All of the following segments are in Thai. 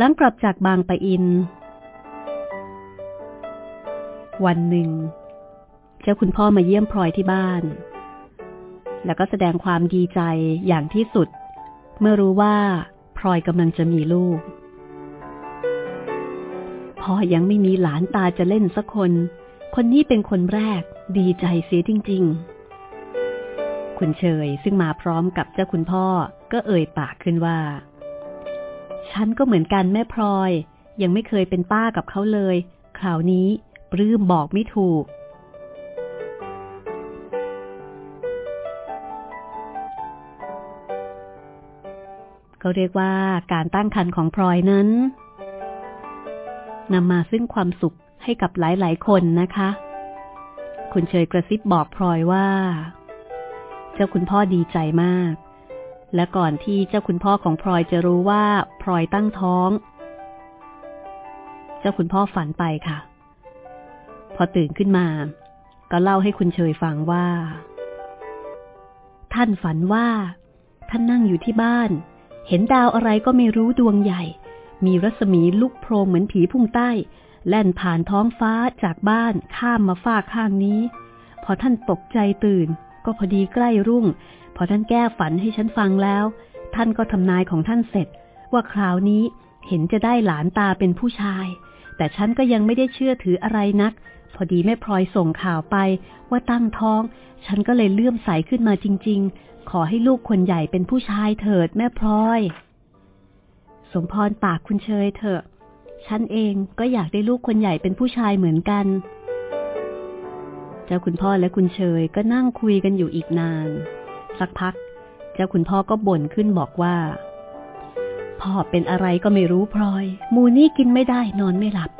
หลังกลับจากบางปะอิน วันหนึ่ง เจ้าคุณพ่อมาเยี่ยมพลอยที่บ้าน แล้วก็แสดงความดีใจอย่างที่สุด เมื่อรู้ว่าพลอยกำลังจะมีลูก พ่อยังไม่มีหลานตาจะเล่นสักคน คนนี้เป็นคนแรกดีใจเสียจริง ๆ คุณเชยซึ่งมาพร้อมกับเจ้าคุณพ่อก็เอ่ยปากขึ้นว่า ฉันก็เหมือนกันแม่พลอย ยังไม่เคยเป็นป้ากับเขาเลย คราวนี้ปลื้มบอกไม่ถูก ก็เรียกว่าการตั้งครรภ์ของพลอยนั้นนำมาซึ่งความสุขให้กับหลาย ๆ คนนะคะ คุณเชยกระซิบบอกพลอยว่า เจ้าคุณพ่อดีใจมาก และก่อนที่เจ้าคุณพ่อของพลอยจะรู้ว่าพลอยตั้งท้อง เจ้าคุณพ่อฝันไปค่ะ พอตื่นขึ้นมา ก็เล่าให้คุณเชยฟังว่า ท่านฝันว่า ท่านนั่งอยู่ที่บ้าน เห็นดาวอะไรก็ไม่รู้ดวงใหญ่ มีรัศมีลุกโพรงเหมือนผีพุ่งใต้ แล่นผ่านท้องฟ้าจากบ้านข้ามมาฟาข้างนี้ พอท่านตกใจตื่น ก็พอดีใกล้รุ่ง พอท่านแก้ฝันให้ฉันฟังแล้ว ท่านก็ทำนายของท่านเสร็จ ว่าคราวนี้เห็นจะได้หลานตาเป็นผู้ชาย แต่ฉันก็ยังไม่ได้เชื่อถืออะไรนัก พอดีแม่พลอยส่งข่าวไปว่าตั้งท้อง ฉันก็เลยเลื่อมใสขึ้นมาจริง ๆ ขอให้ลูกคนใหญ่เป็นผู้ชายเถิดแม่พลอย สมพรปากคุณเชยเถอะฉันเองก็อยากได้ลูกคนใหญ่เป็นผู้ชายเหมือนกัน เจ้าคุณพ่อและคุณเชยก็นั่งคุยกันอยู่อีกนาน สักพัก เจ้าคุณพ่อก็บ่นขึ้นบอกว่า พ่อเป็นอะไรก็ไม่รู้พลอย มูนี่กินไม่ได้นอนไม่หลับ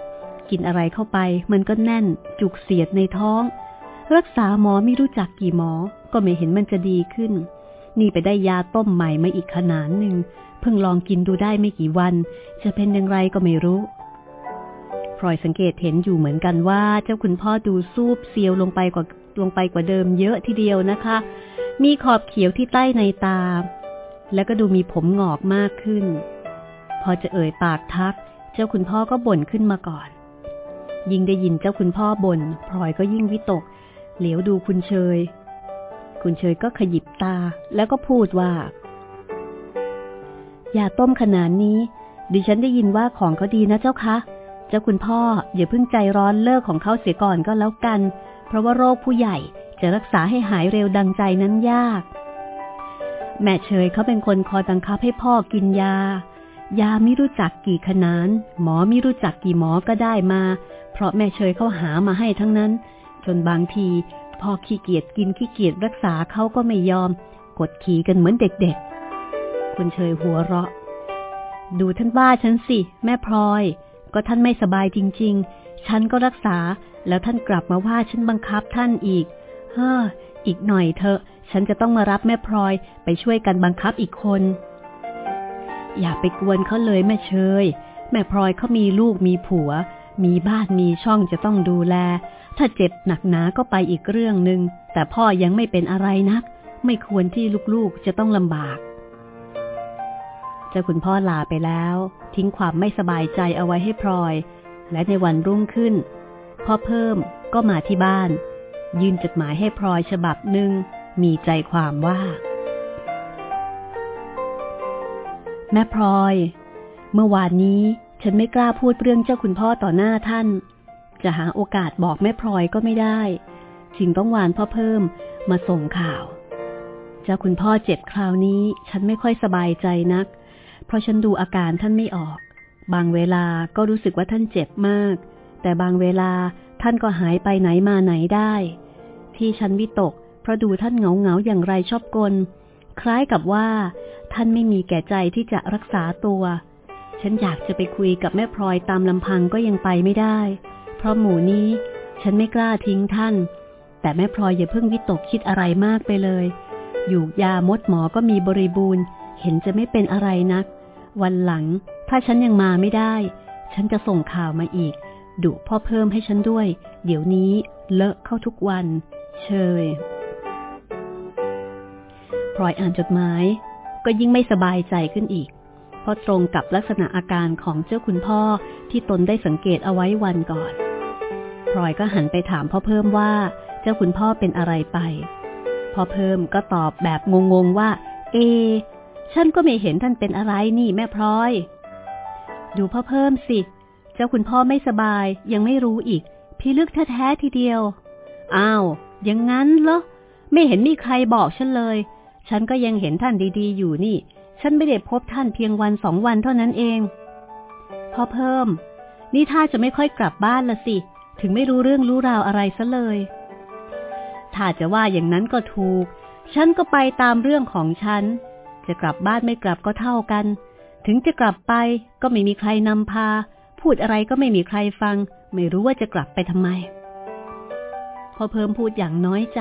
กินอะไรเข้าไปมันก็แน่น จุกเสียดในท้อง รักษาหมอไม่รู้จักกี่หมอ ก็ไม่เห็นมันจะดีขึ้น นี่ไปได้ยาต้มใหม่มาอีกขนาดหนึ่งเพิ่งลองกินดูได้ไม่กี่วัน จะเป็นอย่างไรก็ไม่รู้พลอยสังเกตเห็นอยู่เหมือนกันว่า เจ้าคุณพ่อดูซูบเซียวลงไปกว่าลงไปกว่าเดิมเยอะทีเดียวนะคะ มีขอบเขียวที่ใต้ในตา แล้วก็ดูมีผมหงอกมากขึ้น พอจะเอ่ยปากทัก เจ้าคุณพ่อก็บ่นขึ้นมาก่อน ยิ่งได้ยินเจ้าคุณพ่อบ่นพลอยก็ยิ่งวิตก เหลียวดูคุณเชย คุณเชยก็ขยิบตาแล้วก็พูดว่า อย่าต้มขนาดนี้ ดิฉันได้ยินว่าของเขาดีนะเจ้าคะเจ้าคุณพ่ออย่าเพิ่งใจร้อนเลิกของเขาเสียก่อนก็แล้วกัน เพราะว่าโรคผู้ใหญ่ จะรักษาให้หายเร็วดังใจนั้นยาก แม่เชยเขาเป็นคนคอยบังคับให้พ่อกินยา ยาไม่รู้จักกี่ขนาน หมอไม่รู้จักกี่หมอก็ได้มา เพราะแม่เชยเขาหามาให้ทั้งนั้น จนบางทีพ่อขี้เกียจกินขี้เกียจรักษาเขาก็ไม่ยอม กดขี่กันเหมือนเด็กๆ คุณเชยหัวเราะ ดูท่านว่าฉันสิ แม่พลอย ก็ท่านไม่สบายจริง ๆ ฉันก็รักษาแล้วท่านกลับมาว่าฉันบังคับท่านอีก ฮ้ออีกหน่อยเถอะฉันจะต้องมารับแม่พลอยไปช่วยกันบังคับอีกคน อย่าไปกวนเขาเลยแม่เชย แม่พลอยเขามีลูกมีผัว มีบ้านมีช่องจะต้องดูแล ถ้าเจ็บหนักหนาก็ไปอีกเรื่องหนึ่งแต่พ่อยังไม่เป็นอะไรนัก ไม่ควรที่ลูกๆจะต้องลำบาก เจ้าคุณพ่อลาไปแล้ว ทิ้งความไม่สบายใจเอาไว้ให้พลอย และในวันรุ่งขึ้น พ่อเพิ่มก็มาที่บ้าน ยื่นจดหมายให้พลอยฉบับหนึ่งมีใจความว่า แม่พลอย เมื่อวานนี้ฉันไม่กล้าพูดเรื่องเจ้าคุณพ่อต่อหน้าท่าน จะหาโอกาสบอกแม่พลอยก็ไม่ได้จึงต้องวานพ่อเพิ่มมาส่งข่าว เจ้าคุณพ่อเจ็บคราวนี้ ฉันไม่ค่อยสบายใจนัก เพราะฉันดูอาการท่านไม่ออก บางเวลาก็รู้สึกว่าท่านเจ็บมาก แต่บางเวลาท่านก็หายไปไหนมาไหนได้ ที่ฉันวิตก เพราะดูท่านเหงาเหงาอย่างไรชอบกล คล้ายกับว่า ท่านไม่มีแก่ใจที่จะรักษาตัว ฉันอยากจะไปคุยกับแม่พลอยตามลำพังก็ยังไปไม่ได้ เพราะหมูนี้ ฉันไม่กล้าทิ้งท่าน แต่แม่พลอยอย่าเพิ่งวิตกคิดอะไรมากไปเลย อยู่ยามดหมอก็มีบริบูรณ์ เห็นจะไม่เป็นอะไรนัก วันหลัง ถ้าฉันยังมาไม่ได้ ฉันจะส่งข่าวมาอีกดุพ่อเพิ่มให้ฉันด้วย เดี๋ยวนี้เลอะเข้าทุกวัน เชยพลอยอ่านจดหมายก็ยิ่งไม่สบายใจขึ้นอีก เพราะตรงกับลักษณะอาการของเจ้าคุณพ่อที่ตนได้สังเกตเอาไว้วันก่อนพลอยก็หันไปถามพ่อเพิ่มว่า เจ้าคุณพ่อเป็นอะไรไปพ่อเพิ่มก็ตอบแบบงงๆว่า เอ ฉันก็ไม่เห็นท่านเป็นอะไรนี่แม่พลอย ดูพ่อเพิ่มสิ เจ้าคุณพ่อไม่สบายยังไม่รู้อีก พี่ลึกแท้ๆทีเดียว อ้าว อย่างนั้นเหรอ ไม่เห็นมีใครบอกฉันเลย ฉันก็ยังเห็นท่านดีๆ อยู่นี่ ฉันไม่ได้พบท่านเพียงวันสองวันเท่านั้นเอง พอเพิ่ม นี่ถ้าจะไม่ค่อยกลับบ้านละสิ ถึงไม่รู้เรื่องรู้ราวอะไรซะเลย ถ้าจะว่าอย่างนั้นก็ถูก ฉันก็ไปตามเรื่องของฉัน จะกลับบ้านไม่กลับก็เท่ากัน ถึงจะกลับไปก็ไม่มีใครนำพา พูดอะไรก็ไม่มีใครฟัง ไม่รู้ว่าจะกลับไปทำไม พอเพิ่มพูดอย่างน้อยใจ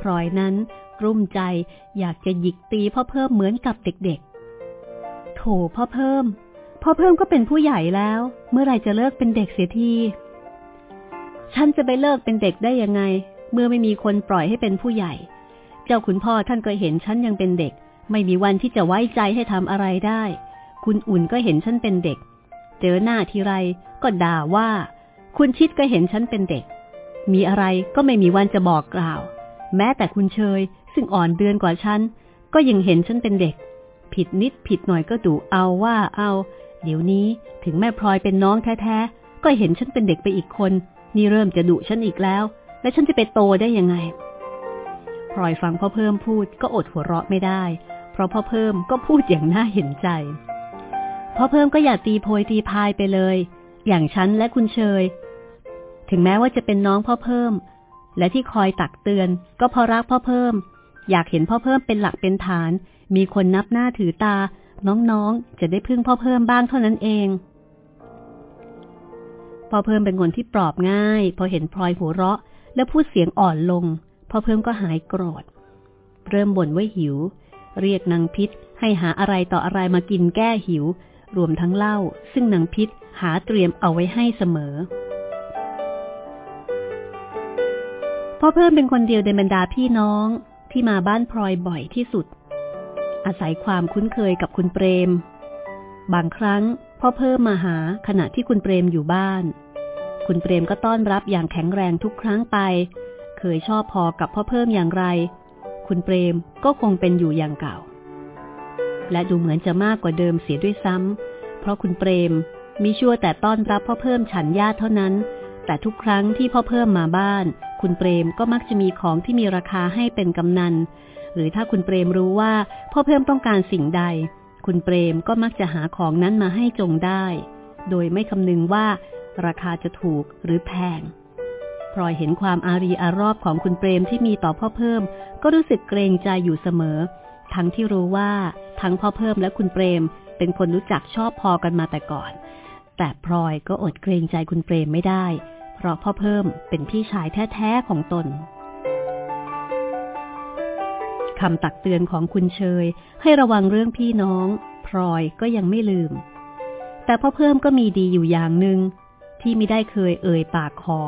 พลอยนั้นกลุ้มใจอยากจะหยิกตีพ่อเพิ่มเหมือนกับเด็กๆ โถพ่อเพิ่ม พ่อเพิ่มก็เป็นผู้ใหญ่แล้ว เมื่อไรจะเลิกเป็นเด็กเสียที ฉันจะไปเลิกเป็นเด็กได้ยังไง เมื่อไม่มีคนปล่อยให้เป็นผู้ใหญ่ เจ้าคุณพ่อท่านก็เห็นฉันยังเป็นเด็ก ไม่มีวันที่จะไว้ใจให้ทำอะไรได้ คุณอุ่นก็เห็นฉันเป็นเด็ก เจอหน้าทีไรก็ด่าว่า คุณชิดก็เห็นฉันเป็นเด็ก มีอะไรก็ไม่มีวันจะบอกกล่าว แม้แต่คุณเชย ซึ่งอ่อนเดือนกว่าฉัน ก็ยังเห็นฉันเป็นเด็ก ผิดนิดผิดหน่อยก็ดูเอาว่าเอา เดี๋ยวนี้ถึงแม่พลอยเป็นน้องแท้ๆ ก็เห็นฉันเป็นเด็กไปอีกคน นี่เริ่มจะดุฉันอีกแล้ว และฉันจะไปโตได้ยังไงพลอยฟังพ่อเพิ่มพูดก็อดหัวเราะไม่ได้ เพราะพ่อเพิ่มก็พูดอย่างน่าเห็นใจพ่อเพิ่มก็อย่าตีโพยตีพายไปเลย อย่างฉันและคุณเชย ถึงแม้ว่าจะเป็นน้องพ่อเพิ่ม และที่คอยตักเตือน ก็เพราะรักพ่อเพิ่ม อยากเห็นพ่อเพิ่มเป็นหลักเป็นฐาน มีคนนับหน้าถือตา น้องๆ จะได้พึ่งพ่อเพิ่มบ้างเท่านั้นเองพ่อเพิ่มเป็นคนที่ปลอบง่าย พอเห็นพลอยหัวเราะ และพูดเสียงอ่อนลงพ่อเพิ่มก็หายโกรธ เริ่มบ่นว่าหิว เรียกนางพิษให้หาอะไรต่ออะไรมากินแก้หิว รวมทั้งเหล้าซึ่งนางพิษหาเตรียมเอาไว้ให้เสมอ พ่อเพิ่มเป็นคนเดียวในบรรดาพี่น้องที่มาบ้านพลอยบ่อยที่สุด อาศัยความคุ้นเคยกับคุณเปรม บางครั้งพ่อเพิ่มมาหาขณะที่คุณเปรมอยู่บ้าน คุณเปรมก็ต้อนรับอย่างแข็งแรงทุกครั้งไป เคยชอบพอกับพ่อเพิ่มอย่างไร คุณเปรมก็คงเป็นอยู่อย่างเก่า และดูเหมือนจะมากกว่าเดิมเสียด้วยซ้ำเพราะคุณเปรมมีชั่วแต่ต้อนรับพ่อเพิ่มฉันญาติเท่านั้น แต่ทุกครั้งที่พ่อเพิ่มมาบ้าน คุณเปรมก็มักจะมีของที่มีราคาให้เป็นกำนัน หรือถ้าคุณเปรมรู้ว่าพ่อเพิ่มต้องการสิ่งใด คุณเปรมก็มักจะหาของนั้นมาให้จงได้ โดยไม่คำนึงว่า ราคาจะถูกหรือแพงพลอยเห็นความอารีอารอบของคุณเปรมที่มีต่อพ่อเพิ่ม ก็รู้สึกเกรงใจอยู่เสมอ ทั้งที่รู้ว่าทั้งพ่อเพิ่มและคุณเปรม เป็นคนรู้จักชอบพอกันมาแต่ก่อน แต่พลอยก็อดเกรงใจคุณเปรมไม่ได้ เพราะพ่อเพิ่มเป็นพี่ชายแท้ๆของตนคำตักเตือนของคุณเชย ให้ระวังเรื่องพี่น้องพลอยก็ยังไม่ลืม แต่พ่อเพิ่มก็มีดีอยู่อย่างหนึ่งที่ไม่ได้เคยเอ่ยปากขอ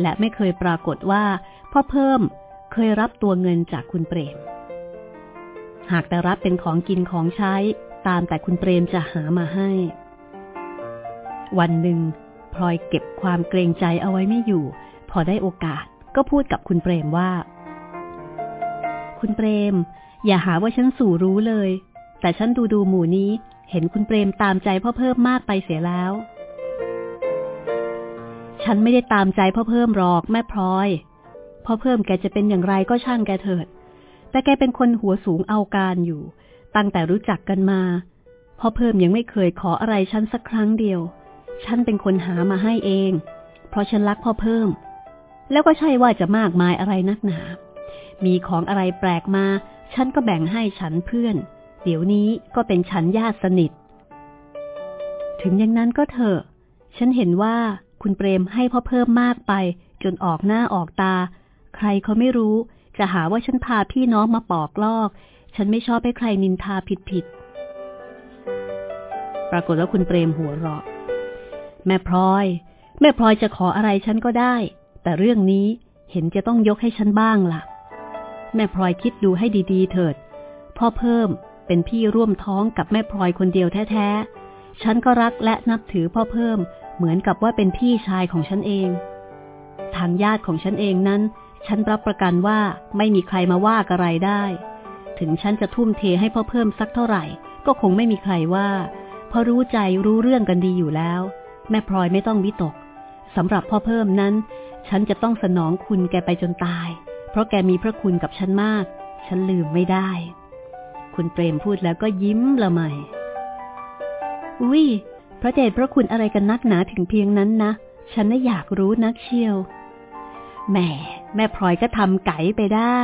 และไม่เคยปรากฏว่าพ่อเพิ่มเคยรับตัวเงินจากคุณเปรม หากแต่รับเป็นของกินของใช้ตามแต่คุณเปรมจะหามาให้ วันหนึ่ง พลอยเก็บความเกรงใจเอาไว้ไม่อยู่ พอได้โอกาสก็พูดกับคุณเปรมว่า คุณเปรม อย่าหาว่าฉันสู่รู้เลย แต่ฉันดูดูหมู่นี้ เห็นคุณเปรมตามใจพ่อเพิ่มมากไปเสียแล้ว ฉันไม่ได้ตามใจพ่อเพิ่มหรอกแม่พลอยพ่อเพิ่มแกจะเป็นอย่างไรก็ช่างแกเถิด แต่แกเป็นคนหัวสูงเอาการอยู่ ตั้งแต่รู้จักกันมาพ่อเพิ่มยังไม่เคยขออะไรฉันสักครั้งเดียว ฉันเป็นคนหามาให้เอง เพราะฉันรักพ่อเพิ่ม แล้วก็ใช่ว่าจะมากมายอะไรนักหนา มีของอะไรแปลกมา ฉันก็แบ่งให้ฉันเพื่อน เดี๋ยวนี้ก็เป็นฉันญาติสนิท ถึงอย่างนั้นก็เถอะ ฉันเห็นว่าคุณเปรมให้พ่อเพิ่มมากไป จนออกหน้าออกตา ใครเขาไม่รู้ จะหาว่าฉันพาพี่น้องมาปอกลอก ฉันไม่ชอบให้ใครนินทาผิดผิดปรากฏว่าคุณเปรมหัวเราะ แม่พลอย แม่พลอยจะขออะไรฉันก็ได้ แต่เรื่องนี้เห็นจะต้องยกให้ฉันบ้างละ่ะ แม่พลอยคิดดูให้ดีๆ เถิด พ่อเพิ่มเเป็นพี่ร่วมท้องกับแม่พลอยคนเดียวแท้ๆ ฉันก็รักและนับถือพ่อเพิ่มเหมือนกับว่าเป็นพี่ชายของฉันเอง ทางญาติของฉันเองนั้น ฉันรับประกันว่าไม่มีใครมาว่าอะไรได้ ถึงฉันจะทุ่มเทให้พ่อเพิ่มสักเท่าไหร่ ก็คงไม่มีใครว่า เพราะรู้ใจรู้เรื่องกันดีอยู่แล้ว แม่พลอยไม่ต้องวิตกสำหรับพ่อเพิ่มนั้น ฉันจะต้องสนองคุณแกไปจนตาย เพราะแกมีพระคุณกับฉันมาก ฉันลืมไม่ได้ คุณเปรมพูดแล้วก็ยิ้มละไมอุ้ยพระเดชพระคุณอะไรกันนักหนาถึงเพียงนั้นนะ ฉันน่อยากรู้นักเชียวแหมแม่พลอยก็ทำไก่ไปได้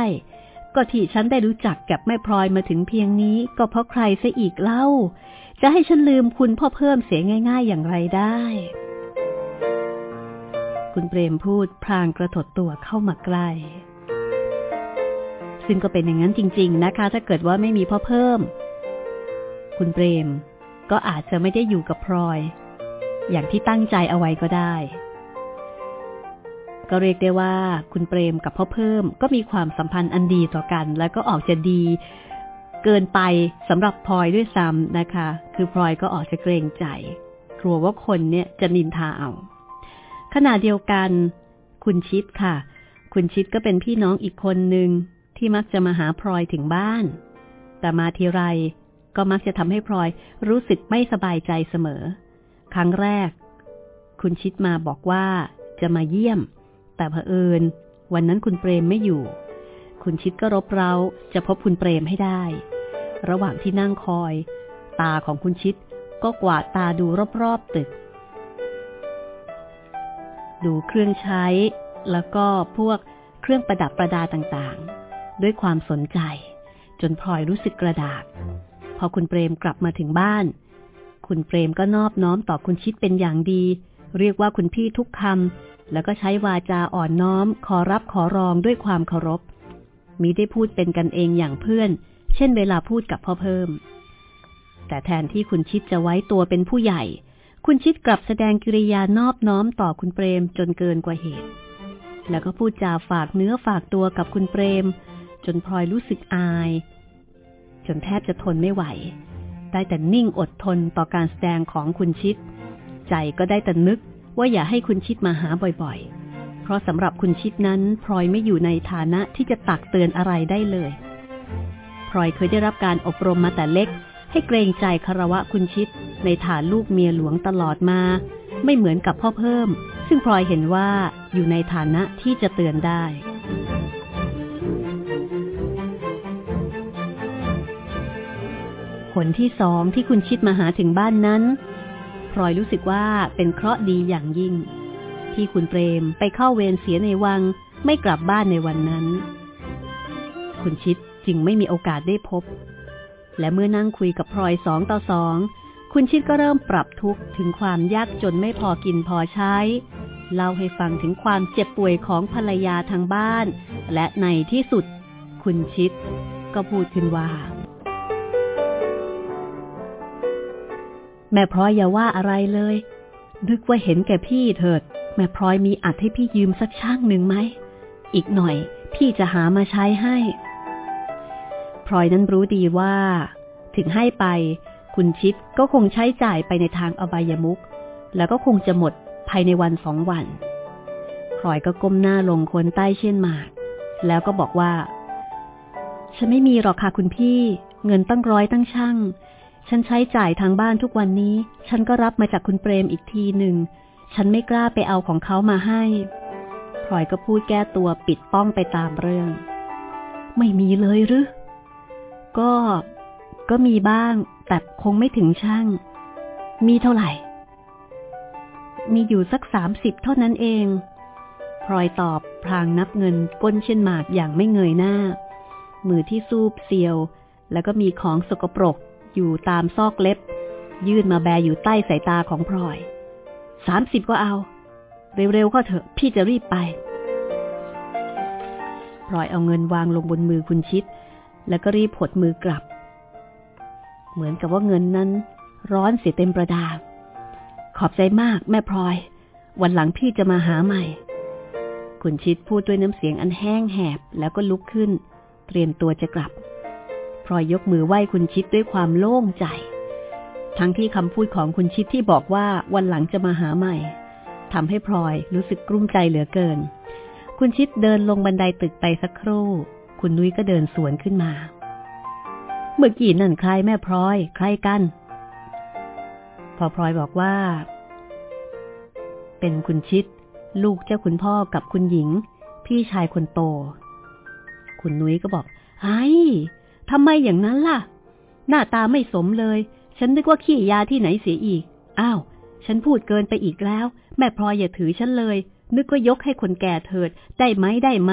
ก็ที่ฉันได้รู้จักกับแม่พลอยมาถึงเพียงนี้ ก็เพราะใครซะอีกเล่า จะให้ฉันลืมคุณพ่อเพิ่มเสียง่าย ๆ อย่างไรได้ คุณเปรมพูดพลางกระถดตัวเข้ามาใกล้ซึ่งก็เป็นอย่างนั้นจริง ๆ นะคะ ถ้าเกิดว่าไม่มีพ่อเพิ่ม คุณเปรมก็อาจจะไม่ได้อยู่กับพลอย อย่างที่ตั้งใจเอาไว้ก็ได้ ก็เรียกได้ว่า คุณเปรมกับพ่อเพิ่มก็มีความสัมพันธ์อันดีต่อกัน แล้วก็ออกจะดี เกินไปสำหรับพลอยด้วยซ้ำนะคะ คือพลอยก็ออกจะเกรงใจ กลัวว่าคนเนี่ยจะนินทาเอาขณะเดียวกัน คุณชิดค่ะ คุณชิดก็เป็นพี่น้องอีกคนหนึ่งที่มักจะมาหาพลอยถึงบ้าน แต่มาทีไรก็มักจะทำให้พลอยรู้สึกไม่สบายใจเสมอ ครั้งแรก คุณชิดมาบอกว่าจะมาเยี่ยม แต่เผอิญ วันนั้นคุณเปรมไม่อยู่ คุณชิดก็รบเร้าจะพบคุณเปรมให้ได้ ระหว่างที่นั่งคอย ตาของคุณชิดก็กวาดตาดูรอบๆตึก ดูเครื่องใช้ แล้วก็พวกเครื่องประดับประดาต่างๆ ด้วยความสนใจ จนพลอยรู้สึกกระดาก พอคุณเปรมกลับมาถึงบ้าน คุณเปรมก็นอบน้อมต่อคุณชิดเป็นอย่างดี เรียกว่าคุณพี่ทุกคำแล้วก็ใช้วาจาอ่อนน้อมขอรับขอรองด้วยความเคารพ มิได้พูดเป็นกันเองอย่างเพื่อน เช่นเวลาพูดกับพ่อเพิ่ม แต่แทนที่คุณชิดจะไว้ตัวเป็นผู้ใหญ่ คุณชิดกลับแสดงกิริยานอบน้อมต่อคุณเปรมจนเกินกว่าเหตุ แล้วก็พูดจาฝากเนื้อฝากตัวกับคุณเปรม จนพลอยรู้สึกอาย จนแทบจะทนไม่ไหว ได้แต่นิ่งอดทนต่อการแสดงของคุณชิด ใจก็ได้แต่นึกว่าอย่าให้คุณชิดมาหาบ่อยๆ ราะสำหรับคุณชิดนั้นพลอยไม่อยู่ในฐานะที่จะตักเตือนอะไรได้เลยพลอยเคยได้รับการอบรมมาแต่เล็ก ให้เกรงใจคารวะคุณชิด ในฐานลูกเมียหลวงตลอดมา ไม่เหมือนกับพ่อเพิ่ม ซึ่งพลอยเห็นว่าอยู่ในฐานะที่จะเตือนได้ผลที่สองที่คุณชิดมาหาถึงบ้านนั้นพลอยรู้สึกว่าเป็นเคราะห์ดีอย่างยิ่ง ที่คุณเปรมไปเข้าเวรเสียในวังไม่กลับบ้านในวันนั้น คุณชิดจึงไม่มีโอกาสได้พบ และเมื่อนั่งคุยกับพลอยสองต่อสองคุณชิดก็เริ่มปรับทุกข์ถึงความยากจนไม่พอกินพอใช้ เล่าให้ฟังถึงความเจ็บป่วยของภรรยาทางบ้าน และในที่สุด คุณชิดก็พูดขึ้นว่า แม่พลอยอย่าว่าอะไรเลย นึกว่าเห็นแก่พี่เถิด แม่พลอยมีอัดให้พี่ยืมสักช่างหนึ่งไหม อีกหน่อยพี่จะหามาใช้ให้พลอยนั้นรู้ดีว่า ถึงให้ไป คุณชิดก็คงใช้จ่ายไปในทางอบายมุก แล้วก็คงจะหมดภายในวันสองวันพลอยก็ก้มหน้าลงคนใต้เช่นหมาก แล้วก็บอกว่า ฉันไม่มีหรอกค่ะคุณพี่ เงินตั้งร้อยตั้งช่าง ฉันใช้จ่ายทางบ้านทุกวันนี้ ฉันก็รับมาจากคุณเปรมอีกทีหนึ่ง ฉันไม่กล้าไปเอาของเขามาให้พลอยก็พูดแก้ตัวปิดป้องไปตามเรื่อง ไม่มีเลยหรือ ก็ ก็มีบ้าง แต่คงไม่ถึงช่าง มีเท่าไหร่ มีอยู่สักสามสิบเท่านั้นเองพลอยตอบพลางนับเงินก้นเช่นหมากอย่างไม่เงยหน้า มือที่ซูบเซียว แล้วก็มีของสกปรกอยู่ตามซอกเล็บ ยื่นมาแบอยู่ใต้สายตาของพลอย สามสิบก็เอา เร็วๆก็เถอะ พี่จะรีบไปพลอยเอาเงินวางลงบนมือคุณชิด แล้วก็รีบผดมือกลับ เหมือนกับว่าเงินนั้น ร้อนเสียเต็มประดา ขอบใจมากแม่พลอย วันหลังพี่จะมาหาใหม่ คุณชิดพูดด้วยน้ำเสียงอันแห้งแหบแล้วก็ลุกขึ้น เตรียมตัวจะกลับพพลอยยกมือไหว้คุณชิดด้วยความโล่งใจ ทั้งที่คำพูดของคุณชิดที่บอกว่าวันหลังจะมาหาใหม่ทำให้พลอยรู้สึกกลุ้มใจเหลือเกิน คุณชิดเดินลงบันไดตึกไปสักครู่ คุณนุ้ยก็เดินสวนขึ้นมา เมื่อกี้นั่นใครแม่พลอย ใครกัน พอพลอยบอกว่า เป็นคุณชิด ลูกเจ้าคุณพ่อกับคุณหญิง พี่ชายคนโต คุณนุ้ยก็บอกไอ้ทำไมอย่างนั้นล่ะ หน้าตาไม่สมเลย ฉันนึกว่าขี้ยาที่ไหนเสียอีก อ้าว ฉันพูดเกินไปอีกแล้ว แม่พลอยอย่าถือฉันเลย นึกว่ายกให้คนแก่เถิด ได้ไหมได้ไหม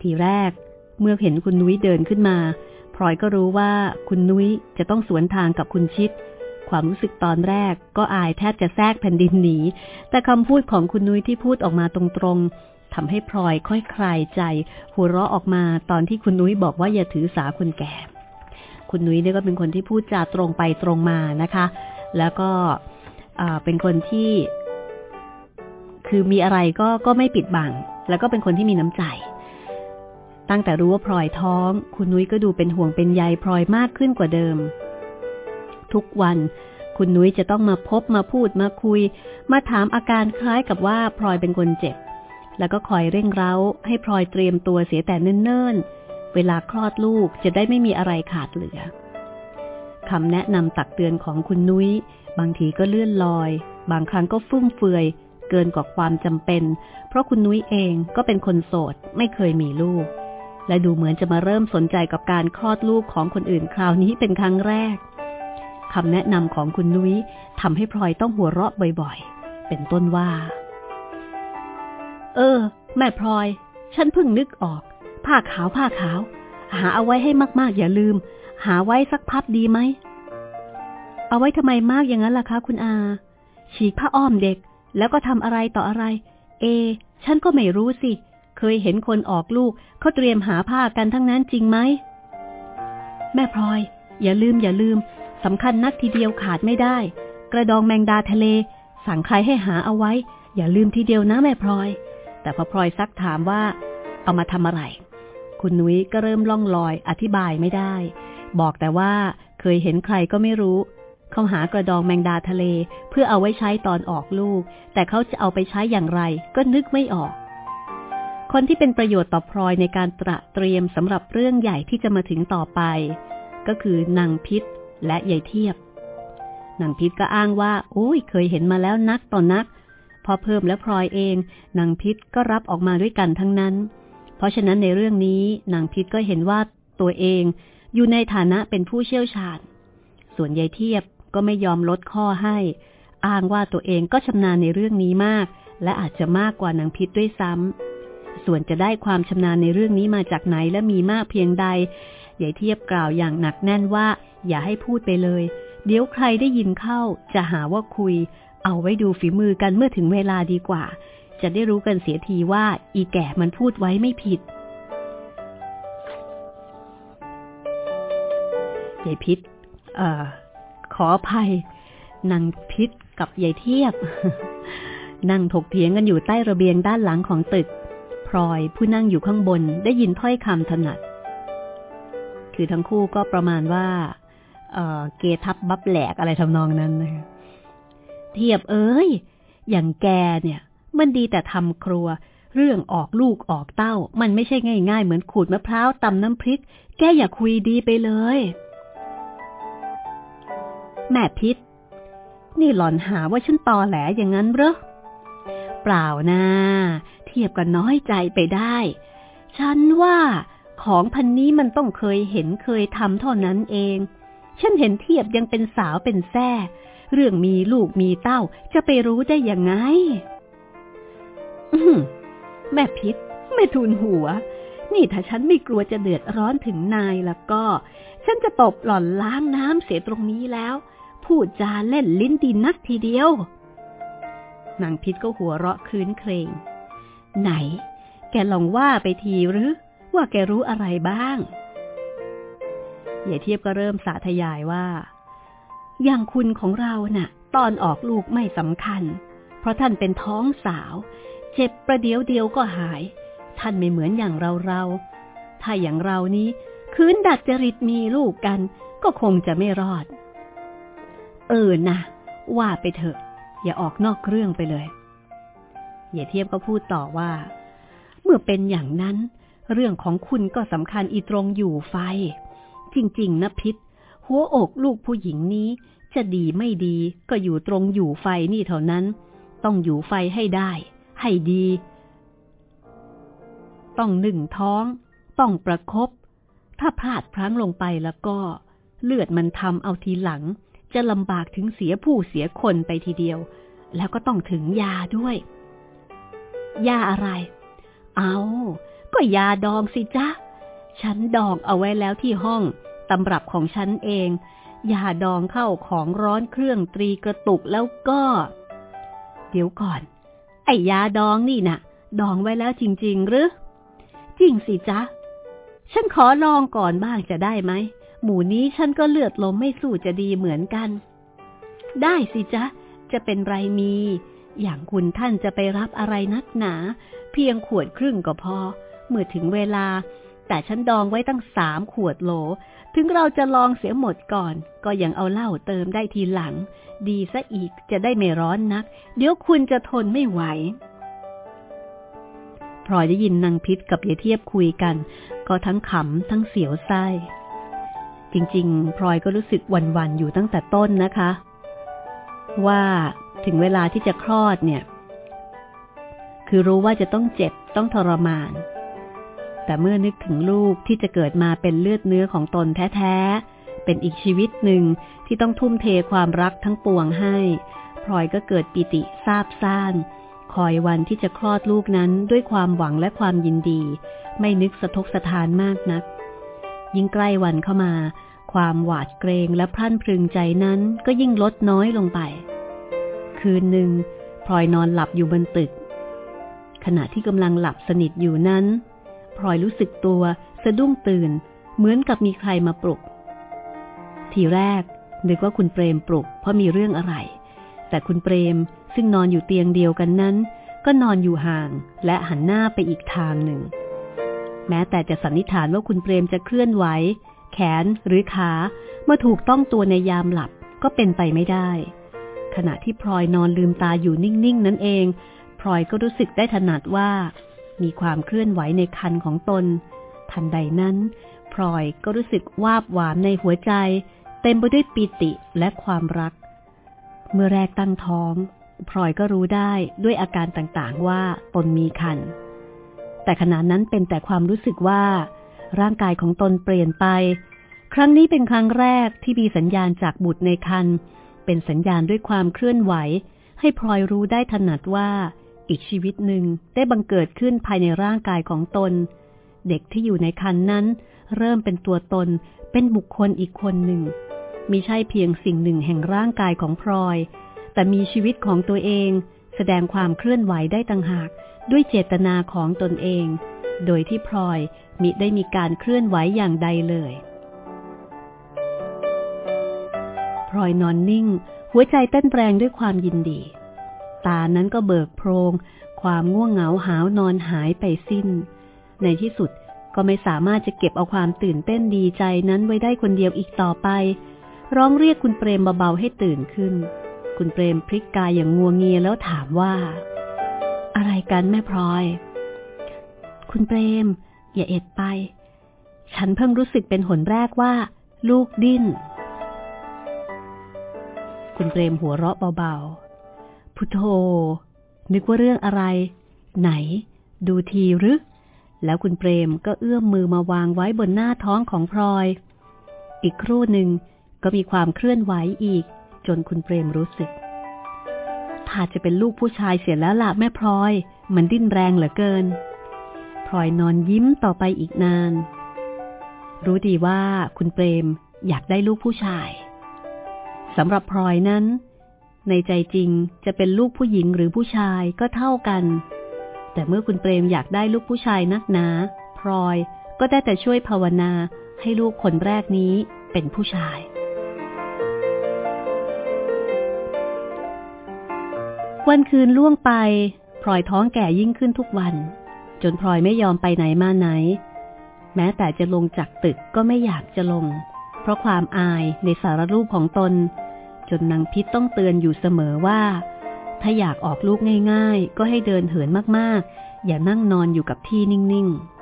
ทีแรก เมื่อเห็นคุณนุ้ยเดินขึ้นมา พลอยก็รู้ว่าคุณนุ้ยจะต้องสวนทางกับคุณชิด ความรู้สึกตอนแรกก็อายแทบจะแทรกแผ่นดินหนี แต่คำพูดของคุณนุ้ยที่พูดออกมาตรงๆทำให้พลอยค่อยคลายใจ หัวเราะออกมาตอนที่คุณนุ้ยบอกว่าอย่าถือสาคนแก่ คุณนุ้ยเนี่ยก็เป็นคนที่พูดจาตรงไปตรงมานะคะ แล้วก็เป็นคนที่ คือมีอะไรก็ก็ไม่ปิดบัง แล้วก็เป็นคนที่มีน้ำใจ ตั้งแต่รู้ว่าพลอยท้อง คุณนุ้ยก็ดูเป็นห่วงเป็นใยพลอยมากขึ้นกว่าเดิม ทุกวันคุณนุ้ยจะต้องมาพบมาพูดมาคุย มาถามอาการคล้ายกับว่าพลอยเป็นคนเจ็บ แล้วก็คอยเร่งเร้า ให้พลอยเตรียมตัวเสียแต่เนิ่นๆ เวลาคลอดลูกจะได้ไม่มีอะไรขาดเหลือคำแนะนำตักเตือนของคุณนุ้ย บางทีก็เลื่อนลอย บางครั้งก็ฟุ่มเฟือย เกินกว่าความจำเป็น เพราะคุณนุ้ยเองก็เป็นคนโสด ไม่เคยมีลูก และดูเหมือนจะมาเริ่มสนใจกับการคลอดลูกของคนอื่นคราวนี้เป็นครั้งแรกคำแนะนำของคุณนุ้ยทำให้พลอยต้องหัวเราะบ่อยๆ เป็นต้นว่า เออ แม่พลอย ฉันเพิ่งนึกออก ผ้าขาวผ้าขาว หาเอาไว้ให้มาก ๆ อย่าลืม หาไว้สักพับดีไหม เอาไว้ทำไมมากอย่างนั้นล่ะคะ คุณอา ฉีกผ้าอ้อมเด็ก แล้วก็ทำอะไรต่ออะไร เอ ฉันก็ไม่รู้สิ เคยเห็นคนออกลูกเขาเตรียมหาผ้ากันทั้งนั้นจริงไหม แม่พลอย อย่าลืมอย่าลืมสำคัญนักทีเดียวขาดไม่ได้ กระดองแมงดาทะเล สั่งใครให้หาเอาไว้ อย่าลืมทีเดียวนะแม่พลอย แต่พอพลอยซักถามว่าเอามาทำอะไร คุณนุ้ยก็เริ่มล่องลอยอธิบายไม่ได้ บอกแต่ว่าเคยเห็นใครก็ไม่รู้ เขาหากระดองแมงดาทะเล เพื่อเอาไว้ใช้ตอนออกลูก แต่เขาจะเอาไปใช้อย่างไร ก็นึกไม่ออก คนที่เป็นประโยชน์ต่อพลอยในการตระเตรียมสำหรับเรื่องใหญ่ที่จะมาถึงต่อไป ก็คือนางพิษและยายเทียบนางพิษก็อ้างว่าโอ้ยเคยเห็นมาแล้วนักต่อนนัก พอเพิ่มและพลอยเองนางพิษก็รับออกมาด้วยกันทั้งนั้น เพราะฉะนั้นในเรื่องนี้นางพิษก็เห็นว่าตัวเองอยู่ในฐานะเป็นผู้เชี่ยวชาญ ส่วนยายเทียบก็ไม่ยอมลดข้อให้ อ้างว่าตัวเองก็ชำนาญในเรื่องนี้มาก และอาจจะมากกว่านางพิษด้วยซ้ำส่วนจะได้ความชำนาญในเรื่องนี้มาจากไหนและมีมากเพียงใดใหญ่เทียบกล่าวอย่างหนักแน่นว่า อย่าให้พูดไปเลย เดี๋ยวใครได้ยินเข้าจะหาว่าคุย เอาไว้ดูฝีมือกันเมื่อถึงเวลาดีกว่า จะได้รู้กันเสียทีว่าอีแก่มันพูดไว้ไม่ผิดยายพิษอขออภัยนางพิษกับยายเทียบ นั่งถกเถียงกันอยู่ใต้ระเบียงด้านหลังของตึก พลอยผู้นั่งอยู่ข้างบนได้ยินถ้อยคำถนัด คือทั้งคู่ก็ประมาณว่าเออเกทับบับแหลกอะไรทำนองนั้นนะคะเทียบเอ้ย อย่างแกเนี่ย มันดีแต่ทำครัว เรื่องออกลูกออกเต้า มันไม่ใช่ง่าย ๆ เหมือนขูดมะพร้าวตำน้ำพริก แกอย่าคุยดีไปเลย แม่พิษ นี่หล่อนหาว่าฉันตอแหลอย่างนั้นเหรอ เปล่านะทียบกันน้อยใจไปได้ ฉันว่าของพันนี้มันต้องเคยเห็นเคยทำเท่านั้นเอง ฉันเห็นเทียบยังเป็นสาวเป็นแท่เรื่องมีลูกมีเต้าจะไปรู้ได้ยังไง แม่พิษไม่ทูลหัว นี่ถ้าฉันไม่กลัวจะเดือดร้อนถึงนายแล้วก็ ฉันจะตบหล่อนล้างน้ำเสียตรงนี้แล้ว พูดจาเล่นลิ้นดีนักทีเดียวนางพิษก็หัวเราะคืนเครง ไหน แกลองว่าไปทีหรือ ว่าแกรู้อะไรบ้างยายเทียบก็เริ่มสาธยายว่า อย่างคุณของเรานะ่ะ ตอนออกลูกไม่สำคัญ เพราะท่านเป็นท้องสาว เจ็บประเดี๋ยวเดียวก็หาย ท่านไม่เหมือนอย่างเราเรา ถ้าอย่างเรานี้คืนดัดจริตมีลูกกัน ก็คงจะไม่รอด เออนะว่าไปเถอะ อย่าออกนอกเรื่องไปเลย อย่าเทียบก็พูดต่อว่า เมื่อเป็นอย่างนั้น เรื่องของคุณก็สำคัญอีตรงอยู่ไฟ จริง ๆนะพิษ หัวอกลูกผู้หญิงนี้ จะดีไม่ดีก็อยู่ตรงอยู่ไฟนี่เท่านั้น ต้องอยู่ไฟให้ได้ ให้ดี ต้องหนึ่งท้อง ต้องประครบถ้าพลาดพลั้งลงไปแล้วก็ เลือดมันทำเอาทีหลัง จะลำบากถึงเสียผู้เสียคนไปทีเดียว แล้วก็ต้องถึงยาด้วย ยาอะไร เอาก็ยาดองสิจ๊ะ ฉันดองเอาไว้แล้วที่ห้องตำรับของฉันเอง ยาดองเข้าของร้อนเครื่องตรีกระตุกแล้วก็ เดี๋ยวก่อน ไอ้ยาดองนี่นะ่ะ ดองไว้แล้วจริง ๆ หรือ จริงสิจ๊ะ ฉันขอลองก่อนบ้างจะได้ไหม หมูนี้ฉันก็เลือดลมไม่สู้จะดีเหมือนกัน ได้สิจ๊ะ จะเป็นไรมี อย่างคุณท่านจะไปรับอะไรนักหนา เพียงขวดครึ่งก็พอ เมื่อถึงเวลา แต่ฉันดองไว้ตั้งสามขวดโหล ถึงเราจะลองเสียหมดก่อน ก็ยังเอาเหล้าเติมได้ทีหลัง ดีซะอีกจะได้ไม่ร้อนนัก เดี๋ยวคุณจะทนไม่ไหวพลอยได้ยินนางพิษกับเยเทียบคุยกัน ก็ทั้งขำทั้งเสียวไส้ จริงๆพลอยก็รู้สึกวันๆอยู่ตั้งแต่ต้นนะคะ ว่าถึงเวลาที่จะคลอดเนี่ย คือรู้ว่าจะต้องเจ็บต้องทรมาน แต่เมื่อนึกถึงลูกที่จะเกิดมาเป็นเลือดเนื้อของตนแท้ๆ เป็นอีกชีวิตหนึ่งที่ต้องทุ่มเทความรักทั้งปวงให้พลอยก็เกิดปิติซาบซ่าน คอยวันที่จะคลอดลูกนั้นด้วยความหวังและความยินดี ไม่นึกสะทกสะทานมากนัก ยิ่งใกล้วันเข้ามา ความหวาดเกรงและพรั่นพรึงใจนั้นก็ยิ่งลดน้อยลงไป คืนหนึ่งพลอยนอนหลับอยู่บนตึก ขณะที่กำลังหลับสนิทอยู่นั้น พลอยรู้สึกตัว สะดุ้งตื่น เหมือนกับมีใครมาปลุก ทีแรกนึกว่าคุณเปรมปลุกเพราะมีเรื่องอะไร แต่คุณเปรมซึ่งนอนอยู่เตียงเดียวกันนั้น ก็นอนอยู่ห่างและหันหน้าไปอีกทางหนึ่ง แม้แต่จะสันนิษฐานว่าคุณเปรมจะเคลื่อนไหว แขนหรือขาเมื่อถูกต้องตัวในยามหลับก็เป็นไปไม่ได้ ขณะที่พลอยนอนลืมตาอยู่นิ่งๆ นั่นเอง พลอยก็รู้สึกได้ถนัดว่า มีความเคลื่อนไหวในคันของตน ทันใดนั้นพลอยก็รู้สึกวาบหวามในหัวใจ เต็มไปด้วยปิติและความรัก เมื่อแรกตั้งท้องพลอยก็รู้ได้ด้วยอาการต่างๆว่าตนมีคัน แต่ขณะนั้นเป็นแต่ความรู้สึกว่า ร่างกายของตนเปลี่ยนไป ครั้งนี้เป็นครั้งแรกที่มีสัญญาณจากบุตรในคันเป็นสัญญาณด้วยความเคลื่อนไหว ให้พลอยรู้ได้ถนัดว่า อีกชีวิตหนึ่งได้บังเกิดขึ้นภายในร่างกายของตน เด็กที่อยู่ในคันนั้น เริ่มเป็นตัวตน เป็นบุคคลอีกคนหนึ่งมิใช่เพียงสิ่งหนึ่งแห่งร่างกายของพลอย แต่มีชีวิตของตัวเอง แสดงความเคลื่อนไหวได้ต่างหากด้วยเจตนาของตนเอง โดยที่พลอยมิได้มีการเคลื่อนไหวอย่างใดเลยพลอยนอนนิ่ง หัวใจเต้นแรงด้วยความยินดี ตานั้นก็เบิกโพรง ความง่วงเหงาหาวนอนหายไปสิ้น ในที่สุดก็ไม่สามารถจะเก็บเอาความตื่นเต้นดีใจนั้นไว้ได้คนเดียวอีกต่อไป ร้องเรียกคุณเปรมเบาๆให้ตื่นขึ้น คุณเปรมพลิกกายอย่างงัวงเงียแล้วถามว่า อะไรกันแม่พลอย คุณเปรม อย่าเอ็ดไป ฉันเพิ่งรู้สึกเป็นหนแรกว่า ลูกดิ้น คุณเปรมหัวเราะเบาๆ พุทโธ นึกว่าเรื่องอะไร ไหน ดูทีหรือ แล้วคุณเปรมก็เอื้อมมือมาวางไว้บนหน้าท้องของพลอย อีกครู่หนึ่งก็มีความเคลื่อนไหวอีก จนคุณเปรมรู้สึกถ้าจะเป็นลูกผู้ชายเสียแล้วล่ะแม่พลอย มันดิ้นแรงเหลือเกินพลอยนอนยิ้มต่อไปอีกนาน รู้ดีว่าคุณเปรมอยากได้ลูกผู้ชายสำหรับพลอยนั้น ในใจจริงจะเป็นลูกผู้หญิงหรือผู้ชายก็เท่ากัน แต่เมื่อคุณเปรมอยากได้ลูกผู้ชายนักหนาพลอยก็ได้แต่ช่วยภาวนาให้ลูกคนแรกนี้เป็นผู้ชาย วันคืนล่วงไปพลอยท้องแก่ยิ่งขึ้นทุกวัน จนพลอยไม่ยอมไปไหนมาไหน แม้แต่จะลงจากตึกก็ไม่อยากจะลง เพราะความอายในสารรูปของตน จนนางพิษต้องเตือนอยู่เสมอว่า ถ้าอยากออกลูกง่าย ๆ ก็ให้เดินเหินมากๆ อย่านั่งนอนอยู่กับที่นิ่งๆ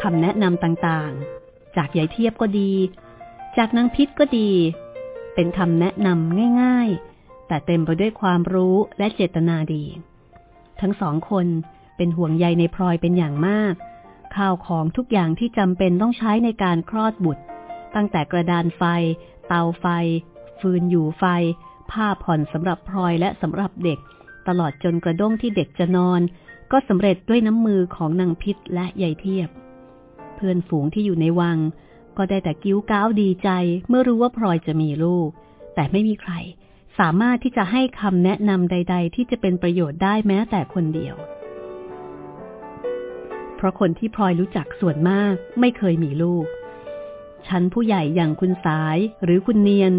คำแนะนำต่างๆ จากยายเทียบก็ดี จากนางพิษก็ดี เป็นคำแนะนำง่าย ๆ แต่เต็มไปด้วยความรู้และเจตนาดี ทั้งสองคนเป็นห่วงใยในพลอยเป็นอย่างมาก ข้าวของทุกอย่างที่จำเป็นต้องใช้ในการคลอดบุตร ตั้งแต่กระดานไฟ เตาไฟ ฟืนอยู่ไฟ ผ้าผ่อนสำหรับพลอยและสำหรับเด็ก ตลอดจนกระด้งที่เด็กจะนอน ก็สำเร็จด้วยน้ำมือของนางพิษและยายเทียบ เพื่อนฝูงที่อยู่ในวัง ก็ได้แต่กิ้วก้าวดีใจ เมื่อรู้ว่าพลอยจะมีลูก แต่ไม่มีใคร สามารถที่จะให้คำแนะนำใด ๆ ที่จะเป็นประโยชน์ได้แม้แต่คนเดียว เพราะคนที่พลอยรู้จักส่วนมากไม่เคยมีลูก ชั้นผู้ใหญ่อย่างคุณสายหรือคุณเนียน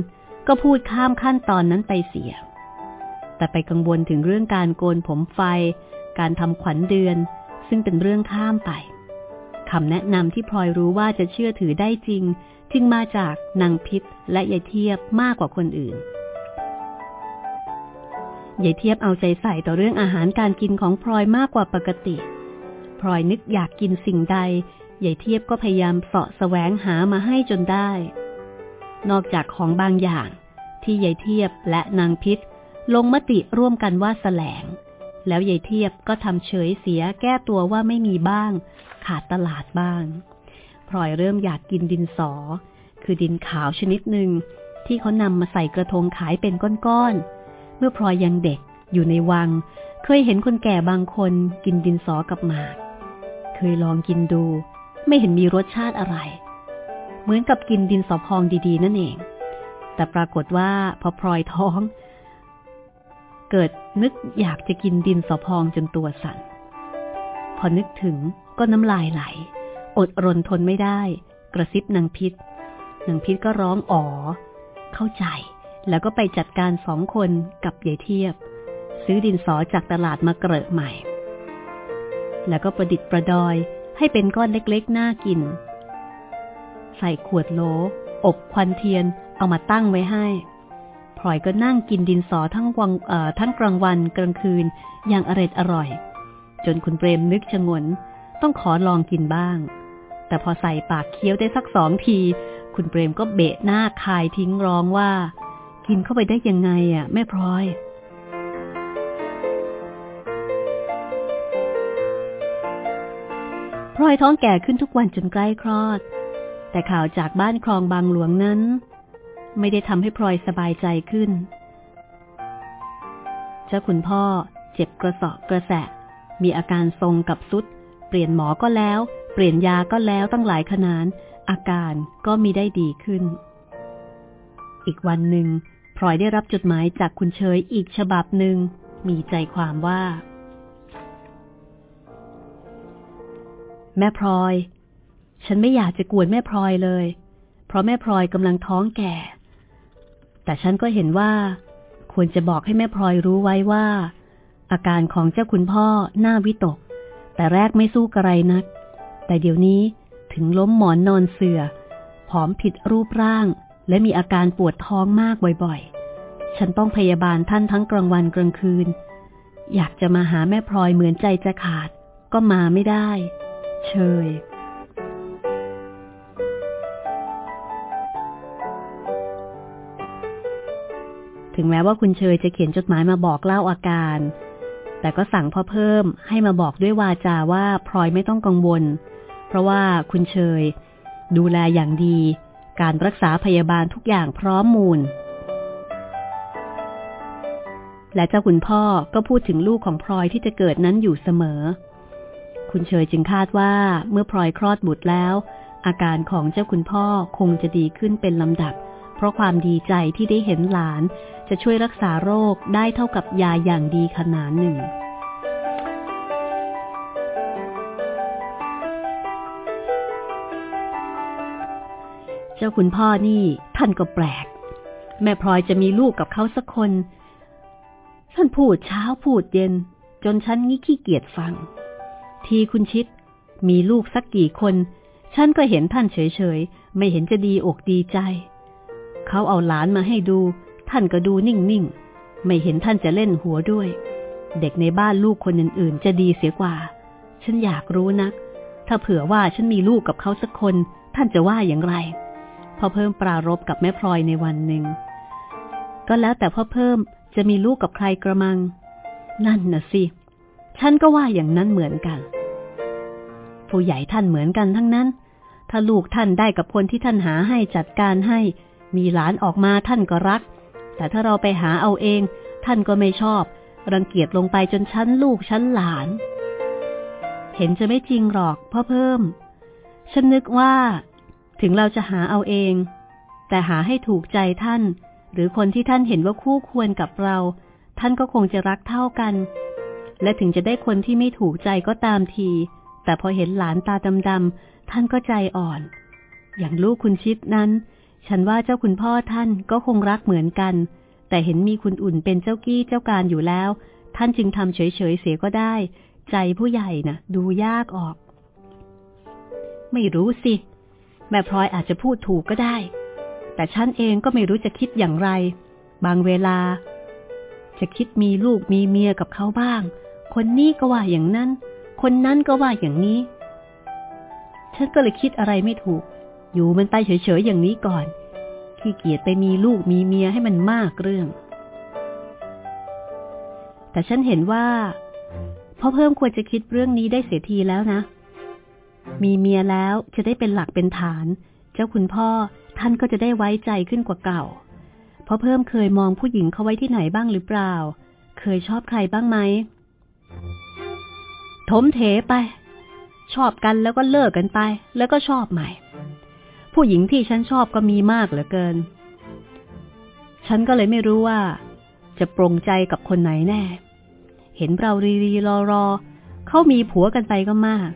ก็พูดข้ามขั้นตอนนั้นไปเสีย แต่ไปกังวลถึงเรื่องการโกนผมไฟ การทำขวัญเดือน ซึ่งเป็นเรื่องข้ามไปคำแนะนำที่พลอยรู้ว่าจะเชื่อถือได้จริง จึงมาจากนางพิษและยายเทียบมากกว่าคนอื่นยายเทียบเอาใจใส่ต่อเรื่องอาหารการกินของพลอยมากกว่าปกติ พลอยนึกอยากกินสิ่งใดยายเทียบก็พยายามเสาะแสวงหามาให้จนได้ นอกจากของบางอย่าง ที่ยายเทียบและนางพิษ ลงมติร่วมกันว่าแสลง แล้วยายเทียบก็ทำเฉยเสียแก้ตัวว่าไม่มีบ้าง ขาดตลาดบ้างพลอยเริ่มอยากกินดินสอ คือดินขาวชนิดหนึ่งที่เขานำมาใส่กระทงขายเป็นก้อนๆ เมื่อพลอยยังเด็กอยู่ในวัง เคยเห็นคนแก่บางคนกินดินสอกับหมาก เคยลองกินดู ไม่เห็นมีรสชาติอะไร เหมือนกับกินดินสอพองดีๆ นั่นเอง แต่ปรากฏว่าพอพลอยท้อง เกิดนึกอยากจะกินดินสอพองจนตัวสั่น พอนึกถึงก็น้ำลายไหล อดรนทนไม่ได้ กระซิบนางพิษนางพิษก็ร้องอ๋อ เข้าใจ แล้วก็ไปจัดการสองคนกับยายเทียบ ซื้อดินสอจากตลาดมาเกลอะใหม่ แล้วก็ประดิษฐ์ประดอยให้เป็นก้อนเล็กๆ น่ากิน ใส่ขวดโหลอบควันเทียนเอามาตั้งไว้ให้พลอยก็นั่งกินดินสอทั้งวังทั้งกลางวันกลางคืนอย่างอร็ดอร่อย จนคุณเปรมนึกชงน ต้องขอลองกินบ้าง แต่พอใส่ปากเคี้ยวได้สักสองที คุณเปรมก็เบะหน้าคายทิ้งร้องว่า กินเข้าไปได้ยังไงอะแม่พลอย ลอยท้องแก่ขึ้นทุกวันจนใกล้คลอด แต่ข่าวจากบ้านคลองบางหลวงนั้น ไม่ได้ทำให้พลอยสบายใจขึ้น เจ้าคุณพ่อเจ็บกระสอบกระแสะ มีอาการทรงกับสุด เปลี่ยนหมอก็แล้ว เปลี่ยนยาก็แล้วตั้งหลายขนาดอาการก็มีได้ดีขึ้น อีกวันหนึ่งพลอยได้รับจดหมายจากคุณเชยอีกฉบับหนึ่งมีใจความว่า แม่พลอย ฉันไม่อยากจะกวนแม่พลอยเลย เพราะแม่พลอยกำลังท้องแก่ แต่ฉันก็เห็นว่า ควรจะบอกให้แม่พลอยรู้ไว้ว่า อาการของเจ้าคุณพ่อหน้าวิตก แต่แรกไม่สู้กระไรนัก แต่เดี๋ยวนี้ถึงล้มหมอนนอนเสือ่อผอมผิดรูปร่าง และมีอาการปวดท้องมากบ่อยๆ ฉันต้องพยาบาลท่านทั้งกลางวันกลางคืน อยากจะมาหาแม่พลอยเหมือนใจจะขาด ก็มาไม่ได้ เชย ถึงแม้ว่าคุณเชยจะเขียนจดหมายมาบอกเล่าอาการ แต่ก็สั่งพ่อเพิ่มให้มาบอกด้วยวาจาว่าพลอยไม่ต้องกังวล เพราะว่าคุณเชย ดูแลอย่างดี การรักษาพยาบาลทุกอย่างพร้อมมูลและเจ้าคุณพ่อก็พูดถึงลูกของพลอยที่จะเกิดนั้นอยู่เสมอ คุณเชยจึงคาดว่าเมื่อพลอยคลอดบุตรแล้ว อาการของเจ้าคุณพ่อคงจะดีขึ้นเป็นลำดับ เพราะความดีใจที่ได้เห็นหลานจะช่วยรักษาโรคได้เท่ากับยาอย่างดีขนาดหนึ่ง เจ้าคุณพ่อนี่ท่านก็แปลก แม่พลอยจะมีลูกกับเขาสักคน ท่านพูดเช้าพูดเย็น จนฉันงี้ขี้เกียจฟัง ทีคุณชิด มีลูกสักกี่คน ฉันก็เห็นท่านเฉยๆ ไม่เห็นจะดีอกดีใจ เขาเอาหลานมาให้ดู ท่านก็ดูนิ่งๆ ไม่เห็นท่านจะเล่นหัวด้วย เด็กในบ้านลูกคนอื่นๆ จะดีเสียกว่า ฉันอยากรู้นัก ถ้าเผื่อว่าฉันมีลูกกับเขาสักคน ท่านจะว่าอย่างไร พอเพิ่มปรารบกับแม่พลอยในวันหนึ่ง ก็แล้วแต่พ่อเพิ่มจะมีลูกกับใครกระมัง นั่นน่ะสิฉันก็ว่าอย่างนั้นเหมือนกัน ผู้ใหญ่ท่านเหมือนกันทั้งนั้น ถ้าลูกท่านได้กับคนที่ท่านหาให้จัดการให้ มีหลานออกมาท่านก็รัก แต่ถ้าเราไปหาเอาเอง ท่านก็ไม่ชอบ รังเกียจลงไปจนชั้นลูกชั้นหลาน เห็นจะไม่จริงหรอกพ่อเพิ่ม ฉันนึกว่า ถึงเราจะหาเอาเอง แต่หาให้ถูกใจท่าน หรือคนที่ท่านเห็นว่าคู่ควรกับเรา ท่านก็คงจะรักเท่ากัน และถึงจะได้คนที่ไม่ถูกใจก็ตามที แต่พอเห็นหลานตาดำๆท่านก็ใจอ่อน อย่างลูกคุณชิดนั้น ฉันว่าเจ้าคุณพ่อท่านก็คงรักเหมือนกัน แต่เห็นมีคุณอุ่นเป็นเจ้ากี้เจ้าการอยู่แล้ว ท่านจึงทำเฉยๆเสียก็ได้ ใจผู้ใหญ่นะ่ะ ดูยากออก ไม่รู้สิ แม่พลอยอาจจะพูดถูกก็ได้ แต่ฉันเองก็ไม่รู้จะคิดอย่างไร บางเวลา จะคิดมีลูกมีเมียกับเขาบ้าง คนนี้ก็ว่าอย่างนั้น คนนั้นก็ว่าอย่างนี้ ฉันก็เลยคิดอะไรไม่ถูก อยู่มันไปเฉยๆอย่างนี้ก่อน ขี้เกียจไปมีลูกมีเมียให้มันมากเรื่อง แต่ฉันเห็นว่าพ่อเพิ่มควรจะคิดเรื่องนี้ได้เสียทีแล้วนะ มีเมียแล้วจะได้เป็นหลักเป็นฐาน เจ้าคุณพ่อท่านก็จะได้ไว้ใจขึ้นกว่าเก่าพ่อเพิ่มเคยมองผู้หญิงเขาไว้ที่ไหนบ้างหรือเปล่า เคยชอบใครบ้างไหม ถมเถไป ชอบกันแล้วก็เลิกกันไป แล้วก็ชอบใหม่ ผู้หญิงที่ฉันชอบก็มีมากเหลือเกิน ฉันก็เลยไม่รู้ว่า จะปรงใจกับคนไหนแน่ เห็นเรารีรีรอรอเขามีผัวกันไปก็มาก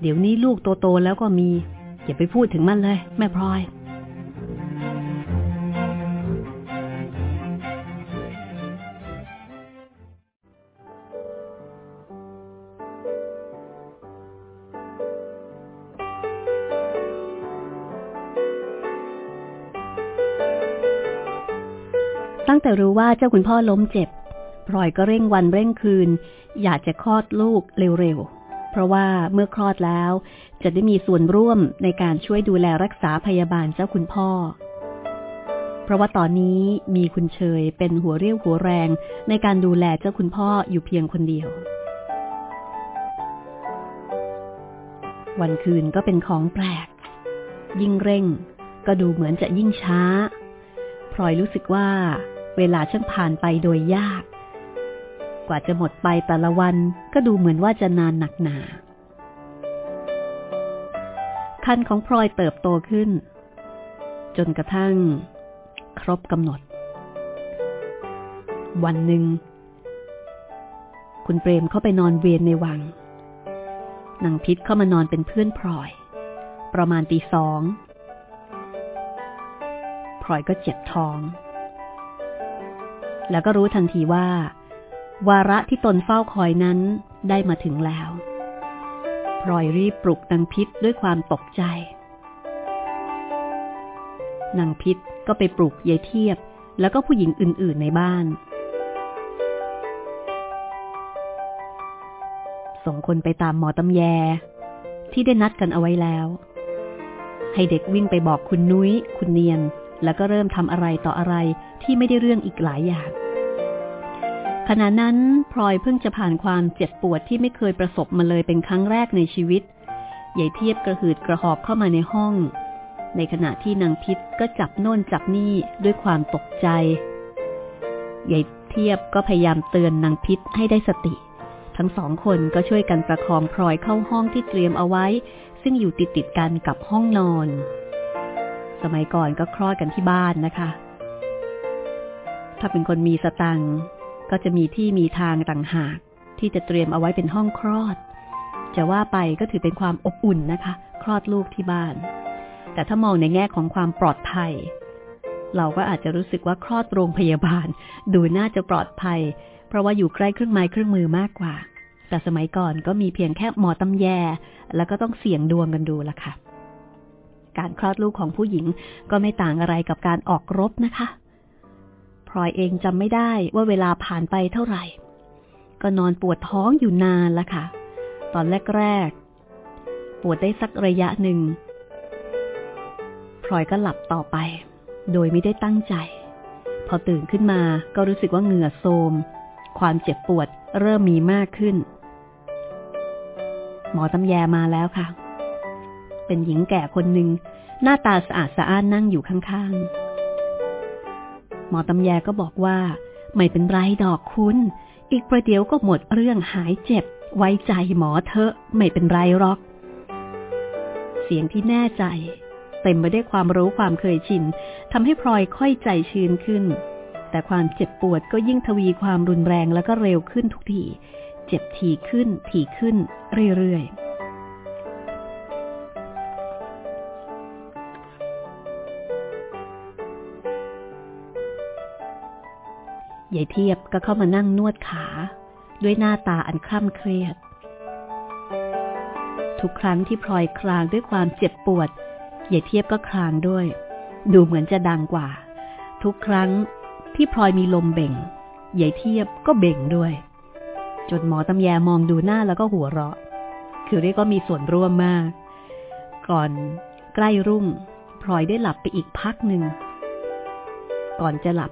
เดี๋ยวนี้ลูกโตๆแล้วก็มี อย่าไปพูดถึงมันเลย แม่พลอย แต่รู้ว่าเจ้าคุณพ่อล้มเจ็บพลอยก็เร่งวันเร่งคืน อยากจะคลอดลูกเร็วๆ เพราะว่าเมื่อคลอดแล้ว จะได้มีส่วนร่วมในการช่วยดูแลรักษาพยาบาลเจ้าคุณพ่อ เพราะว่าตอนนี้มีคุณเชยเป็นหัวเรี่ยวหัวแรงในการดูแลเจ้าคุณพ่ออยู่เพียงคนเดียว วันคืนก็เป็นของแปลก ยิ่งเร่ง ก็ดูเหมือนจะยิ่งช้าพลอยรู้สึกว่า เวลาช่างผ่านไปโดยยาก กว่าจะหมดไปแต่ละวันก็ดูเหมือนว่าจะนานหนักหนา คันของพลอยเติบโตขึ้น จนกระทั่ง ครบกำหนด วันหนึ่ง คุณเปรมเข้าไปนอนเวียนในวังนางพิษเข้ามานอนเป็นเพื่อนพลอย ประมาณตีสองพลอยก็เจ็บท้อง แล้วก็รู้ทันทีว่า วาระที่ตนเฝ้าคอยนั้นได้มาถึงแล้วพลอยรีบปลุกนางพิษด้วยความตกใจนางพิษก็ไปปลุกยายเทียบ แล้วก็ผู้หญิงอื่น ๆในบ้าน ส่งคนไปตามหมอตำแย ที่ได้นัดกันเอาไว้แล้ว ให้เด็กวิ่งไปบอกคุณนุ้ย คุณเนียน แล้วก็เริ่มทำอะไรต่ออะไรที่ไม่ได้เรื่องอีกหลายอย่าง ณะนั้นพลอยเพิ่งจะผ่านความเจ็บปวดที่ไม่เคยประสบมาเลยเป็นครั้งแรกในชีวิตใหญ่เทียบกระหืดกระหอบเข้ามาในห้อง ในขณะที่นางพิษก็จับโน่นจับนี่ด้วยความตกใจใหญ่เทียบก็พยายามเตือนนางพิษให้ได้สติ ทั้งสองคนก็ช่วยกันประคองพลอยเข้าห้องที่เตรียมเอาไว้ ซึ่งอยู่ติดติดกันกับห้องนอน สมัยก่อนก็คลอดกันที่บ้านนะคะ ถ้าเป็นคนมีสตัง ก็จะมีที่มีทางต่างหาก ที่จะเตรียมเอาไว้เป็นห้องคลอด จะว่าไปก็ถือเป็นความอบอุ่นนะคะ คลอดลูกที่บ้าน แต่ถ้ามองในแง่ของความปลอดภัย เราก็อาจจะรู้สึกว่าคลอดโรงพยาบาล ดูน่าจะปลอดภัย เพราะว่าอยู่ใกล้เครื่องไม้เครื่องมือมากกว่า แต่สมัยก่อนก็มีเพียงแค่หมอตำแย แล้วก็ต้องเสี่ยงดวงกันดูละค่ะ การคลอดลูกของผู้หญิงก็ไม่ต่างอะไรกับการออกรบนะคะ พลอยเองจำไม่ได้ว่าเวลาผ่านไปเท่าไหร่ ก็นอนปวดท้องอยู่นานแล้วค่ะ ตอนแรกๆ ปวดได้สักระยะหนึ่ง พลอยก็หลับต่อไป โดยไม่ได้ตั้งใจ พอตื่นขึ้นมาก็รู้สึกว่าเหงื่อโทม ความเจ็บปวดเริ่มมีมากขึ้น หมอตำแยมาแล้วค่ะ เป็นหญิงแก่คนหนึ่ง หน้าตาสะอาดสะอ้านนั่งอยู่ข้างๆ หมอตำแยก็บอกว่า ไม่เป็นไรดอกคุณ อีกประเดี๋ยวก็หมดเรื่องหายเจ็บ ไว้ใจหมอเถอะ ไม่เป็นไรหรอก เสียงที่แน่ใจ เต็มไปด้วยความรู้ความเคยชินทำให้พลอยค่อยใจชื้นขึ้น แต่ความเจ็บปวดก็ยิ่งทวีความรุนแรงแล้วก็เร็วขึ้นทุกที เจ็บถี่ขึ้นถี่ขึ้น เรื่อยๆ ยายเทียบก็เข้ามานั่งนวดขา ด้วยหน้าตาอันคล่ำเครียด ทุกครั้งที่พลอยคลางด้วยความเจ็บปวดยายเทียบก็คลางด้วย ดูเหมือนจะดังกว่า ทุกครั้งที่พลอยมีลมเบ่งใหญ่เทียบก็เบ่งด้วย จนหมอตำแยมองดูหน้าแล้วก็หัวเราะ คือเรียกก็มีส่วนร่วมมาก ก่อนใกล้รุ่งพลอยได้หลับไปอีกพักหนึ่ง ก่อนจะหลับ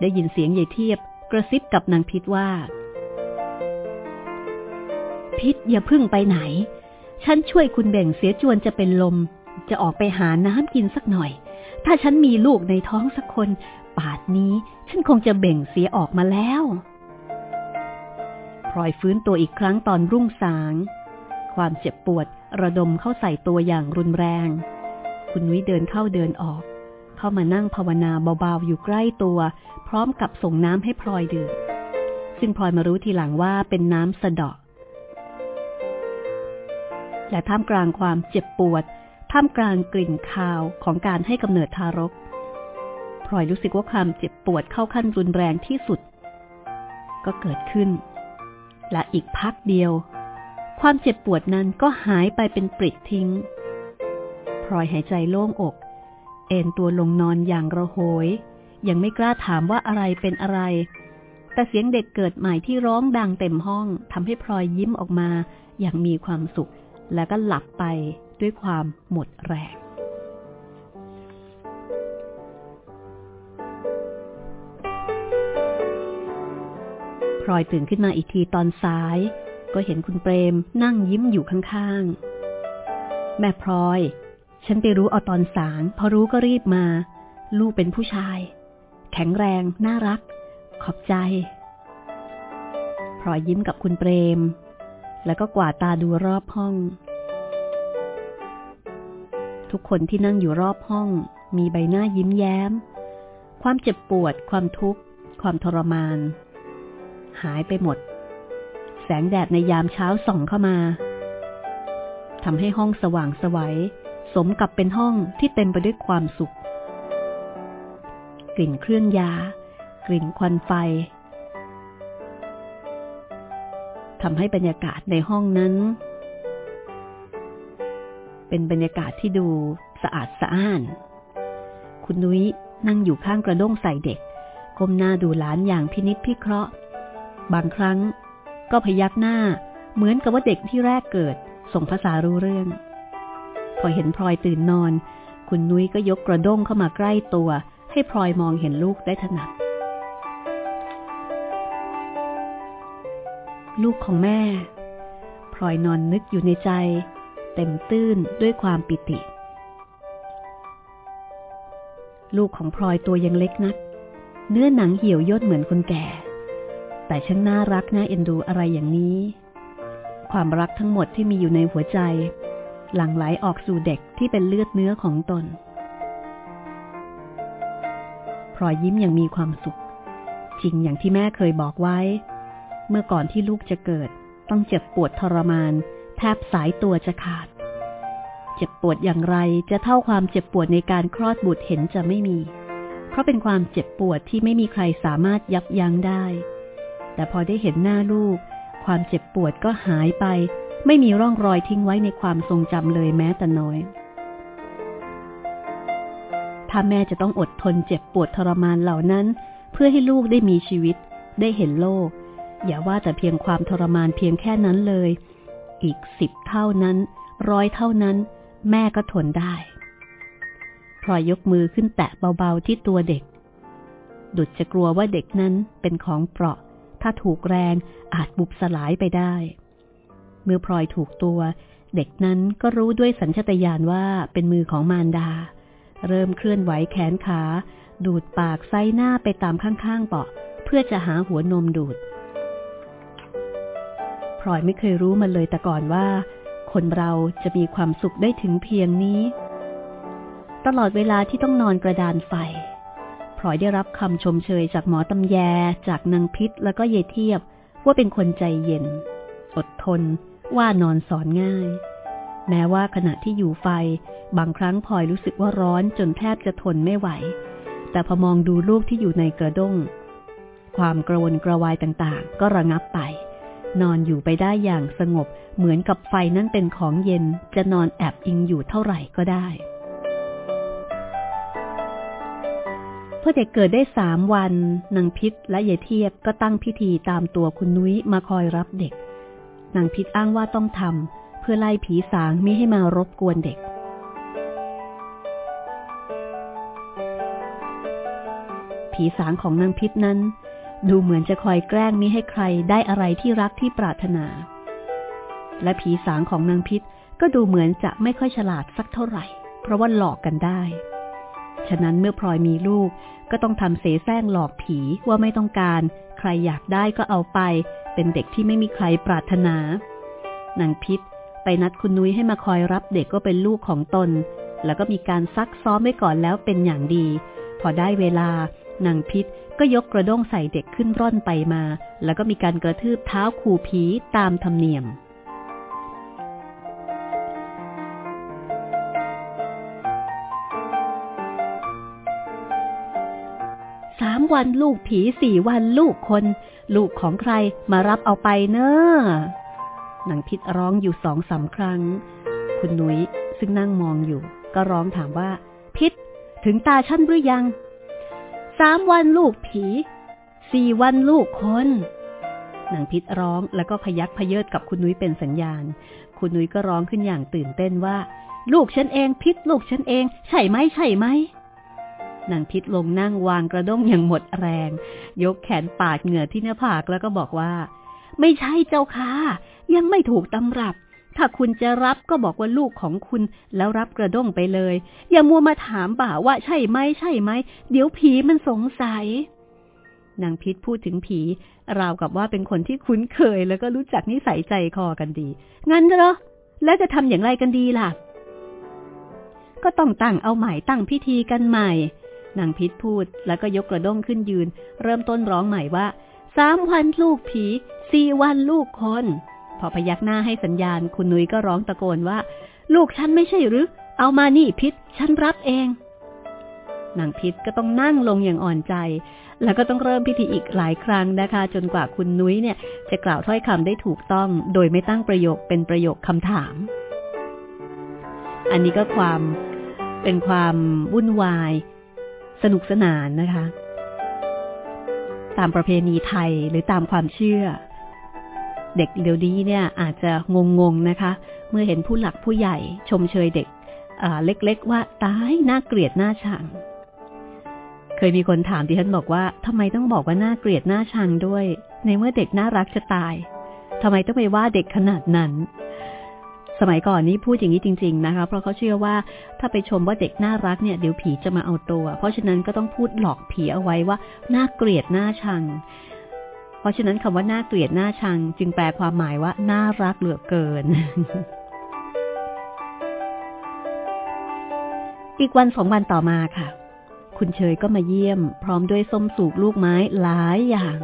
ได้ยินเสียงใหญ่เทียบกระซิบกับนางพิษว่า พิษอย่าพึ่งไปไหน ฉันช่วยคุณเบ่งเสียจวนจะเป็นลม จะออกไปหาน้ำกินสักหน่อย ถ้าฉันมีลูกในท้องสักคนป่านนี้ฉันคงจะเบ่งเสียออกมาแล้วพลอยฟื้นตัวอีกครั้งตอนรุ่งสาง ความเจ็บปวดระดมเข้าใส่ตัวอย่างรุนแรง คุณนุ้ยเดินเข้าเดินออก เข้ามานั่งภาวนาเบาๆอยู่ใกล้ตัว พร้อมกับส่งน้ำให้พลอยดื่ม ซึ่งพลอยมารู้ทีหลังว่าเป็นน้ำสะเดาะ และท่ามกลางความเจ็บปวด ท่ามกลางกลิ่นคาวของการให้กำเนิดทารกพลอยรู้สึกว่าความเจ็บปวดเข้าขั้นรุนแรงที่สุด ก็เกิดขึ้น และอีกพักเดียว ความเจ็บปวดนั้นก็หายไปเป็นปริดทิ้งพลอยหายใจโล่งอก เอนตัวลงนอนอย่างระโหย ยังไม่กล้าถามว่าอะไรเป็นอะไร แต่เสียงเด็กเกิดใหม่ที่ร้องดังเต็มห้องทำให้พลอยยิ้มออกมาอย่างมีความสุข แล้วก็หลับไปด้วยความหมดแรงพลอยตื่นขึ้นมาอีกทีตอนสาย ก็เห็นคุณเปรมนั่งยิ้มอยู่ข้างๆ แม่พลอย ฉันไปรู้เอาตอนสางพอรู้ก็รีบมา ลูกเป็นผู้ชาย แข็งแรง น่ารัก ขอบใจพลอยยิ้มกับคุณเปรม แล้วก็กวาดตาดูรอบห้อง ทุกคนที่นั่งอยู่รอบห้อง มีใบหน้ายิ้มแย้ม ความเจ็บปวด ความทุกข์ ความทรมาน หายไปหมด แสงแดดในยามเช้าส่องเข้ามาทำให้ห้องสว่างสวัย มกับเป็นห้องที่เต็มไปด้วยความสุข กลิ่นเครื่องยา กลิ่นควันไฟทำให้บรรยากาศในห้องนั้น เป็นบรรยากาศที่ดูสะอาดสะอ้าน คุณนุ้ยนั่งอยู่ข้างกระด้งใส่เด็กก้มหน้าดูหลานอย่างพินิษพิเคราะห์ บางครั้งก็พยักหน้าเหมือนกับว่าเด็กที่แรกเกิดส่งภาษารู้เรื่อง พอเห็นพลอยตื่นนอน คุณนุ้ยก็ยกกระด้งเข้ามาใกล้ตัว ให้พลอยมองเห็นลูกได้ถนัด ลูกของแม่ พลอยนอนนึกอยู่ในใจ เต็มตื้นด้วยความปิติ ลูกของพลอยตัวยังเล็กนัก เนื้อหนังเหี่ยวย่นเหมือนคนแก่ แต่ช่างน่ารักน่าเอ็นดูอะไรอย่างนี้ ความรักทั้งหมดที่มีอยู่ในหัวใจ หลั่งไหลออกสู่เด็กที่เป็นเลือดเนื้อของตนพลอยยิ้มอย่างมีความสุข จริงอย่างที่แม่เคยบอกไว้ เมื่อก่อนที่ลูกจะเกิด ต้องเจ็บปวดทรมาน แทบสายตัวจะขาด เจ็บปวดอย่างไรจะเท่าความเจ็บปวดในการคลอดบุตรเห็นจะไม่มี เพราะเป็นความเจ็บปวดที่ไม่มีใครสามารถยับยั้งได้ แต่พอได้เห็นหน้าลูก ความเจ็บปวดก็หายไป ไม่มีร่องรอยทิ้งไว้ในความทรงจำเลยแม้แต่น้อย ถ้าแม่จะต้องอดทนเจ็บปวดทรมานเหล่านั้น เพื่อให้ลูกได้มีชีวิต ได้เห็นโลก อย่าว่าแต่เพียงความทรมานเพียงแค่นั้นเลย อีกสิบเท่านั้น ร้อยเท่านั้น แม่ก็ทนได้พลอยยกมือขึ้นแตะเบาๆที่ตัวเด็ก ดุดจะกลัวว่าเด็กนั้นเป็นของเปราะ ถ้าถูกแรงอาจบุบสลายไปได้ เมื่อพลอยถูกตัว เด็กนั้นก็รู้ด้วยสัญชตาตญาณว่าเป็นมือของมารดา เริ่มเคลื่อนไหวแขนขา ดูดปากไซหน้าไปตามข้างๆเปาะเพื่อจะหาหัวนมดูดพลอยไม่เคยรู้มาเลยแต่ก่อนว่า คนเราจะมีความสุขได้ถึงเพียงนี้ ตลอดเวลาที่ต้องนอนกระดานไฟพลอยได้รับคำชมเชยจากหมอตำแย จากนางพิษแล้วก็เยเทียบ ว่าเป็นคนใจเย็น อดทน ว่านอนสอนง่าย แม้ว่าขณะที่อยู่ไฟ บางครั้งพลอยรู้สึกว่าร้อนจนแทบจะทนไม่ไหว แต่พอมองดูลูกที่อยู่ในกระด้ง ความกระวนกระวายต่างๆ ก็ระงับไป นอนอยู่ไปได้อย่างสงบเหมือนกับไฟนั้นเป็นของเย็นจะนอนแอบอิงอยู่เท่าไหร่ก็ได้พอเด็กเกิดได้สามวันนางพิษและเยเทียบก็ตั้งพิธีตามตัวคุณนุ้ยมาคอยรับเด็ก นางพิษอ้างว่าต้องทำเพื่อไล่ผีสางไม่ให้มารบกวนเด็ก ผีสางของนางพิษนั้น ดูเหมือนจะคอยแกล้งมิให้ใครได้อะไรที่รักที่ปรารถนา และผีสางของนางพิษก็ดูเหมือนจะไม่ค่อยฉลาดสักเท่าไหร่ เพราะว่าหลอกกันได้ ฉะนั้นเมื่อพลอยมีลูกก็ต้องทำเสแสร้งหลอกผีว่าไม่ต้องการ ใครอยากได้ก็เอาไป เป็นเด็กที่ไม่มีใครปรารถนา นางพิษไปนัดคุณนุ้ยให้มาคอยรับเด็กก็เป็นลูกของตน แล้วก็มีการซักซ้อมไว้ก่อนแล้วเป็นอย่างดี พอได้เวลานางพิษก็ยกกระด้งใส่เด็กขึ้นร่อนไปมา แล้วก็มีการกระทืบเท้าขู่ผีตามธรรมเนียม วันลูกผีสี่วันลูกคน ลูกของใครมารับเอาไปเนอะนางพิษร้องอยู่สองสาครั้ง คุณนุ้ยซึ่งนั่งมองอยู่ ก็ร้องถามว่า พิษถึงตาชั่นหรือยัง สามวันลูกผี สี่วันลูกคนนางพิษร้องแล้วก็พยักพเยิดกับคุณนุ้ยเป็นสัญญาณ คุณนุ้ยก็ร้องขึ้นอย่างตื่นเต้นว่า ลูกฉันเองพิษลูกฉันเอง ใช่ไหมใช่ไหม นางพิษลงนั่งวางกระด้งอย่างหมดแรง ยกแขนปาดเหงื่อที่หน้าผากแล้วก็บอกว่า ไม่ใช่เจ้าค่ะ ยังไม่ถูกตำรับ ถ้าคุณจะรับก็บอกว่าลูกของคุณแล้วรับกระด้งไปเลย อย่ามัวมาถามบ่าว่าใช่ไหมใช่ไหม เดี๋ยวผีมันสงสัยนางพิษพูดถึงผี ราวกับว่าเป็นคนที่คุ้นเคยแล้วก็รู้จักนิสัยใจคอกันดี งั้นเหรอ แล้วจะทำอย่างไรกันดีล่ะ ก็ต้องตั้งเอาใหม่ตั้งพิธีกันใหม่ นางพิษพูด แล้วก็ยกกระด้งขึ้นยืน เริ่มต้นร้องใหม่ว่าสามวันลูกผีสี่วันลูกคน พอพยักหน้าให้สัญญาณ คุณนุ้ยก็ร้องตะโกนว่า ลูกฉันไม่ใช่หรือ เอามานี่พิษ ฉันรับเอง นางพิษก็ต้องนั่งลงอย่างอ่อนใจ แล้วก็ต้องเริ่มพิธีอีกหลายครั้งนะคะ จนกว่าคุณนุ้ยเนี่ย จะกล่าวถ้อยคำได้ถูกต้อง โดยไม่ตั้งประโยคเป็นประโยคคำถาม อันนี้ก็ความเป็นความวุ่นวาย สนุกสนานนะคะ ตามประเพณีไทยหรือตามความเชื่อ เด็กเดี๋ยวนี้เนี่ยอาจจะงงๆนะคะ เมื่อเห็นผู้หลักผู้ใหญ่ชมเชยเด็กเล็กๆ ว่าตายน่าเกลียดน่าชัง เคยมีคนถามที่ฉันบอกว่าทำไมต้องบอกว่าน่าเกลียดน่าชังด้วย ในเมื่อเด็กน่ารักจะตายทำไมต้องไปว่าเด็กขนาดนั้น สมัยก่อนนี้พูดอย่างนี้จริง ๆนะคะ เพราะเขาเชื่อว่าถ้าไปชมว่าเด็กน่ารักเนี่ยเดี๋ยวผีจะมาเอาตัว เพราะฉะนั้นก็ต้องพูดหลอกผีเอาไว้ว่าน่าเกลียดน่าชัง เพราะฉะนั้นคำว่าน่าเกลียดน่าชัง จึงแปลความหมายว่าน่ารักเหลือเกิน อีกวันสองวันต่อมาค่ะ คุณเชยก็มาเยี่ยม พร้อมด้วยส้มสูบลูกไม้หลายอย่าง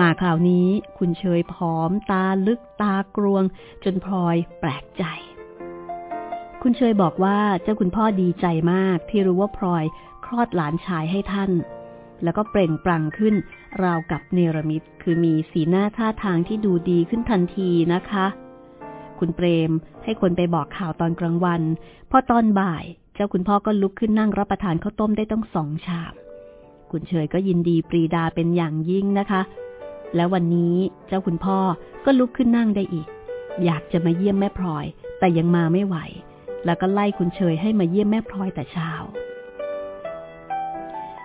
มาคราวนี้คุณเชยผอม ตาลึกตากรวง จนพลอยแปลกใจ คุณเชยบอกว่าเจ้าคุณพ่อดีใจมากที่รู้ว่าพลอยคลอดหลานชายให้ท่าน แล้วก็เปล่งปลั่งขึ้น ราวกับเนรมิตคือมีสีหน้าท่าทางที่ดูดีขึ้นทันทีนะคะ คุณเปรมให้คนไปบอกข่าวตอนกลางวัน พอตอนบ่าย เจ้าคุณพ่อก็ลุกขึ้นนั่งรับประทานข้าวต้มได้ต้องสองชามคุณเฉยก็ยินดีปรีดาเป็นอย่างยิ่งนะคะ แล้ววันนี้เจ้าคุณพ่อก็ลุกขึ้นนั่งได้อีก อยากจะมาเยี่ยมแม่พลอย แต่ยังมาไม่ไหว แล้วก็ไล่คุณเฉยให้มาเยี่ยมแม่พลอยแต่เช้า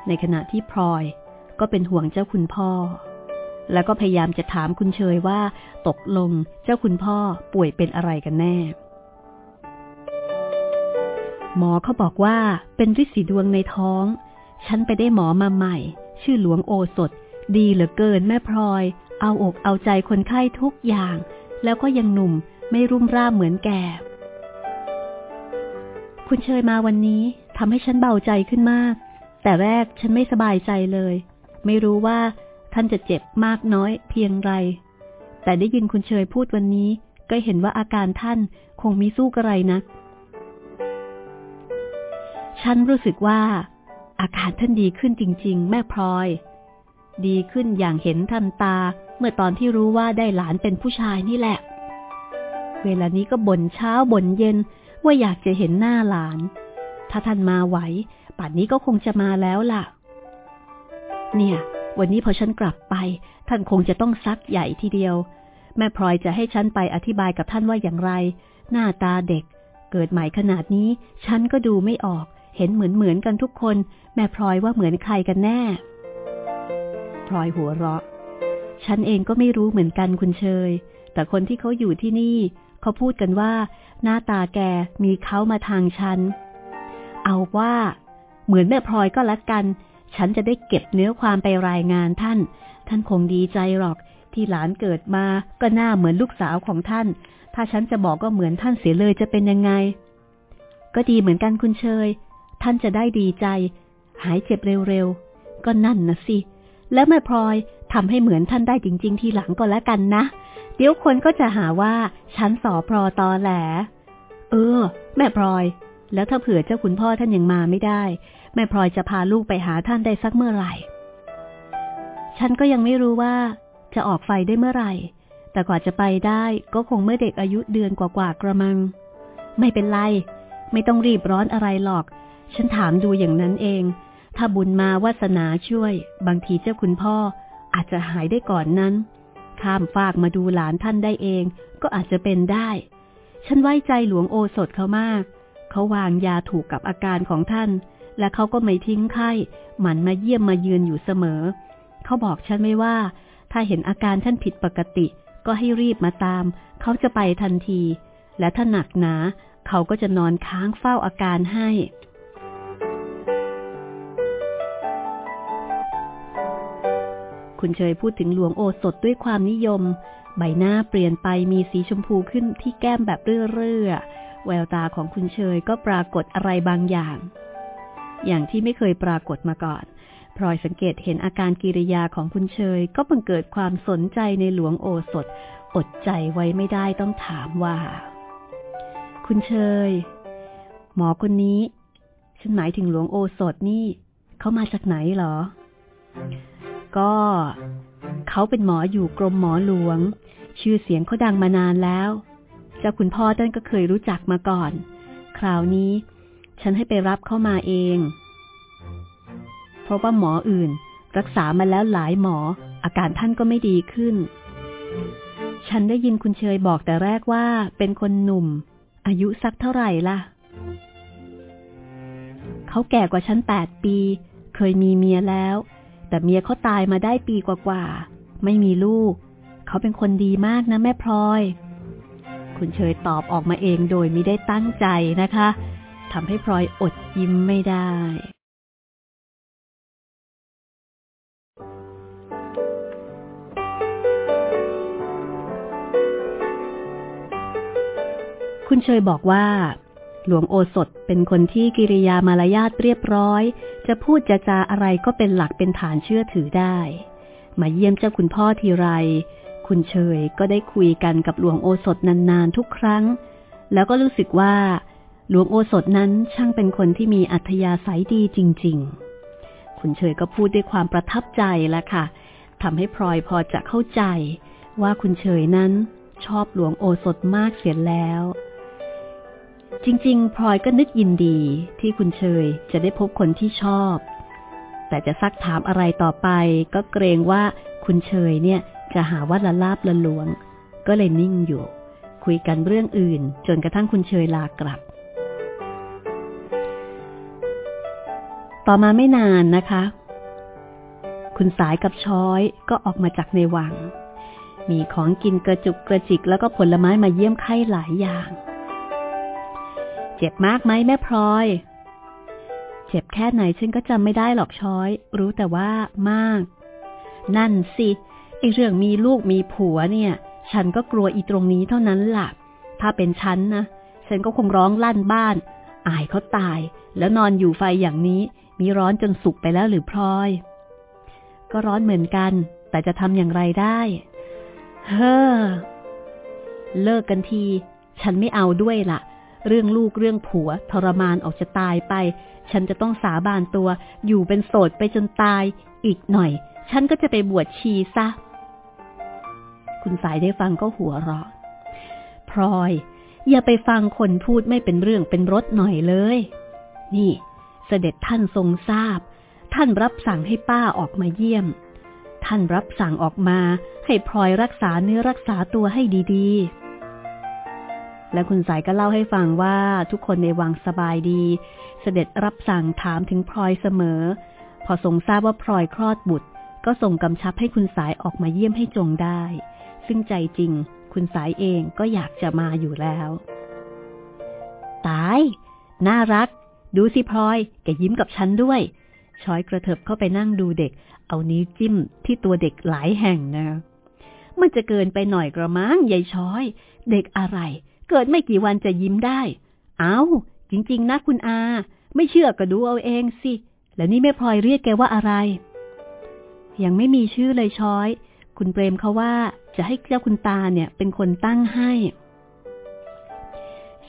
ในขณะที่พลอยก็เป็นห่วงเจ้าคุณพ่อ แล้วก็พยายามจะถามคุณเชยว่า ตกลงเจ้าคุณพ่อป่วยเป็นอะไรกันแน่ หมอเขาบอกว่าเป็นริสีดวงในท้อง ฉันไปได้หมอมาใหม่ ชื่อหลวงโอสถ ดีเหลือเกินแม่พลอย เอาอกเอาใจคนไข้ทุกอย่าง แล้วก็ยังหนุ่มไม่รุ่มร่ามเหมือนแก่ คุณเชยมาวันนี้ทำให้ฉันเบาใจขึ้นมาก แต่แรกฉันไม่สบายใจเลย ไม่รู้ว่าท่านจะเจ็บมากน้อยเพียงไร แต่ได้ยินคุณเชยพูดวันนี้ ก็เห็นว่าอาการท่านคงมีสู้กระไรนะักฉันรู้สึกว่า อาการท่านดีขึ้นจริง ๆ แม่พลอย ดีขึ้นอย่างเห็นทันตา เมื่อตอนที่รู้ว่าได้หลานเป็นผู้ชายนี่แหละ เวลานี้ก็บ่นเช้าบ่นเย็นว่าอยากจะเห็นหน้าหลาน ถ้าท่านมาไหว ป่านนี้ก็คงจะมาแล้วล่ะ เนี่ย วันนี้พอฉันกลับไป ท่านคงจะต้องซักใหญ่ทีเดียว แม่พลอยจะให้ฉันไปอธิบายกับท่านว่าอย่างไร หน้าตาเด็ก เกิดใหม่ขนาดนี้ ฉันก็ดูไม่ออก เห็นเหมือนเหมือนกันทุกคน แม่พลอยว่าเหมือนใครกันแน่ พลอยหัวเราะ ฉันเองก็ไม่รู้เหมือนกันคุณเชย แต่คนที่เขาอยู่ที่นี่ เขาพูดกันว่า หน้าตาแกมีเขามาทางฉัน เอาว่า เหมือนแม่พลอยก็แล้วกัน ฉันจะได้เก็บเนื้อความไปรายงานท่าน ท่านคงดีใจหรอก ที่หลานเกิดมาก็หน้าเหมือนลูกสาวของท่าน ถ้าฉันจะบอกก็เหมือนท่านเสียเลยจะเป็นยังไง ก็ดีเหมือนกันคุณเชย ท่านจะได้ดีใจ หายเจ็บเร็วๆ ก็นั่นนะสิ แล้วแม่พลอยทำให้เหมือนท่านได้จริง ๆ ทีหลังก็แล้วกันนะ เดี๋ยวคนก็จะหาว่าฉันสอพรอตอแหล เออ แม่พลอย แล้วถ้าเผื่อเจ้าคุณพ่อท่านยังมาไม่ได้ แม่พลอยจะพาลูกไปหาท่านได้สักเมื่อไหร่ ฉันก็ยังไม่รู้ว่า จะออกไฟได้เมื่อไหร่ แต่กว่าจะไปได้ก็คงเมื่อเด็กอายุเดือนกว่าๆกระมัง ไม่เป็นไร ไม่ต้องรีบร้อนอะไรหรอก ฉันถามดูอย่างนั้นเอง ถ้าบุญมาวาสนาช่วย บางทีเจ้าคุณพ่ออาจจะหายได้ก่อนนั้น ข้ามฟากมาดูหลานท่านได้เอง ก็อาจจะเป็นได้ ฉันไว้ใจหลวงโอสถเขามาก เขาวางยาถูกกับอาการของท่าน และเขาก็ไม่ทิ้งไข้หมันมาเยี่ยมมาเยือนอยู่เสมอ เขาบอกฉันไว้ว่า ถ้าเห็นอาการท่านผิดปกติ ก็ให้รีบมาตาม เขาจะไปทันที และถ้าหนักหนา เขาก็จะนอนค้างเฝ้าอาการให้ คุณเชยพูดถึงหลวงโอสถด้วยความนิยม ใบหน้าเปลี่ยนไปมีสีชมพูขึ้นที่แก้มแบบเรื่อๆ แววตาของคุณเชยก็ปรากฏอะไรบางอย่าง อย่างที่ไม่เคยปรากฏมาก่อนพลอยสังเกตเห็นอาการกิริยาของคุณเชย ก็บังเกิดความสนใจในหลวงโอสถ อดใจไว้ไม่ได้ต้องถามว่า คุณเชย หมอคนนี้ ฉันหมายถึงหลวงโอสถนี่ เขามาจากไหนเหรอ ก็ เขาเป็นหมออยู่กรมหมอหลวง ชื่อเสียงเขาดังมานานแล้ว เจ้าคุณพ่อท่านก็เคยรู้จักมาก่อน คราวนี้ ฉันให้ไปรับเข้ามาเอง เพราะว่าหมออื่น รักษามาแล้วหลายหมอ อาการท่านก็ไม่ดีขึ้น ฉันได้ยินคุณเชยบอกแต่แรกว่าเป็นคนหนุ่ม อายุสักเท่าไหร่ล่ะเขาแก่กว่าฉันแปดปี เคยมีเมียแล้ว แต่เมียเขาตายมาได้ปีกว่าๆ ไม่มีลูก เขาเป็นคนดีมากนะแม่พลอย คุณเชยตอบออกมาเองโดยไม่ได้ตั้งใจนะคะทำให้พลอยอดยิ้มไม่ได้ คุณเชยบอกว่า หลวงโอสถเป็นคนที่กิริยามารยาทเรียบร้อย จะพูดจะจาอะไรก็เป็นหลักเป็นฐานเชื่อถือได้ มาเยี่ยมเจ้าคุณพ่อทีไร คุณเชยก็ได้คุยกันกับหลวงโอสถนานๆทุกครั้ง แล้วก็รู้สึกว่า หลวงโอสถนั้นช่างเป็นคนที่มีอัธยาศัยดีจริง ๆ คุณเฉยก็พูดด้วยความประทับใจและค่ะทำให้พลอยพอจะเข้าใจว่าคุณเฉยนั้นชอบหลวงโอสถมากเสียแล้ว จริง ๆ พลอยก็นึกยินดีที่คุณเฉยจะได้พบคนที่ชอบ แต่จะซักถามอะไรต่อไป ก็เกรงว่าคุณเฉยเนี่ยจะหาว่าละลาบละหลวง ก็เลยนิ่งอยู่ คุยกันเรื่องอื่น จนกระทั่งคุณเฉยลากลับ ต่อมาไม่นานนะคะ คุณสายกับช้อยก็ออกมาจากในวัง มีของกินกระจุกกระจิกแล้วก็ผลไม้มาเยี่ยมไข้หลายอย่าง เจ็บมากไหมแม่พลอย เจ็บแค่ไหนฉันก็จำไม่ได้หรอกช้อย รู้แต่ว่ามาก นั่นสิไอเรื่องมีลูกมีผัวเนี่ย ฉันก็กลัวอีตรงนี้เท่านั้นล่ะ ถ้าเป็นฉันนะ ฉันก็คงร้องลั่นบ้าน อายเขาตาย แล้วนอนอยู่ไฟอย่างนี้ มีร้อนจนสุกไปแล้วหรือพลอย ก็ร้อนเหมือนกัน แต่จะทำอย่างไรได้ เฮ้อ เลิกกันที ฉันไม่เอาด้วยละ่ะ เรื่องลูกเรื่องผัว ทรมานออกจะตายไป ฉันจะต้องสาบานตัว อยู่เป็นโสดไปจนตาย อีกหน่อย ฉันก็จะไปบวชชีซะ คุณสายได้ฟังก็หัวเราะ พลอย อย่าไปฟังคนพูดไม่เป็นเรื่องเป็นรถหน่อยเลย นี่ เสด็จท่านทรงทราบ ท่านรับสั่งให้ป้าออกมาเยี่ยม ท่านรับสั่งออกมาให้พลอยรักษาเนื้อรักษาตัวให้ดี ๆ และคุณสายก็เล่าให้ฟังว่าทุกคนในวังสบายดี เสด็จรับสั่งถามถึงพลอยเสมอ พอทรงทราบว่าพลอยคลอดบุตร ก็ส่งกำชับให้คุณสายออกมาเยี่ยมให้จงได้ ซึ่งใจจริง คุณสายเองก็อยากจะมาอยู่แล้ว ตาย น่ารัก ดูสิพลอย แกยิ้มกับฉันด้วย ช้อยกระเถิบเข้าไปนั่งดูเด็ก เอานิ้วจิ้มที่ตัวเด็กหลายแห่งนะ มันจะเกินไปหน่อยกระมังยายช้อย เด็กอะไร เกิดไม่กี่วันจะยิ้มได้ เอา้า จริง ๆ นะคุณอา ไม่เชื่อก็ดูเอาเองสิ แล้วนี่แม่พลอยเรียกแกว่าอะไร ยังไม่มีชื่อเลยช้อย คุณเปรมเขาว่าจะให้เจ้าคุณตาเนี่ยเป็นคนตั้งให้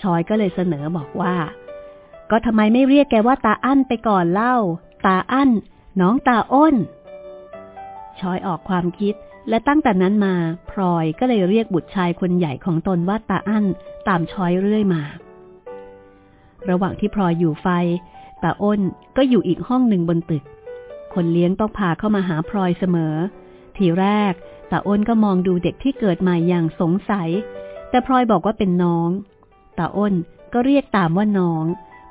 ชอยก็เลยเสนอบอกว่า ก็ทำไมไม่เรียกแกว่าตาอั้นไปก่อนเล่า ตาอั้น น้องตาอ้น ชอยออกความคิด และตั้งแต่นั้นมาพลอยก็เลยเรียกบุตรชายคนใหญ่ของตนว่าตาอั้นตามช้อยเรื่อยมา ระหว่างที่พลอยอยู่ไฟตาอ้นก็อยู่อีกห้องหนึ่งบนตึก คนเลี้ยงต้องพาเข้ามาหาพลอยเสมอ ทีแรกตาอ้นก็มองดูเด็กที่เกิดใหม่อย่างสงสัย แต่พลอยบอกว่าเป็นน้องตาอ้นก็เรียกตามว่าน้อง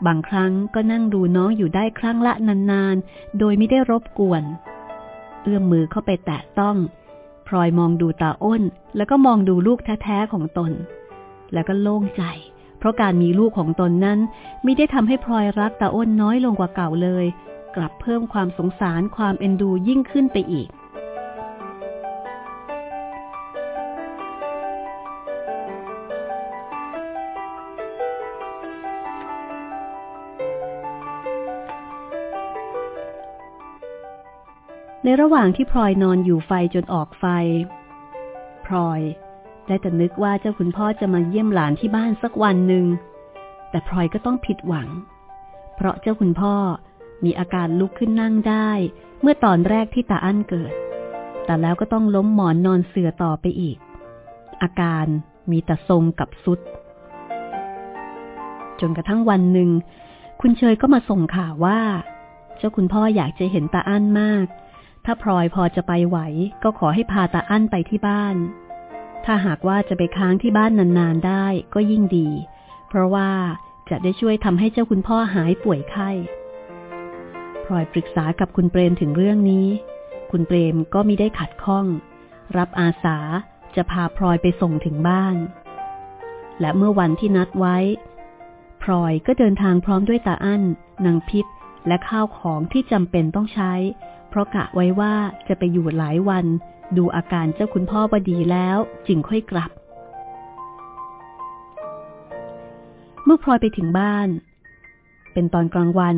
บางครั้งก็นั่งดูน้องอยู่ได้ครั้งละนานๆ โดยไม่ได้รบกวน เอื้อมมือเข้าไปแตะต้อง พลอยมองดูตาอ้น แล้วก็มองดูลูกแท้ๆของตน แล้วก็โล่งใจ เพราะการมีลูกของตนนั้น ไม่ได้ทำให้พลอยรักตาอ้นน้อยลงกว่าเก่าเลย กลับเพิ่มความสงสารความเอ็นดูยิ่งขึ้นไปอีก ระหว่างที่พลอยนอนอยู่ไฟจนออกไฟ พลอยได้แต่นึกว่าเจ้าคุณพ่อจะมาเยี่ยมหลานที่บ้านสักวันหนึ่ง แต่พลอยก็ต้องผิดหวัง เพราะเจ้าคุณพ่อมีอาการลุกขึ้นนั่งได้ เมื่อตอนแรกที่ตาอั้นเกิด แต่แล้วก็ต้องล้มหมอนนอนเสื่อต่อไปอีก อาการมีแต่ทรงกับสุด จนกระทั่งวันหนึ่ง คุณเชยก็มาส่งข่าวว่า เจ้าคุณพ่ออยากจะเห็นตาอั้นมาก ถ้าพลอยพอจะไปไหว ก็ขอให้พาตาอั้นไปที่บ้าน ถ้าหากว่าจะไปค้างที่บ้านนานๆได้ก็ยิ่งดี เพราะว่าจะได้ช่วยทำให้เจ้าคุณพ่อหายป่วยไข้พลอยปรึกษากับคุณเปรมถึงเรื่องนี้ คุณเปรมก็มิได้ขัดข้อง รับอาสาจะพาพลอยไปส่งถึงบ้าน และเมื่อวันที่นัดไว้พลอยก็เดินทางพร้อมด้วยตาอั้นนางพิษและข้าวของที่จำเป็นต้องใช้ เพราะกะไว้ว่าจะไปอยู่หลายวัน ดูอาการเจ้าคุณพ่อว่าดีแล้วจึงค่อยกลับ เมื่อพลอยไปถึงบ้าน เป็นตอนกลางวัน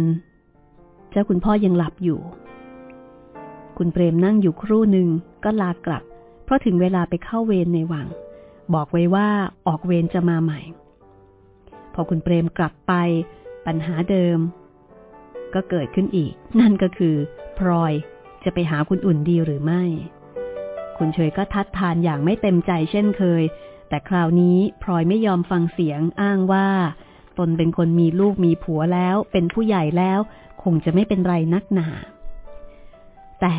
เจ้าคุณพ่อยังหลับอยู่ คุณเปรมนั่งอยู่ครู่หนึ่งก็ลากลับ เพราะถึงเวลาไปเข้าเวรในวัง บอกไว้ว่าออกเวรจะมาใหม่ พอคุณเปรมกลับไปปัญหาเดิม ก็เกิดขึ้นอีก นั่นก็คือ พลอยจะไปหาคุณอุ่นดีหรือไม่ คุณเฉยก็ทัดทานอย่างไม่เต็มใจเช่นเคย แต่คราวนี้พลอยไม่ยอมฟังเสียงอ้างว่า ตนเป็นคนมีลูกมีผัวแล้ว เป็นผู้ใหญ่แล้ว คงจะไม่เป็นไรนักหนา แต่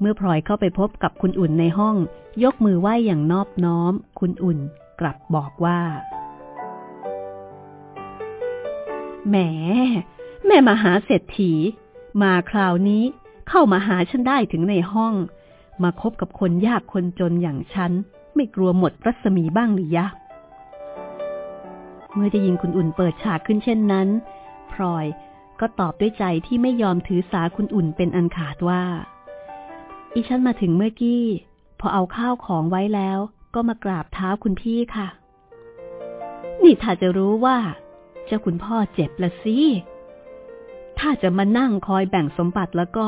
เมื่อพลอยเข้าไปพบกับคุณอุ่นในห้อง ยกมือไหว้อย่างนอบน้อม คุณอุ่นกลับบอกว่า แหม แม่มาหาเศรษฐี มาคราวนี้ เข้ามาหาฉันได้ถึงในห้อง มาคบกับคนยากคนจนอย่างฉัน ไม่กลัวหมดรัศมีบ้างหรือยะ เมื่อจะยินคุณอุ่นเปิดฉากขึ้นเช่นนั้นพลอยก็ตอบด้วยใจที่ไม่ยอมถือสาคุณอุ่นเป็นอันขาดว่า อีฉันมาถึงเมื่อกี้ พอเอาข้าวของไว้แล้ว ก็มากราบเท้าคุณพี่ค่ะ นี่ถ้าจะรู้ว่า เจ้าคุณพ่อเจ็บละสิถ้าจะมานั่งคอยแบ่งสมบัติแล้วก็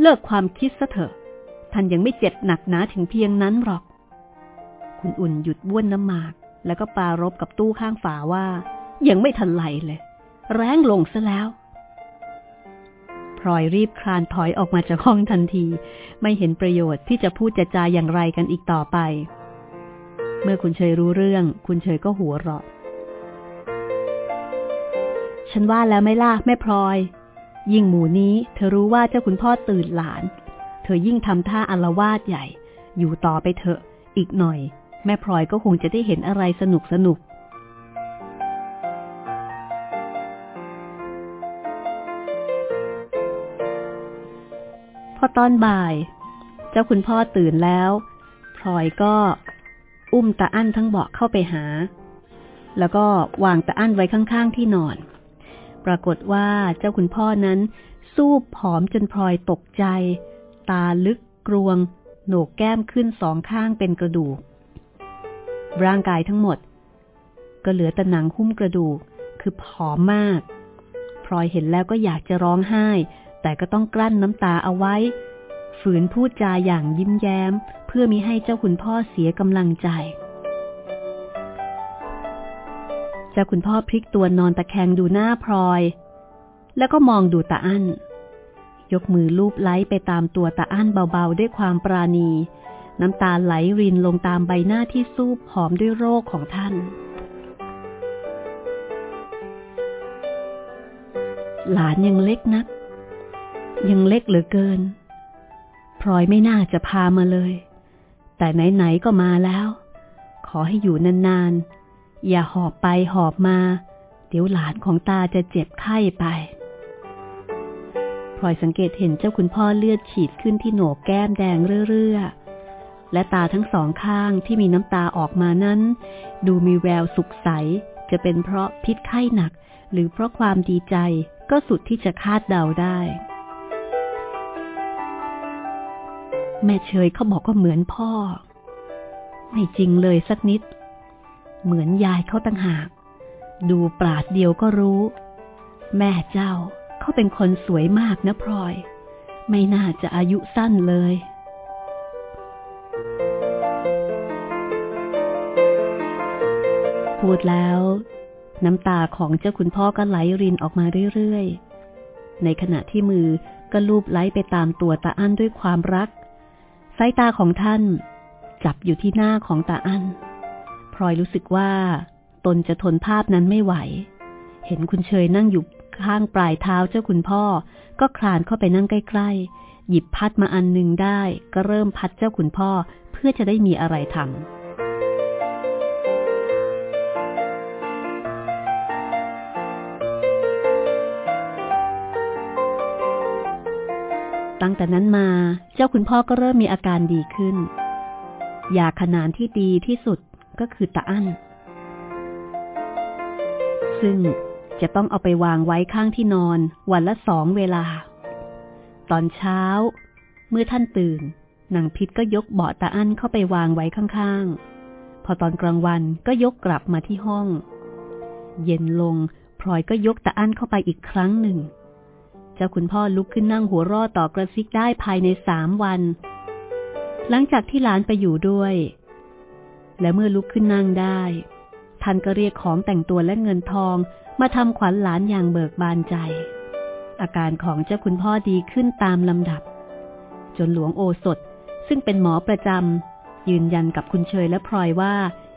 เลิกความคิดซะเถอะ ท่านยังไม่เจ็บหนักหนาถึงเพียงนั้นหรอก คุณอุ่นหยุดบ้วนน้ำหมาก แล้วก็ปารบกับตู้ข้างฝาว่า ยังไม่ทันไหลเลย แรงลงซะแล้วพลอยรีบคลานถอยออกมาจากห้องทันที ไม่เห็นประโยชน์ที่จะพูดจะจาอย่างไรกันอีกต่อไป เมื่อคุณเชยรู้เรื่อง คุณเชยก็หัวเราะ ฉันว่าแล้วไม่ล่ะแม่พลอย ยิ่งหมูนี้เธอรู้ว่าเจ้าคุณพ่อตื่นหลาน เธอยิ่งทำท่าอลวาดใหญ่ อยู่ต่อไปเถอะ อีกหน่อย แม่พลอยก็คงจะได้เห็นอะไรสนุกสนุกพอตอนบ่าย เจ้าคุณพ่อตื่นแล้วพลอยก็อุ้มตาอั้นทั้งเบาะเข้าไปหา แล้วก็วางตาอั้นไว้ข้างๆที่นอน ปรากฏว่าเจ้าคุณพ่อนั้นสู้ผอมจนพลอยตกใจ ตาลึกกรวง โหนกแก้มขึ้นสองข้างเป็นกระดูก ร่างกายทั้งหมด ก็เหลือแต่หนังหุ้มกระดูก คือผอมมากพลอยเห็นแล้วก็อยากจะร้องไห้ แต่ก็ต้องกลั้นน้ำตาเอาไว้ ฝืนพูดจาอย่างยิ้มแย้ม เพื่อมิให้เจ้าคุณพ่อเสียกำลังใจ จ้าคุณพ่อพลิกตัวนอนตะแคงดูหน้าพลอย แล้วก็มองดูตาอั้น ยกมือลูบไล้ไปตามตัวตาอั้นเบาๆด้วยความปราณี น้ำตาไหลรินลงตามใบหน้าที่สูบหอมด้วยโรคของท่าน หลานยังเล็กนัก ยังเล็กเหลือเกินพลอยไม่น่าจะพามาเลย แต่ไหนๆก็มาแล้ว ขอให้อยู่นานๆ อย่าหอบไปหอบมา เดี๋ยวหลานของตาจะเจ็บไข้ไปพลอยสังเกตเห็นเจ้าคุณพ่อเลือดฉีดขึ้นที่โหนกแก้มแดงเรื่อๆและตาทั้งสองข้างที่มีน้ำตาออกมานั้น ดูมีแววสุขใส จะเป็นเพราะพิษไข้หนัก หรือเพราะความดีใจก็สุดที่จะคาดเดาได้ แม่เฉยเขาบอกว่าเหมือนพ่อ ไม่จริงเลยสักนิด เหมือนยายเขาตั้งหาก ดูปราดเดียวก็รู้ แม่เจ้าเขาเป็นคนสวยมากนะพลอย ไม่น่าจะอายุสั้นเลยพูดแล้ว น้ำตาของเจ้าคุณพ่อก็ไหลรินออกมาเรื่อยๆ ในขณะที่มือก็ลูบไล้ไปตามตัวตาอั้นด้วยความรัก สายตาของท่าน จับอยู่ที่หน้าของตาอั้น พลอยรู้สึกว่า ตนจะทนภาพนั้นไม่ไหว เห็นคุณเชยนั่งอยู่ข้างปลายเท้าเจ้าคุณพ่อ ก็คลานเข้าไปนั่งใกล้ ๆ หยิบพัดมาอันหนึ่งได้ ก็เริ่มพัดเจ้าคุณพ่อเพื่อจะได้มีอะไรทำตั้งแต่นั้นมาเจ้าคุณพ่อก็เริ่มมีอาการดีขึ้น ยาขนานที่ดีที่สุด ก็คือตะอั้น ซึ่งจะต้องเอาไปวางไว้ข้างที่นอนวันละสองเวลา ตอนเช้า เมื่อท่านตื่นนางพิษก็ยกเบาะตะอั้นเข้าไปวางไว้ข้างๆ พอตอนกลางวันก็ยกกลับมาที่ห้อง เย็นลงพลอยก็ยกตะอั้นเข้าไปอีกครั้งหนึ่ง เจ้าคุณพ่อลุกขึ้นนั่งหัวรอต่อกระซิกได้ภายในสามวัน หลังจากที่หลานไปอยู่ด้วย และเมื่อลุกขึ้นนั่งได้ ท่านก็เรียกของแต่งตัวและเงินทองมาทำขวัญหลานอย่างเบิกบานใจ อาการของเจ้าคุณพ่อดีขึ้นตามลำดับ จนหลวงโอสถซึ่งเป็นหมอประจำยืนยันกับคุณเชยและพลอยว่า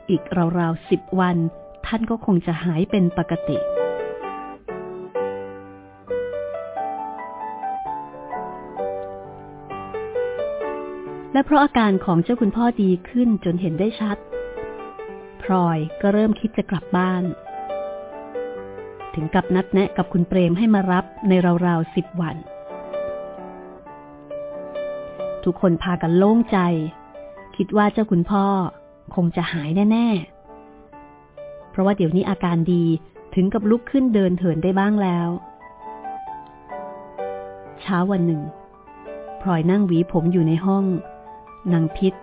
อีกราวๆสิบวัน ท่านก็คงจะหายเป็นปกติ และเพราะอาการของเจ้าคุณพ่อดีขึ้นจนเห็นได้ชัด พลอยก็เริ่มคิดจะกลับบ้าน ถึงกับนัดแนะกับคุณเปรมให้มารับในราวๆสิบวัน ทุกคนพากันโล่งใจ คิดว่าเจ้าคุณพ่อคงจะหายแน่ๆ เพราะว่าเดี๋ยวนี้อาการดีถึงกับลุกขึ้นเดินเถินได้บ้างแล้ว เช้าวันหนึ่งพลอยนั่งหวีผมอยู่ในห้อง นางพิษ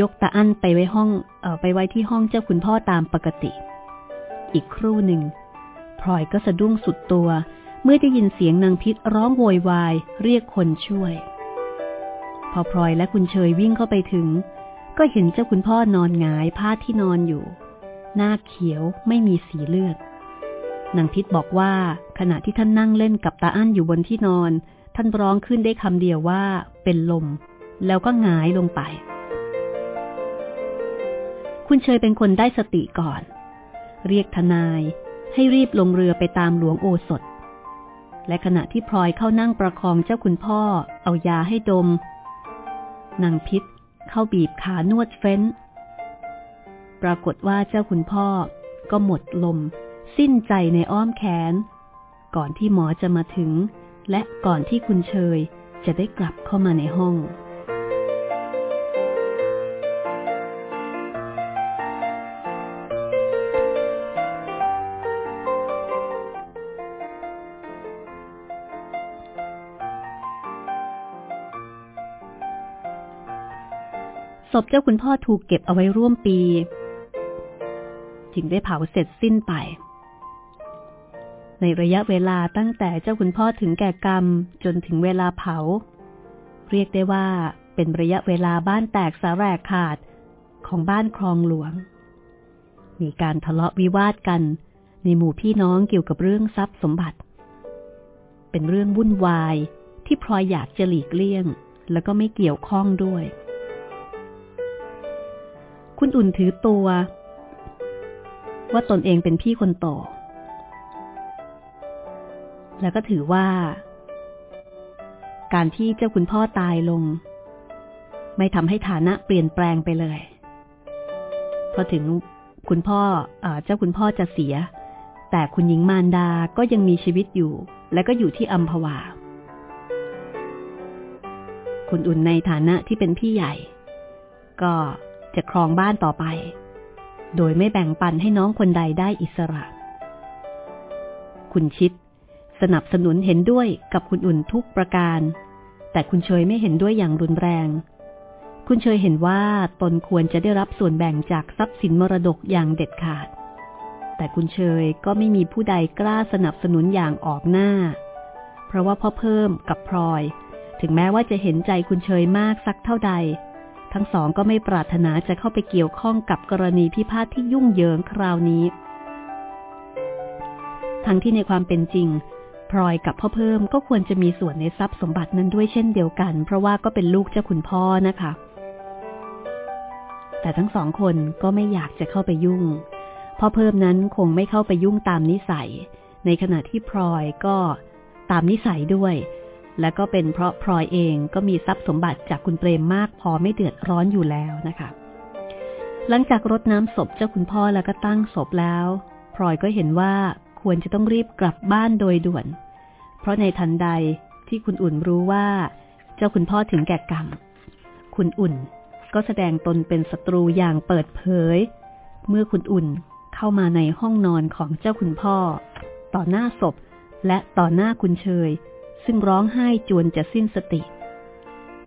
ยกตาอั้นไปไว้ห้องออไปไว้ที่ห้องเจ้าคุณพ่อตามปกติ อีกครู่หนึ่งพลอยก็สะดุ้งสุดตัว เมื่อได้ยินเสียงนางพิษร้องโวยวายเรียกคนช่วย พอพลอยและคุณเชยวิ่งเข้าไปถึง ก็เห็นเจ้าคุณพ่อนอนหงายผ้าที่นอนอยู่ หน้าเขียวไม่มีสีเลือดนางพิษบอกว่าขณะที่ท่านนั่งเล่นกับตาอั้นอยู่บนที่นอน ท่านร้องขึ้นได้คำเดียวว่าเป็นลม แล้วก็หงายลงไป คุณเชยเป็นคนได้สติก่อน เรียกทนายให้รีบลงเรือไปตามหลวงโอสถ และขณะที่พลอยเข้านั่งประคองเจ้าคุณพ่อ เอายาให้ดม นางพิษเข้าบีบขานวดเฟ้น ปรากฏว่าเจ้าคุณพ่อก็หมดลม สิ้นใจในอ้อมแขน ก่อนที่หมอจะมาถึง และก่อนที่คุณเชยจะได้กลับเข้ามาในห้อง ศพเจ้าคุณพ่อถูกเก็บเอาไว้ร่วมปี จึงได้เผาเสร็จสิ้นไป ในระยะเวลาตั้งแต่เจ้าคุณพ่อถึงแก่กรรมจนถึงเวลาเผา เรียกได้ว่าเป็นระยะเวลาบ้านแตกสาแรกขาดของบ้านคลองหลวง มีการทะเลาะวิวาทกันในหมู่พี่น้องเกี่ยวกับเรื่องทรัพย์สมบัติ เป็นเรื่องวุ่นวายที่พลอยอยากจะหลีกเลี่ยง แล้วก็ไม่เกี่ยวข้องด้วย คุณอุ่นถือตัว ว่าตนเองเป็นพี่คนโต แล้วก็ถือว่า การที่เจ้าคุณพ่อตายลง ไม่ทำให้ฐานะเปลี่ยนแปลงไปเลยพอถึงคุณพ่ออเจ้าคุณพ่อจะเสีย แต่คุณหญิงมารดาก็ยังมีชีวิตอยู่ และก็อยู่ที่อัมพวา คุณอุ่นในฐานะที่เป็นพี่ใหญ่ ก็ จะครองบ้านต่อไป โดยไม่แบ่งปันให้น้องคนใดได้อิสระ คุณชิด สนับสนุนเห็นด้วยกับคุณอุ่นทุกประการ แต่คุณเชยไม่เห็นด้วยอย่างรุนแรง คุณเชยเห็นว่าตนควรจะได้รับส่วนแบ่งจากทรัพย์สินมรดกอย่างเด็ดขาด แต่คุณเชยก็ไม่มีผู้ใดกล้าสนับสนุนอย่างออกหน้า เพราะว่าพ่อเพิ่มกับพลอย ถึงแม้ว่าจะเห็นใจคุณเชยมากสักเท่าใด ทั้งสองก็ไม่ปรารถนาจะเข้าไปเกี่ยวข้องกับกรณีพิพาทที่ยุ่งเหยิงคราวนี้ ทั้งที่ในความเป็นจริงพลอยกับพ่อเพิ่มก็ควรจะมีส่วนในทรัพย์สมบัตินั้นด้วยเช่นเดียวกัน เพราะว่าก็เป็นลูกเจ้าคุณพ่อนะคะ แต่ทั้งสองคนก็ไม่อยากจะเข้าไปยุ่ง พ่อเพิ่มนั้นคงไม่เข้าไปยุ่งตามนิสัย ในขณะที่พลอยก็ตามนิสัยด้วย และก็เป็นเพราะพลอยเองก็มีทรัพย์สมบัติจากคุณเปรมมากพอไม่เดือดร้อนอยู่แล้วนะคะ หลังจากรดน้ำศพเจ้าคุณพ่อแล้วก็ตั้งศพแล้วพลอยก็เห็นว่าควรจะต้องรีบกลับบ้านโดยด่วน เพราะในทันใดที่คุณอุ่นรู้ว่า เจ้าคุณพ่อถึงแก่กรรม คุณอุ่นก็แสดงตนเป็นศัตรูอย่างเปิดเผย เมื่อคุณอุ่นเข้ามาในห้องนอนของเจ้าคุณพ่อ ต่อหน้าศพและต่อหน้าคุณเชย ซึ่งร้องไห้จวนจะสิ้นสติ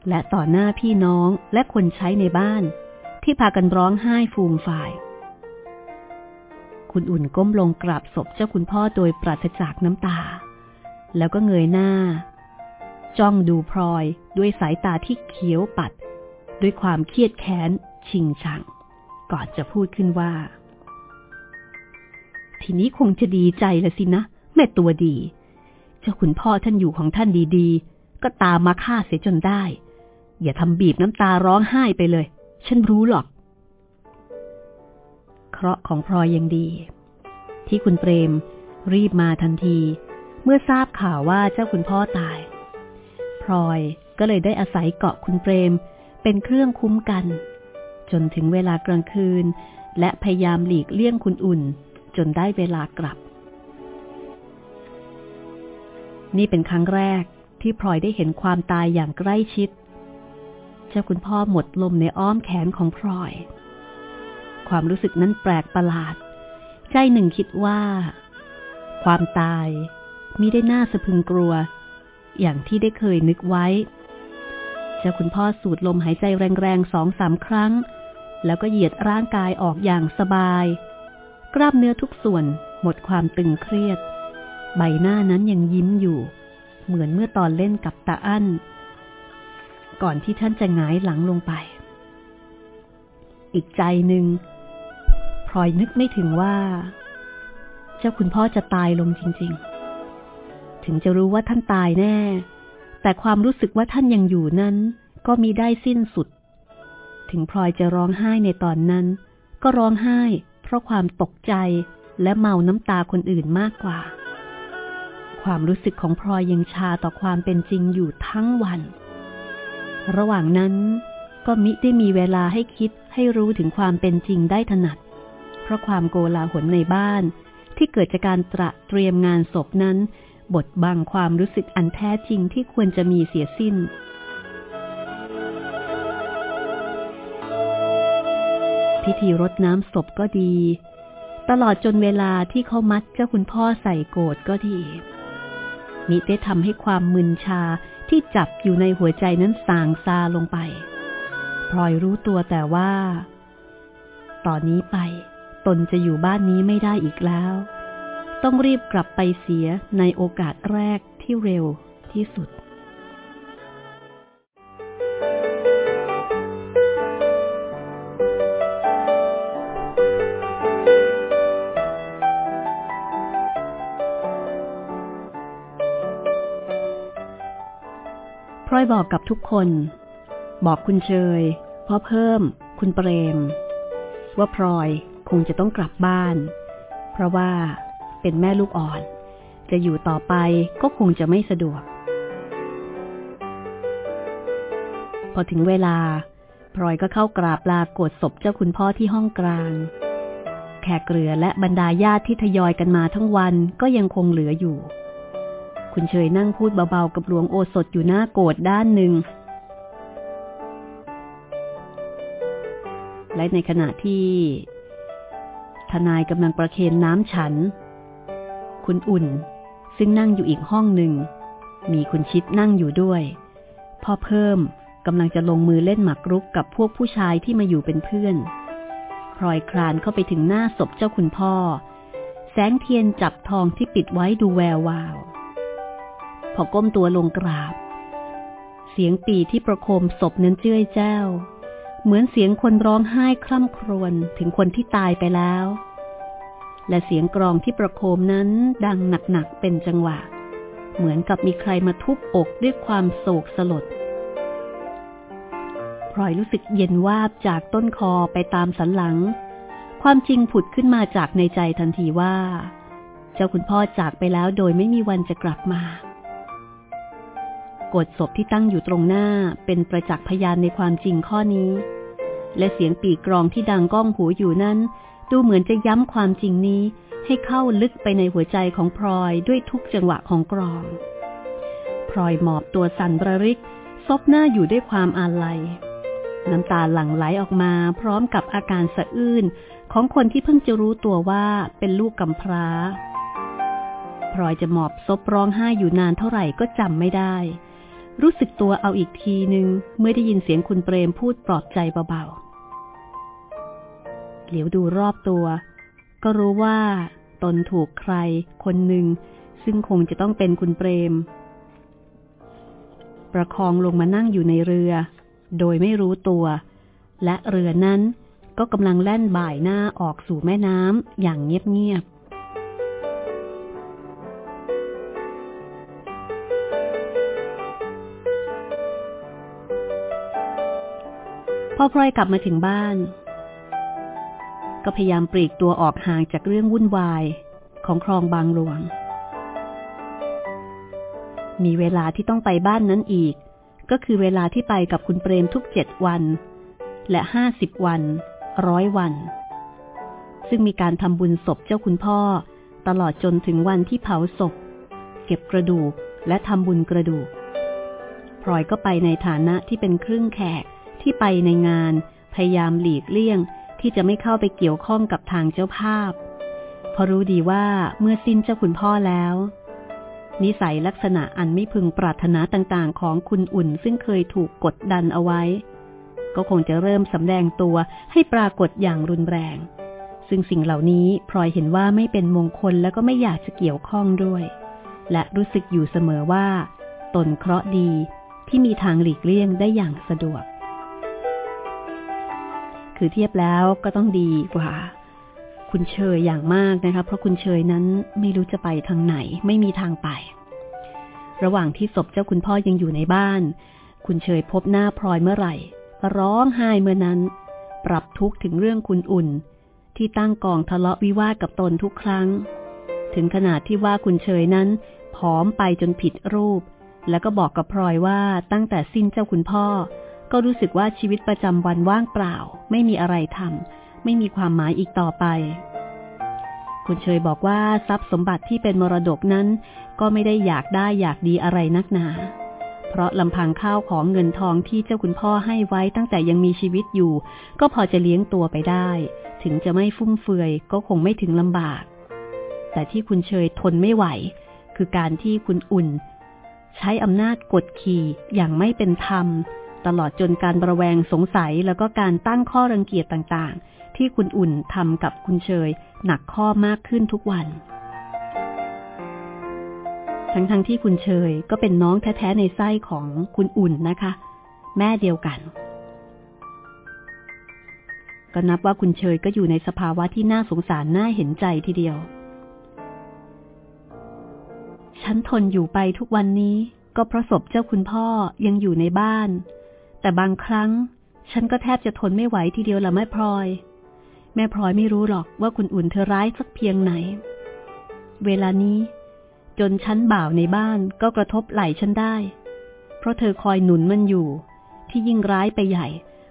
และต่อหน้าพี่น้องและคนใช้ในบ้าน ที่พากันร้องไห้ฟูมฝ่าย คุณอุ่นก้มลงกราบศพเจ้าคุณพ่อโดยปราศจากน้ำตา แล้วก็เงยหน้า จ้องดูพลอยด้วยสายตาที่เขียวปัด ด้วยความเครียดแค้นชิงชัง ก่อนจะพูดขึ้นว่า ทีนี้คงจะดีใจละสินะ แม่ตัวดี จ้าขุนพ่อท่านอยู่ของท่านดีๆ ก็ตามมาฆ่าเสียจนได้ อย่าทำบีบน้ำตาร้องไห้ไปเลย ฉันรู้หรอก เคราะห์ของพลอยยังดี ที่คุณเปรมรีบมาทันที เมื่อทราบข่าวว่าเจ้าคุณพ่อตาย พลอยก็เลยได้อาศัยเกาะคุณเปรม เป็นเครื่องคุ้มกัน จนถึงเวลากลางคืน และพยายามหลีกเลี่ยงคุณอุ่น จนได้เวลากลับ นี่เป็นครั้งแรกที่พลอยได้เห็นความตายอย่างใกล้ชิด เจ้าคุณพ่อหมดลมในอ้อมแขนของพลอย ความรู้สึกนั้นแปลกประหลาด ใจหนึ่งคิดว่า ความตายมิได้น่าสะพึงกลัว อย่างที่ได้เคยนึกไว้ เจ้าคุณพ่อสูดลมหายใจแรงๆสองสามครั้ง แล้วก็เหยียดร่างกายออกอย่างสบาย กล้ามเนื้อทุกส่วนหมดความตึงเครียด ใบหน้านั้นยังยิ้มอยู่ เหมือนเมื่อตอนเล่นกับตาอั้น ก่อนที่ท่านจะหงายหลังลงไป อีกใจหนึ่งพลอยนึกไม่ถึงว่า เจ้าคุณพ่อจะตายลงจริง ๆ ถึงจะรู้ว่าท่านตายแน่ แต่ความรู้สึกว่าท่านยังอยู่นั้น ก็มีได้สิ้นสุด ถึงพลอยจะร้องไห้ในตอนนั้น ก็ร้องไห้ เพราะความตกใจและเมาน้ำตาคนอื่นมากกว่า ความรู้สึกของพลอยยังชาต่อความเป็นจริงอยู่ทั้งวัน ระหว่างนั้นก็มิได้มีเวลาให้คิดให้รู้ถึงความเป็นจริงได้ถนัด เพราะความโกลาหลในบ้านที่เกิดจากการตระเตรียมงานศพนั้นบทบังความรู้สึกอันแท้จริงที่ควรจะมีเสียสิ้น พิธีรดน้ำศพก็ดี ตลอดจนเวลาที่เขามัดเจ้าคุณพ่อใส่โกดก็ดี มิได้ทำให้ความมึนชาที่จับอยู่ในหัวใจนั้นสางซาลงไปพลอยรู้ตัวแต่ว่าตอนนี้ไป ตนจะอยู่บ้านนี้ไม่ได้อีกแล้ว ต้องรีบกลับไปเสียในโอกาสแรกที่เร็วที่สุด พร้อยบอกกับทุกคน บอกคุณเชยพ่อเพิ่ม คุณเปรม ว่าพลอยคงจะต้องกลับบ้าน เพราะว่าเป็นแม่ลูกอ่อน จะอยู่ต่อไปก็คงจะไม่สะดวก พอถึงเวลาพลอยก็เข้ากราบลากดศพเจ้าคุณพ่อที่ห้องกลาง แขกเรือและบรรดาญาติที่ทยอยกันมาทั้งวันก็ยังคงเหลืออยู่ คุณเฉยนั่งพูดเบาๆกับหลวงโอสถอยู่หน้าโกรดด้านหนึ่ง และในขณะที่ ทนายกำลังประเคนน้ำฉัน คุณอุ่น ซึ่งนั่งอยู่อีกห้องหนึ่ง มีคุณชิดนั่งอยู่ด้วย พ่อเพิ่มกำลังจะลงมือเล่นหมากรุกกับพวกผู้ชายที่มาอยู่เป็นเพื่อนพลอยคลานเข้าไปถึงหน้าศพเจ้าคุณพ่อ แสงเทียนจับทองที่ปิดไว้ดูแวววาว พอก้มตัวลงกราบ เสียงปีที่ประโคมศพนั้นเจ้ยแจ้ว เหมือนเสียงคนร้องไห้คร่ำครวญถึงคนที่ตายไปแล้ว และเสียงกรองที่ประโคมนั้นดังหนักๆเป็นจังหวะ เหมือนกับมีใครมาทุบอกด้วยความโศกสลดพลอยรู้สึกเย็นวาบจากต้นคอไปตามสันหลัง ความจริงผุดขึ้นมาจากในใจทันทีว่า เจ้าคุณพ่อจากไปแล้วโดยไม่มีวันจะกลับมา กดศพที่ตั้งอยู่ตรงหน้าเป็นประจักษ์พยานในความจริงข้อนี้ และเสียงปีกกรองที่ดังก้องหูอยู่นั้น ดูเหมือนจะย้ำความจริงนี้ให้เข้าลึกไปในหัวใจของพลอยด้วยทุกจังหวะของกรอง พลอยหมอบตัวสั่นระริก ซบหน้าอยู่ด้วยความอาลัย น้ำตาหลั่งไหลออกมาพร้อมกับอาการสะอื้นของคนที่เพิ่งจะรู้ตัวว่าเป็นลูกกำพร้าพลอยจะหมอบซบร้องไห้อยู่นานเท่าไหร่ก็จำไม่ได้ รู้สึกตัวเอาอีกทีหนึ่งเมื่อได้ยินเสียงคุณเปรมพูดปลอบใจเบาๆ เหลียวดูรอบตัว ก็รู้ว่าตนถูกใครคนหนึ่ง ซึ่งคงจะต้องเป็นคุณเปรม ประคองลงมานั่งอยู่ในเรือ โดยไม่รู้ตัว และเรือนั้นก็กำลังแล่นบ่ายหน้าออกสู่แม่น้ำอย่างเงียบๆ พอพลอยกลับมาถึงบ้าน ก็พยายามปลีกตัวออกห่างจากเรื่องวุ่นวายของคลองบางหลวง มีเวลาที่ต้องไปบ้านนั้นอีก ก็คือเวลาที่ไปกับคุณเปรมทุกเจ็ดวัน และห้าสิบวัน ร้อยวัน ซึ่งมีการทำบุญศพเจ้าคุณพ่อ ตลอดจนถึงวันที่เผาศพ เก็บกระดูกและทำบุญกระดูกพลอยก็ไปในฐานะที่เป็นครึ่งแขก ที่ไปในงาน พยายามหลีกเลี่ยงที่จะไม่เข้าไปเกี่ยวข้องกับทางเจ้าภาพ เพอรู้ดีว่าเมื่อสิ้นเจ้าคุณพ่อแล้ว นิสัยลักษณะอันไม่พึงปรารถนาต่างๆ ของคุณอุ่นซึ่งเคยถูกกดดันเอาไว้ ก็คงจะเริ่มสำแดงตัวให้ปรากฏอย่างรุนแรง ซึ่งสิ่งเหล่านี้พลอยเห็นว่าไม่เป็นมงคลแล้วก็ไม่อยากจะเกี่ยวข้องด้วย และรู้สึกอยู่เสมอว่า ตนเคราะห์ดีที่มีทางหลีกเลี่ยงได้อย่างสะดวก คือเทียบแล้วก็ต้องดีกว่า คุณเชยอย่างมากนะคะ เพราะคุณเชยนั้นไม่รู้จะไปทางไหน ไม่มีทางไป ระหว่างที่ศพเจ้าคุณพ่อยังอยู่ในบ้าน คุณเชยพบหน้าพลอยเมื่อไหร่ก็ร้องไห้เมื่อนั้น ปรับทุกข์ถึงเรื่องคุณอุ่น ที่ตั้งกองทะเลาะวิวาทกับตนทุกครั้ง ถึงขนาดที่ว่าคุณเชยนั้นผอมไปจนผิดรูป แล้วก็บอกกับพลอยว่าตั้งแต่สิ้นเจ้าคุณพ่อ ก็รู้สึกว่าชีวิตประจำวันว่างเปล่า ไม่มีอะไรทำไม่มีความหมายอีกต่อไป คุณเชยบอกว่าทรัพย์สมบัติที่เป็นมรดกนั้น ก็ไม่ได้อยากได้อยากดีอะไรนักหนา เพราะลำพังข้าวของเงินทองที่เจ้าคุณพ่อให้ไว้ตั้งแต่ยังมีชีวิตอยู่ ก็พอจะเลี้ยงตัวไปได้ ถึงจะไม่ฟุ่มเฟือยก็คงไม่ถึงลำบาก แต่ที่คุณเชยทนไม่ไหว คือการที่คุณอุ่น ใช้อำนาจกดขี่อย่างไม่เป็นธรรม ตลอดจนการประแวงสงสัยแล้วก็การตั้งข้อรังเกียจต่างๆ ที่คุณอุ่นทำกับคุณเชย หนักข้อมากขึ้นทุกวัน ทั้งๆทที่คุณเชยก็เป็นน้องแท้ๆในไส้ของคุณอุ่นนะคะ แม่เดียวกัน ก็นับว่าคุณเชยก็อยู่ในสภาวะที่น่าสงสารน่าเห็นใจทีเดียว ฉันทนอยู่ไปทุกวันนี้ก็เพราะศพเจ้าคุณพ่อยังอยู่ในบ้าน แต่บางครั้ง ฉันก็แทบจะทนไม่ไหวทีเดียวละแม่พลอย แม่พลอยไม่รู้หรอกว่าคุณอุ่นเธอร้ายสักเพียงไหน เวลานี้ จนฉันบ่าวในบ้านก็กระทบไหลฉันได้ เพราะเธอคอยหนุนมันอยู่ ที่ยิ่งร้ายไปใหญ่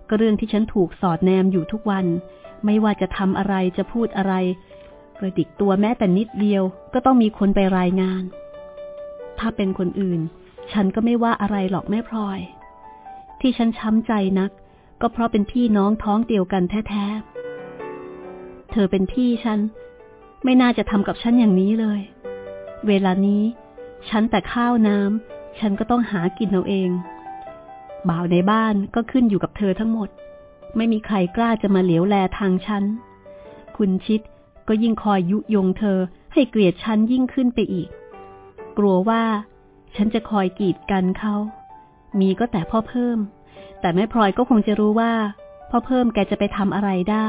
ก็เรื่องที่ฉันถูกสอดแนมอยู่ทุกวัน ไม่ว่าจะทำอะไรจะพูดอะไรกระดิกตัวแม้แต่นิดเดียวก็ต้องมีคนไปรายงาน ถ้าเป็นคนอื่น ฉันก็ไม่ว่าอะไรหรอกแม่พลอย ที่ฉันช้ำใจนัก ก็เพราะเป็นพี่น้องท้องเดียวกันแท้ๆ เธอเป็นพี่ฉัน ไม่น่าจะทำกับฉันอย่างนี้เลย เวลานี้ ฉันแต่ข้าวน้ำฉันก็ต้องหากินเอาเอง บ่าวในบ้านก็ขึ้นอยู่กับเธอทั้งหมด ไม่มีใครกล้าจะมาเหลียวแลทางฉัน คุณชิดก็ยิ่งคอยยุยงเธอให้เกลียดฉันยิ่งขึ้นไปอีก กลัวว่าฉันจะคอยกีดกันเขา มีก็แต่พ่อเพิ่ม แต่แม่พลอยก็คงจะรู้ว่า พ่อเพิ่มแกจะไปทำอะไรได้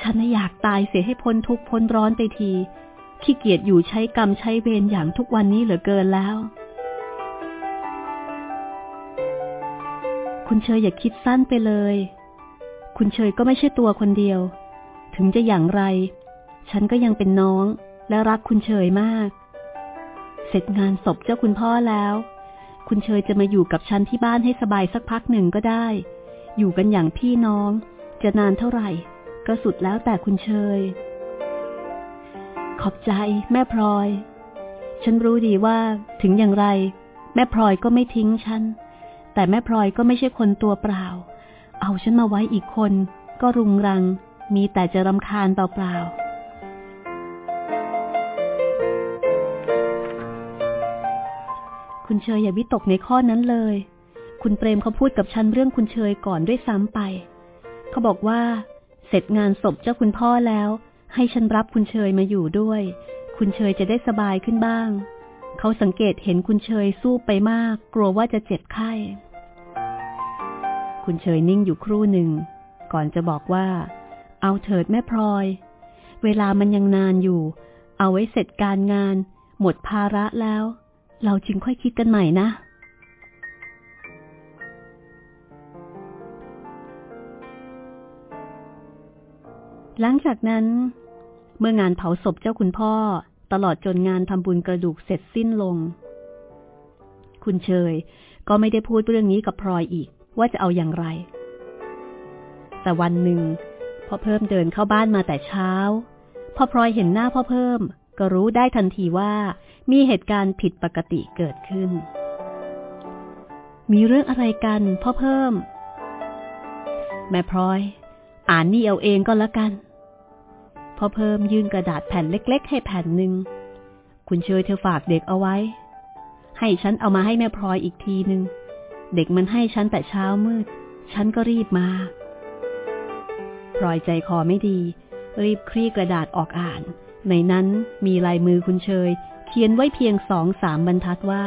ฉันน่อยากตายเสียให้พ้นทุกข์พ้นร้อนไปที ขี้เกียจอยู่ใช้กรรมใช้เวรอย่างทุกวันนี้เหลือเกินแล้ว คุณเชยอย่าคิดสั้นไปเลย คุณเชยก็ไม่ใช่ตัวคนเดียว ถึงจะอย่างไร ฉันก็ยังเป็นน้องและรักคุณเชยมาก เสร็จงานศพเจ้าคุณพ่อแล้ว คุณเชยจะมาอยู่กับฉันที่บ้านให้สบายสักพักหนึ่งก็ได้ อยู่กันอย่างพี่น้อง จะนานเท่าไหร่ ก็สุดแล้วแต่คุณเชย ขอบใจแม่พลอย ฉันรู้ดีว่าถึงอย่างไร แม่พลอยก็ไม่ทิ้งฉัน แต่แม่พลอยก็ไม่ใช่คนตัวเปล่า เอาฉันมาไว้อีกคน ก็รุงรัง มีแต่จะรำคาญเปล่าๆ คุณเชยอย่าวิตกในข้อนั้นเลย คุณเปรมเขาพูดกับฉันเรื่องคุณเชยก่อนด้วยซ้ำไป เขาบอกว่า เสร็จงานศพเจ้าคุณพ่อแล้ว ให้ฉันรับคุณเชยมาอยู่ด้วย คุณเชยจะได้สบายขึ้นบ้าง เขาสังเกตเห็นคุณเชยสู้ไปมาก กลัวว่าจะเจ็บไข้ คุณเชยนิ่งอยู่ครู่หนึ่ง ก่อนจะบอกว่า เอาเถิดแม่พลอย เวลามันยังนานอยู่ เอาไว้เสร็จการงาน หมดภาระแล้ว เราจึงค่อยคิดกันใหม่นะ หลังจากนั้น เมื่องานเผาศพเจ้าคุณพ่อ ตลอดจนงานทำบุญกระดูกเสร็จสิ้นลง คุณเชยก็ไม่ได้พูดเรื่องนี้กับพลอยอีกว่าจะเอาอย่างไร แต่วันหนึ่งพ่อเพิ่มเดินเข้าบ้านมาแต่เช้า พอพลอยเห็นหน้าพ่อเพิ่ม ก็รู้ได้ทันทีว่า มีเหตุการณ์ผิดปกติเกิดขึ้น มีเรื่องอะไรกันพ่อเพิ่ม แม่พลอย อ่านนี่เอาเองก็แล้วกัน พ่อเพิ่มยื่นกระดาษแผ่นเล็ก ๆ ให้แผ่นหนึ่ง คุณเชยเธอฝากเด็กเอาไว้ ให้ฉันเอามาให้แม่พลอยอีกทีหนึ่ง เด็กมันให้ฉันแต่เช้ามืด ฉันก็รีบมา พลอยใจคอไม่ดี รีบคลี่กระดาษออกอ่านในนั้นมีลายมือคุณเชย เขียนไว้เพียงสองสามบรรทัดว่า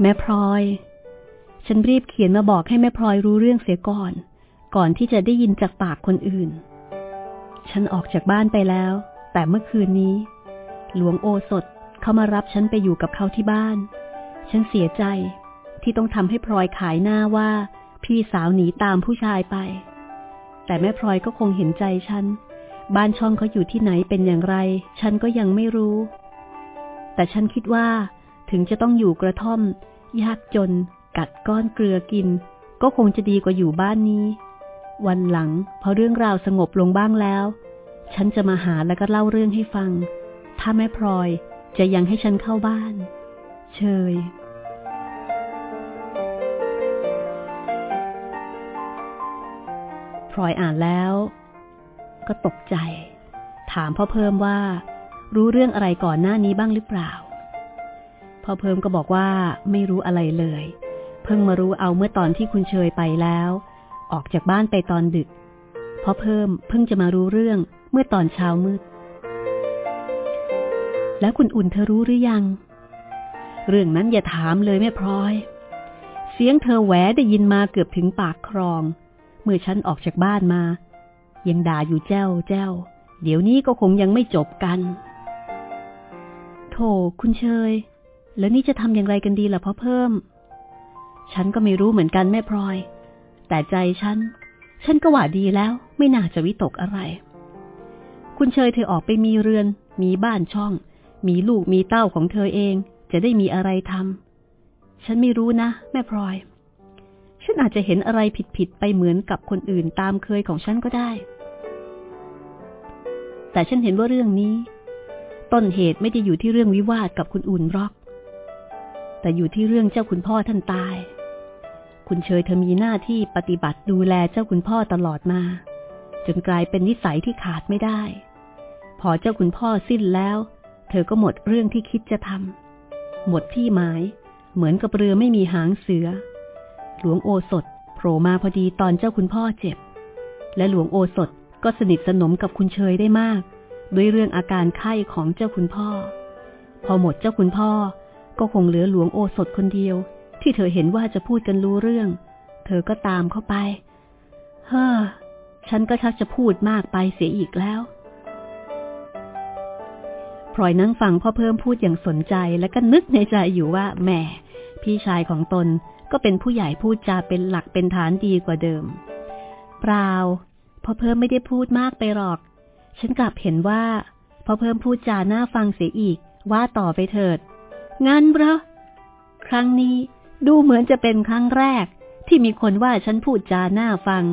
แม่พลอย ฉันรีบเขียนมาบอกให้แม่พลอยรู้เรื่องเสียก่อน ก่อนที่จะได้ยินจากปากคนอื่น ฉันออกจากบ้านไปแล้ว แต่เมื่อคืนนี้ หลวงโอสถเขามารับฉันไปอยู่กับเขาที่บ้าน ฉันเสียใจที่ต้องทำให้พลอยขายหน้าว่าพี่สาวหนีตามผู้ชายไป แต่แม่พลอยก็คงเห็นใจฉัน บ้านช่องเขาอยู่ที่ไหนเป็นอย่างไร ฉันก็ยังไม่รู้ แต่ฉันคิดว่า ถึงจะต้องอยู่กระท่อม ยากจน กัดก้อนเกลือกิน ก็คงจะดีกว่าอยู่บ้านนี้ วันหลังพอเรื่องราวสงบลงบ้างแล้ว ฉันจะมาหาแล้วก็เล่าเรื่องให้ฟัง ถ้าแม่พลอยจะยังให้ฉันเข้าบ้าน เชย ลอยอ่านแล้ว ก็ตกใจ ถามพ่อเพิ่มว่า รู้เรื่องอะไรก่อนหน้านี้บ้างหรือเปล่า พ่อเพิ่มก็บอกว่าไม่รู้อะไรเลย เพิ่งมารู้เอาเมื่อตอนที่คุณเชยไปแล้ว ออกจากบ้านไปตอนดึกพราะเพิ่มเพิ่งจะมารู้เรื่องเมื่อตอนเช้ามืด แล้วคุณอุ่นเธอรู้หรือยัง เรื่องนั้นอย่าถามเลยแม่พลอย เสียงเธอแหวได้ยินมาเกือบถึงปากครอง มื่อฉันออกจากบ้านมา ยังด่าอยู่เจ้าเจ้าเดี๋ยวนี้ก็คงยังไม่จบกัน โถคุณเชย แล้วนี่จะทำอย่างไรกันดีล่ะพ่อเพิ่ม ฉันก็ไม่รู้เหมือนกันแม่พลอย แต่ใจฉัน ฉันก็หว่าดีแล้ว ไม่น่าจะวิตกอะไร คุณเชยเธอออกไปมีเรือน มีบ้านช่อง มีลูกมีเต้าของเธอเอง จะได้มีอะไรทำ ฉันไม่รู้นะ แม่พลอย ฉันอาจจะเห็นอะไรผิดๆไปเหมือนกับคนอื่นตามเคยของฉันก็ได้ แต่ฉันเห็นว่าเรื่องนี้ ต้นเหตุไม่ได้อยู่ที่เรื่องวิวาทกับคุณอุ่นรอก แต่อยู่ที่เรื่องเจ้าคุณพ่อท่านตาย คุณเชยเธอมีหน้าที่ปฏิบัติดูแลเจ้าคุณพ่อตลอดมา จนกลายเป็นนิสัยที่ขาดไม่ได้ พอเจ้าคุณพ่อสิ้นแล้ว เธอก็หมดเรื่องที่คิดจะทำหมดที่หมาย เหมือนกับเรือไม่มีหางเสือ หลวงโอสถโผล่มาพอดีตอนเจ้าคุณพ่อเจ็บ และหลวงโอสถก็สนิทสนมกับคุณเชยได้มาก ด้วยเรื่องอาการไข้ของเจ้าคุณพ่อ พอหมดเจ้าคุณพ่อ ก็คงเหลือหลวงโอสถคนเดียว ที่เธอเห็นว่าจะพูดกันรู้เรื่อง เธอก็ตามเข้าไป เฮ้อฉันก็ชักจะพูดมากไปเสียอีกแล้วพลอยนั่งฟังพ่อเพิ่มพูดอย่างสนใจและก็นึกในใจอยู่ว่าแหมพี่ชายของตน ก็เป็นผู้ใหญ่พูดจาเป็นหลักเป็นฐานดีกว่าเดิม เปล่าพ่อเพิ่มไม่ได้พูดมากไปหรอก ฉันกลับเห็นว่าพ่อเพิ่มพูดจาหน้าฟังเสียอีกว่าต่อไปเถิด งั้นเหรอครั้งนี้ดูเหมือนจะเป็นครั้งแรก ที่มีคนว่าฉันพูดจาหน้าฟัง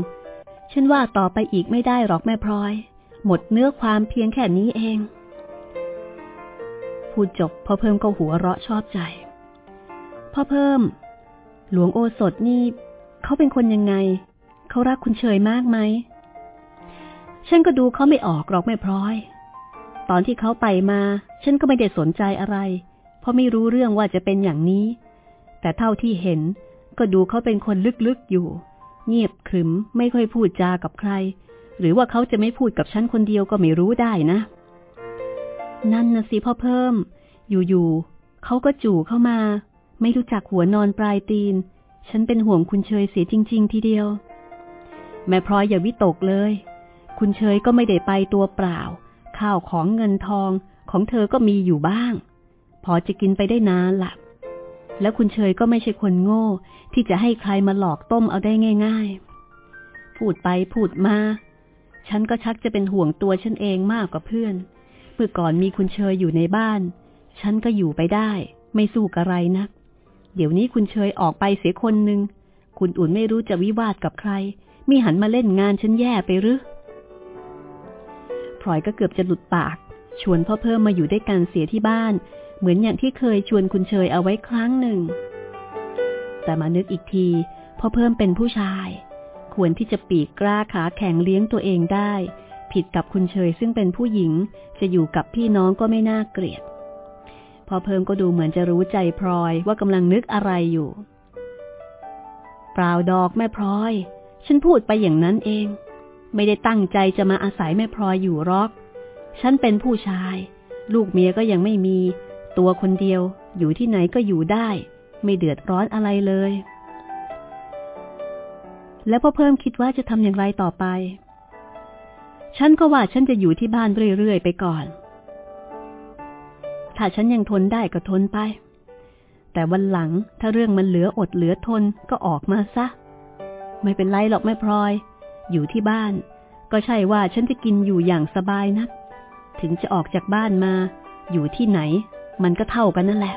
ฉันว่าต่อไปอีกไม่ได้หรอกแม่พลอย หมดเนื้อความเพียงแค่นี้เอง พูดจบพ่อเพิ่มก็หัวเราะชอบใจพ่อเพิ่ม หลวงโอสถนี่เขาเป็นคนยังไง เขารักคุณเฉยมากไหม ฉันก็ดูเขาไม่ออกหรอกแม่พลอย ตอนที่เขาไปมา ฉันก็ไม่ได้สนใจอะไร เพราะไม่รู้เรื่องว่าจะเป็นอย่างนี้ แต่เท่าที่เห็น ก็ดูเขาเป็นคนลึกๆอยู่ เงียบขรึมไม่ค่อยพูดจากับใคร หรือว่าเขาจะไม่พูดกับฉันคนเดียวก็ไม่รู้ได้นะ นั่นนะสิพ่อเพิ่ม อยู่ๆเขาก็จู่เข้ามา ไม่รู้จักหัวนอนปลายตีน ฉันเป็นห่วงคุณเชยเสียจริง ๆ ทีเดียว แม่พลอยอย่าวิตกเลย คุณเชยก็ไม่ได้ไปตัวเปล่า ข้าวของเงินทองของเธอก็มีอยู่บ้าง พอจะกินไปได้นานละ่ะแล้วคุณเชยก็ไม่ใช่คนโง่ ที่จะให้ใครมาหลอกต้มเอาได้ง่าย ๆ พูดไปพูดมา ฉันก็ชักจะเป็นห่วงตัวฉันเองมากกว่าเพื่อน เมื่อก่อนมีคุณเชยอยู่ในบ้าน ฉันก็อยู่ไปได้ ไม่สู้กระไรนัก เดี๋ยวนี้คุณเชยออกไปเสียคนหนึ่ง คุณอุ่นไม่รู้จะวิวาทกับใคร มีหันมาเล่นงานฉันแย่ไปหรือพลอยก็เกือบจะหลุดปาก ชวนพ่อเพิ่มมาอยู่ด้วยกันเสียที่บ้าน เหมือนอย่างที่เคยชวนคุณเชยเอาไว้ครั้งหนึ่ง แต่มานึกอีกทีพ่อเพิ่มเป็นผู้ชาย ควรที่จะปีกกล้าขาแข็งเลี้ยงตัวเองได้ ผิดกับคุณเชยซึ่งเป็นผู้หญิง จะอยู่กับพี่น้องก็ไม่น่าเกลียด พอเพิ่มก็ดูเหมือนจะรู้ใจพลอยว่ากำลังนึกอะไรอยู่ เปล่าดอกแม่พลอย ฉันพูดไปอย่างนั้นเอง ไม่ได้ตั้งใจจะมาอาศัยแม่พลอยอยู่รอก ฉันเป็นผู้ชาย ลูกเมียก็ยังไม่มี ตัวคนเดียว อยู่ที่ไหนก็อยู่ได้ ไม่เดือดร้อนอะไรเลย แล้วพ่อเพิ่มคิดว่าจะทำอย่างไรต่อไป ฉันก็ว่าฉันจะอยู่ที่บ้านเรื่อยๆไปก่อน ถ้าฉันยังทนได้ก็ทนไป แต่วันหลังถ้าเรื่องมันเหลืออดเหลือทนก็ออกมาซะ ไม่เป็นไรหรอกแม่พลอย อยู่ที่บ้าน ก็ใช่ว่าฉันจะกินอยู่อย่างสบายนัก ถึงจะออกจากบ้านมา อยู่ที่ไหน มันก็เท่ากันนั่นแหละ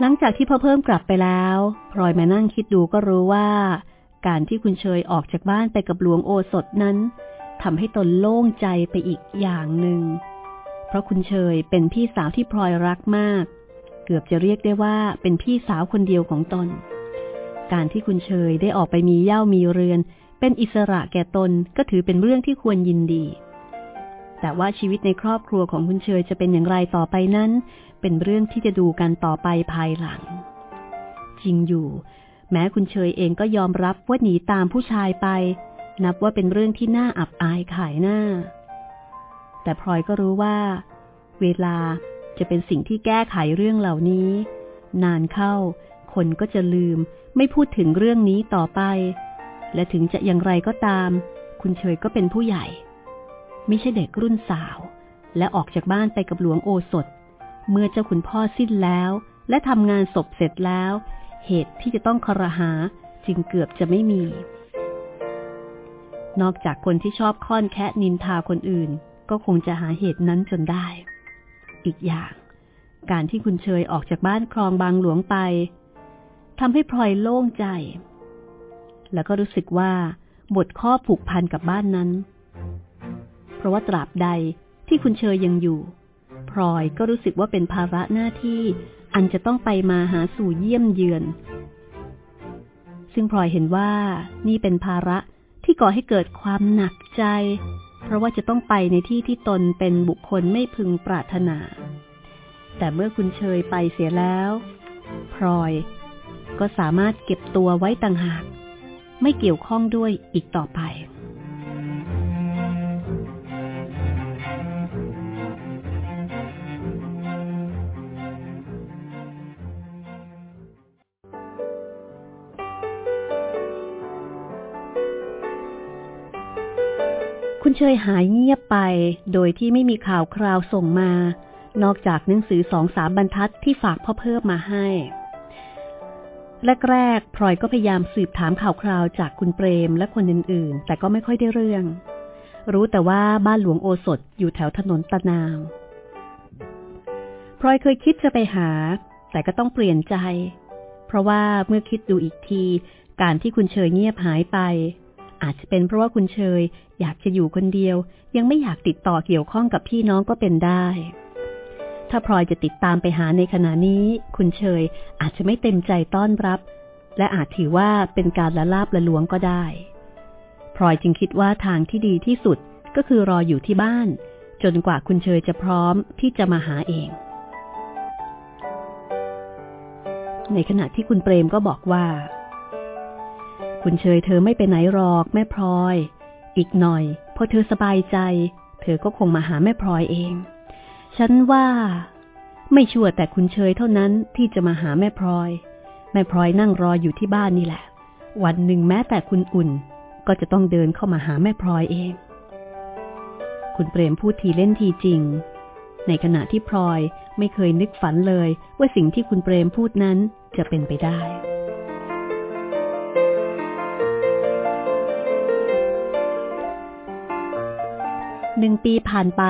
หลังจากที่พ่อเพิ่มกลับไปแล้ว พลอยมานั่งคิดดูก็รู้ว่า การที่คุณเชยออกจากบ้านไปกับหลวงโอสถนั้นทำให้ตนโล่งใจไปอีกอย่างหนึ่ง เพราะคุณเชยเป็นพี่สาวที่พลอยรักมาก เกือบจะเรียกได้ว่าเป็นพี่สาวคนเดียวของตน การที่คุณเชยได้ออกไปมีเย่ามีเรือน เป็นอิสระแก่ตนก็ถือเป็นเรื่องที่ควรยินดี แต่ว่าชีวิตในครอบครัวของคุณเชยจะเป็นอย่างไรต่อไปนั้น เป็นเรื่องที่จะดูกันต่อไปภายหลัง จริงอยู่ แม้คุณเชยเองก็ยอมรับว่าหนีตามผู้ชายไป นับว่าเป็นเรื่องที่น่าอับอายขายหน้า แต่พลอยก็รู้ว่า เวลาจะเป็นสิ่งที่แก้ไขเรื่องเหล่านี้ นานเข้า คนก็จะลืมไม่พูดถึงเรื่องนี้ต่อไป และถึงจะอย่างไรก็ตาม คุณเฉยก็เป็นผู้ใหญ่ ไม่ใช่เด็กรุ่นสาว และออกจากบ้านไปกับหลวงโอสถ เมื่อเจ้าคุณพ่อสิ้นแล้ว และทำงานศพเสร็จแล้ว เหตุที่จะต้องคารหาจึงเกือบจะไม่มี นอกจากคนที่ชอบค่อนแคะนินทาคนอื่น ก็คงจะหาเหตุนั้นจนได้ อีกอย่าง การที่คุณเชยออกจากบ้านคลองบางหลวงไปทำให้พลอยโล่งใจ แล้วก็รู้สึกว่าหมดข้อผูกพันกับบ้านนั้น เพราะว่าตราบใดที่คุณเชยยังอยู่ พลอยก็รู้สึกว่าเป็นภาระหน้าที่ อันจะต้องไปมาหาสู่เยี่ยมเยือน ซึ่งพลอยเห็นว่านี่เป็นภาระที่ก่อให้เกิดความหนักใจ เพราะว่าจะต้องไปในที่ที่ตนเป็นบุคคลไม่พึงปรารถนา แต่เมื่อคุณเชยไปเสียแล้ว พลอย ก็สามารถเก็บตัวไว้ต่างหาก ไม่เกี่ยวข้องด้วยอีกต่อไป ชยหายเงียบไป โดยที่ไม่มีข่าวคราวส่งมา นอกจากหนังสือสองสามบรรทัดที่ฝากพ่อเพิ่มมาให้แรกๆพลอยก็พยายามสืบถามข่าวคราวจากคุณเปรมและคนอื่นๆ แต่ก็ไม่ค่อยได้เรื่อง รู้แต่ว่าบ้านหลวงโอสถอยู่แถวถนนตะนาวพลอยเคยคิดจะไปหา แต่ก็ต้องเปลี่ยนใจ เพราะว่าเมื่อคิดดูอีกที การที่คุณเชยเงียบหายไป อาจจะเป็นเพราะว่าคุณเชย อยากจะอยู่คนเดียว ยังไม่อยากติดต่อเกี่ยวข้องกับพี่น้องก็เป็นได้ ถ้าพลอยจะติดตามไปหาในขณะนี้ คุณเชยอาจจะไม่เต็มใจต้อนรับ และอาจถือว่าเป็นการละลาบละลวงก็ได้พลอยจึงคิดว่าทางที่ดีที่สุดก็คือรออยู่ที่บ้าน จนกว่าคุณเชยจะพร้อมที่จะมาหาเอง ในขณะที่คุณเปรมก็บอกว่า คุณเชยเธอไม่ไปไหนหรอกแม่พลอย อีกหน่อย พอเธอสบายใจ เธอก็คงมาหาแม่พลอยเอง ฉันว่า ไม่ชัวร์แต่คุณเชยเท่านั้นที่จะมาหาแม่พลอย แม่พลอยนั่งรออยู่ที่บ้านนี่แหละ วันหนึ่งแม้แต่คุณอุ่น ก็จะต้องเดินเข้ามาหาแม่พลอยเอง คุณเปรมพูดทีเล่นทีจริง ในขณะที่พลอยไม่เคยนึกฝันเลยว่าสิ่งที่คุณเปรมพูดนั้นจะเป็นไปได้ หนึ่งปีผ่านไป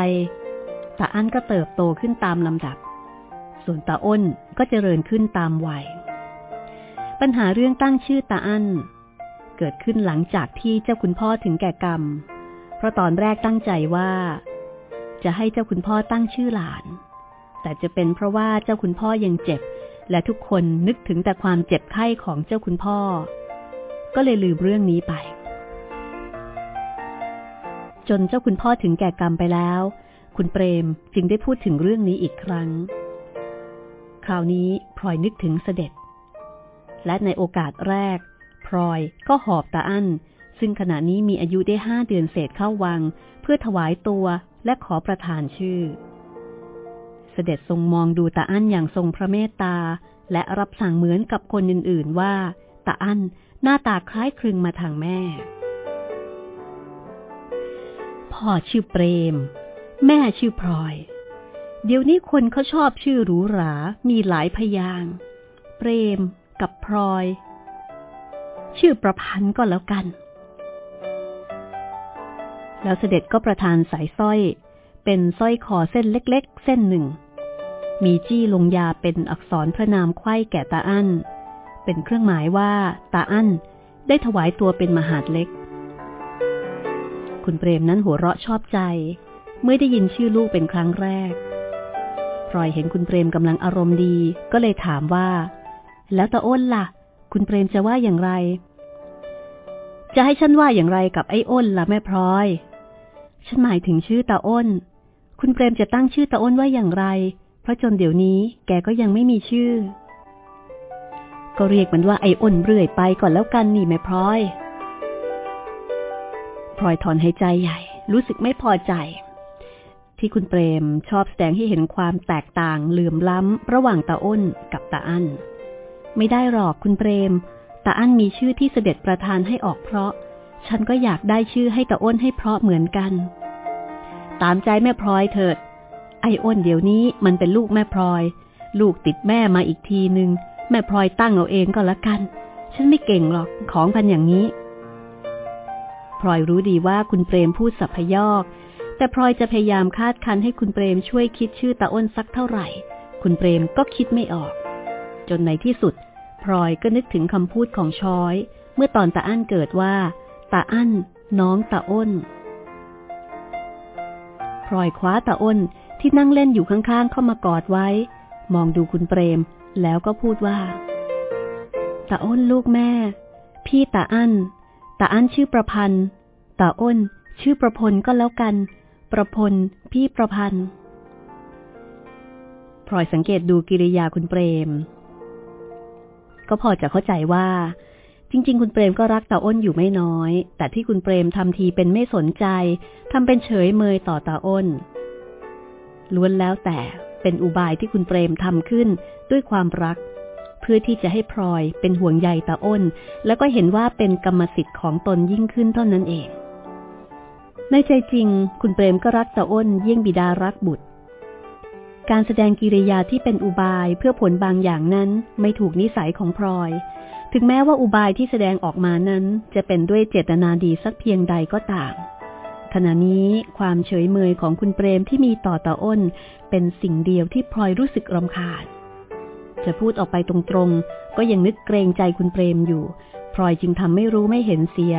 ตาอั้นก็เติบโตขึ้นตามลำดับ ส่วนตาอ้นก็เจริญขึ้นตามวัย ปัญหาเรื่องตั้งชื่อตาอั้นเกิดขึ้นหลังจากที่เจ้าคุณพ่อถึงแก่กรรม เพราะตอนแรกตั้งใจว่า จะให้เจ้าคุณพ่อตั้งชื่อหลาน แต่จะเป็นเพราะว่าเจ้าคุณพ่อยังเจ็บ และทุกคนนึกถึงแต่ความเจ็บไข้ของเจ้าคุณพ่อ ก็เลยลืมเรื่องนี้ไป จนเจ้าคุณพ่อถึงแก่กรรมไปแล้ว คุณเปรมจึงได้พูดถึงเรื่องนี้อีกครั้ง คราวนี้พลอยนึกถึงเสด็จ และในโอกาสแรกพลอยก็หอบตาอั้น ซึ่งขณะนี้มีอายุได้ห้าเดือนเศษเข้าวัง เพื่อถวายตัวและขอประทานชื่อ เสด็จทรงมองดูตาอั้นอย่างทรงพระเมตตา และรับสั่งเหมือนกับคนอื่นๆว่าตาอั้นหน้าตาคล้ายคลึงมาทางแม่ พ่อชื่อเปรม แม่ชื่อพลอย เดี๋ยวนี้คนเขาชอบชื่อหรูหรา มีหลายพยางเปรมกับพลอย ชื่อประพันธ์ก็แล้วกัน แล้วเสด็จก็ประทานสายสร้อย เป็นสร้อยคอเส้นเล็ก ๆ เส้นหนึ่ง มีจี้ลงยาเป็นอักษรพระนามไข้แก่ตาอั้น เป็นเครื่องหมายว่าตาอั้นได้ถวายตัวเป็นมหาดเล็ก คุณเปรมนั้นหัวเราะชอบใจ เมื่อได้ยินชื่อลูกเป็นครั้งแรกพลอยเห็นคุณเปรมกำลังอารมณ์ดี ก็เลยถามว่า แล้วตาอ้นละ่ะ คุณเปรมจะว่าอย่างไร จะให้ฉันว่าอย่างไรกับไอ้อ้นล่ะแม่พลอย ฉันหมายถึงชื่อตาอ้น คุณเปรมจะตั้งชื่อตาอ้นว่าอย่างไร เพราะจนเดี๋ยวนี้แกก็ยังไม่มีชื่อ ก็เรียกมันว่าไอ้อ้นเรื่อยไปก่อนแล้วกันนี่แม่พลอย พลอยถอนหายใจใหญ่ รู้สึกไม่พอใจ ที่คุณเปรมชอบแสดงให้เห็นความแตกต่างเหลื่อมล้ำ ระหว่างตาอ้นกับตาอั้นไม่ได้หรอกคุณเปรมตาอั้นมีชื่อที่เสด็จประธานให้ออกเพราะ ฉันก็อยากได้ชื่อให้ตาอ้นให้เพราะเหมือนกัน ตามใจแม่พลอยเถิด ไอ้อ้นเดี๋ยวนี้มันเป็นลูกแม่พลอย ลูกติดแม่มาอีกทีหนึ่งแม่พลอยตั้งเอาเองก็แล้วกัน ฉันไม่เก่งหรอกของพันอย่างนี้ พลอยรู้ดีว่าคุณเปรมพูดสัพยอก แต่พลอยจะพยายามคาดคันให้คุณเปรมช่วยคิดชื่อตาอ้นสักเท่าไหร่ คุณเปรมก็คิดไม่ออก จนในที่สุดพลอยก็นึกถึงคำพูดของช้อย เมื่อตอนตาอั้นเกิดว่าตาอั้น น้องตาอ้นพลอยคว้าตาอ้นที่นั่งเล่นอยู่ข้างๆ เข้ามากอดไว้ มองดูคุณเปรม แล้วก็พูดว่าตาอ้นลูกแม่ พี่ตาอั้น ตาอั้นชื่อประพันธ์ตาอ้น ชื่อประพลก็แล้วกัน ประพล พี่ประพันธ์พลอยสังเกตดูกิริยาคุณเปรม ก็พอจะเข้าใจว่า จริง ๆ คุณเปรมก็รักตาอ้นอยู่ไม่น้อย แต่ที่คุณเปรมทำทีเป็นไม่สนใจทำเป็นเฉยเมยต่อตาอ้น ล้วนแล้วแต่เป็นอุบายที่คุณเปรมทำขึ้นด้วยความรัก เพื่อที่จะให้พลอยเป็นห่วงใยตาอ้น แล้วก็เห็นว่าเป็นกรรมสิทธิ์ของตนยิ่งขึ้นเท่านั้นเอง ในใจจริง คุณเปรมก็รักตาอ้นยิ่งบิดารักบุตร การแสดงกิริยาที่เป็นอุบายเพื่อผลบางอย่างนั้นไม่ถูกนิสัยของพลอย ถึงแม้ว่าอุบายที่แสดงออกมานั้นจะเป็นด้วยเจตนาดีสักเพียงใดก็ตามขณะนี้ความเฉยเมยของคุณเปรมที่มีต่อตาอ้น เป็นสิ่งเดียวที่พลอยรู้สึกรำคาญ จะพูดออกไปตรงๆ ก็ยังนึกเกรงใจคุณเปรมอยู่พลอยจึงทำไม่รู้ไม่เห็นเสีย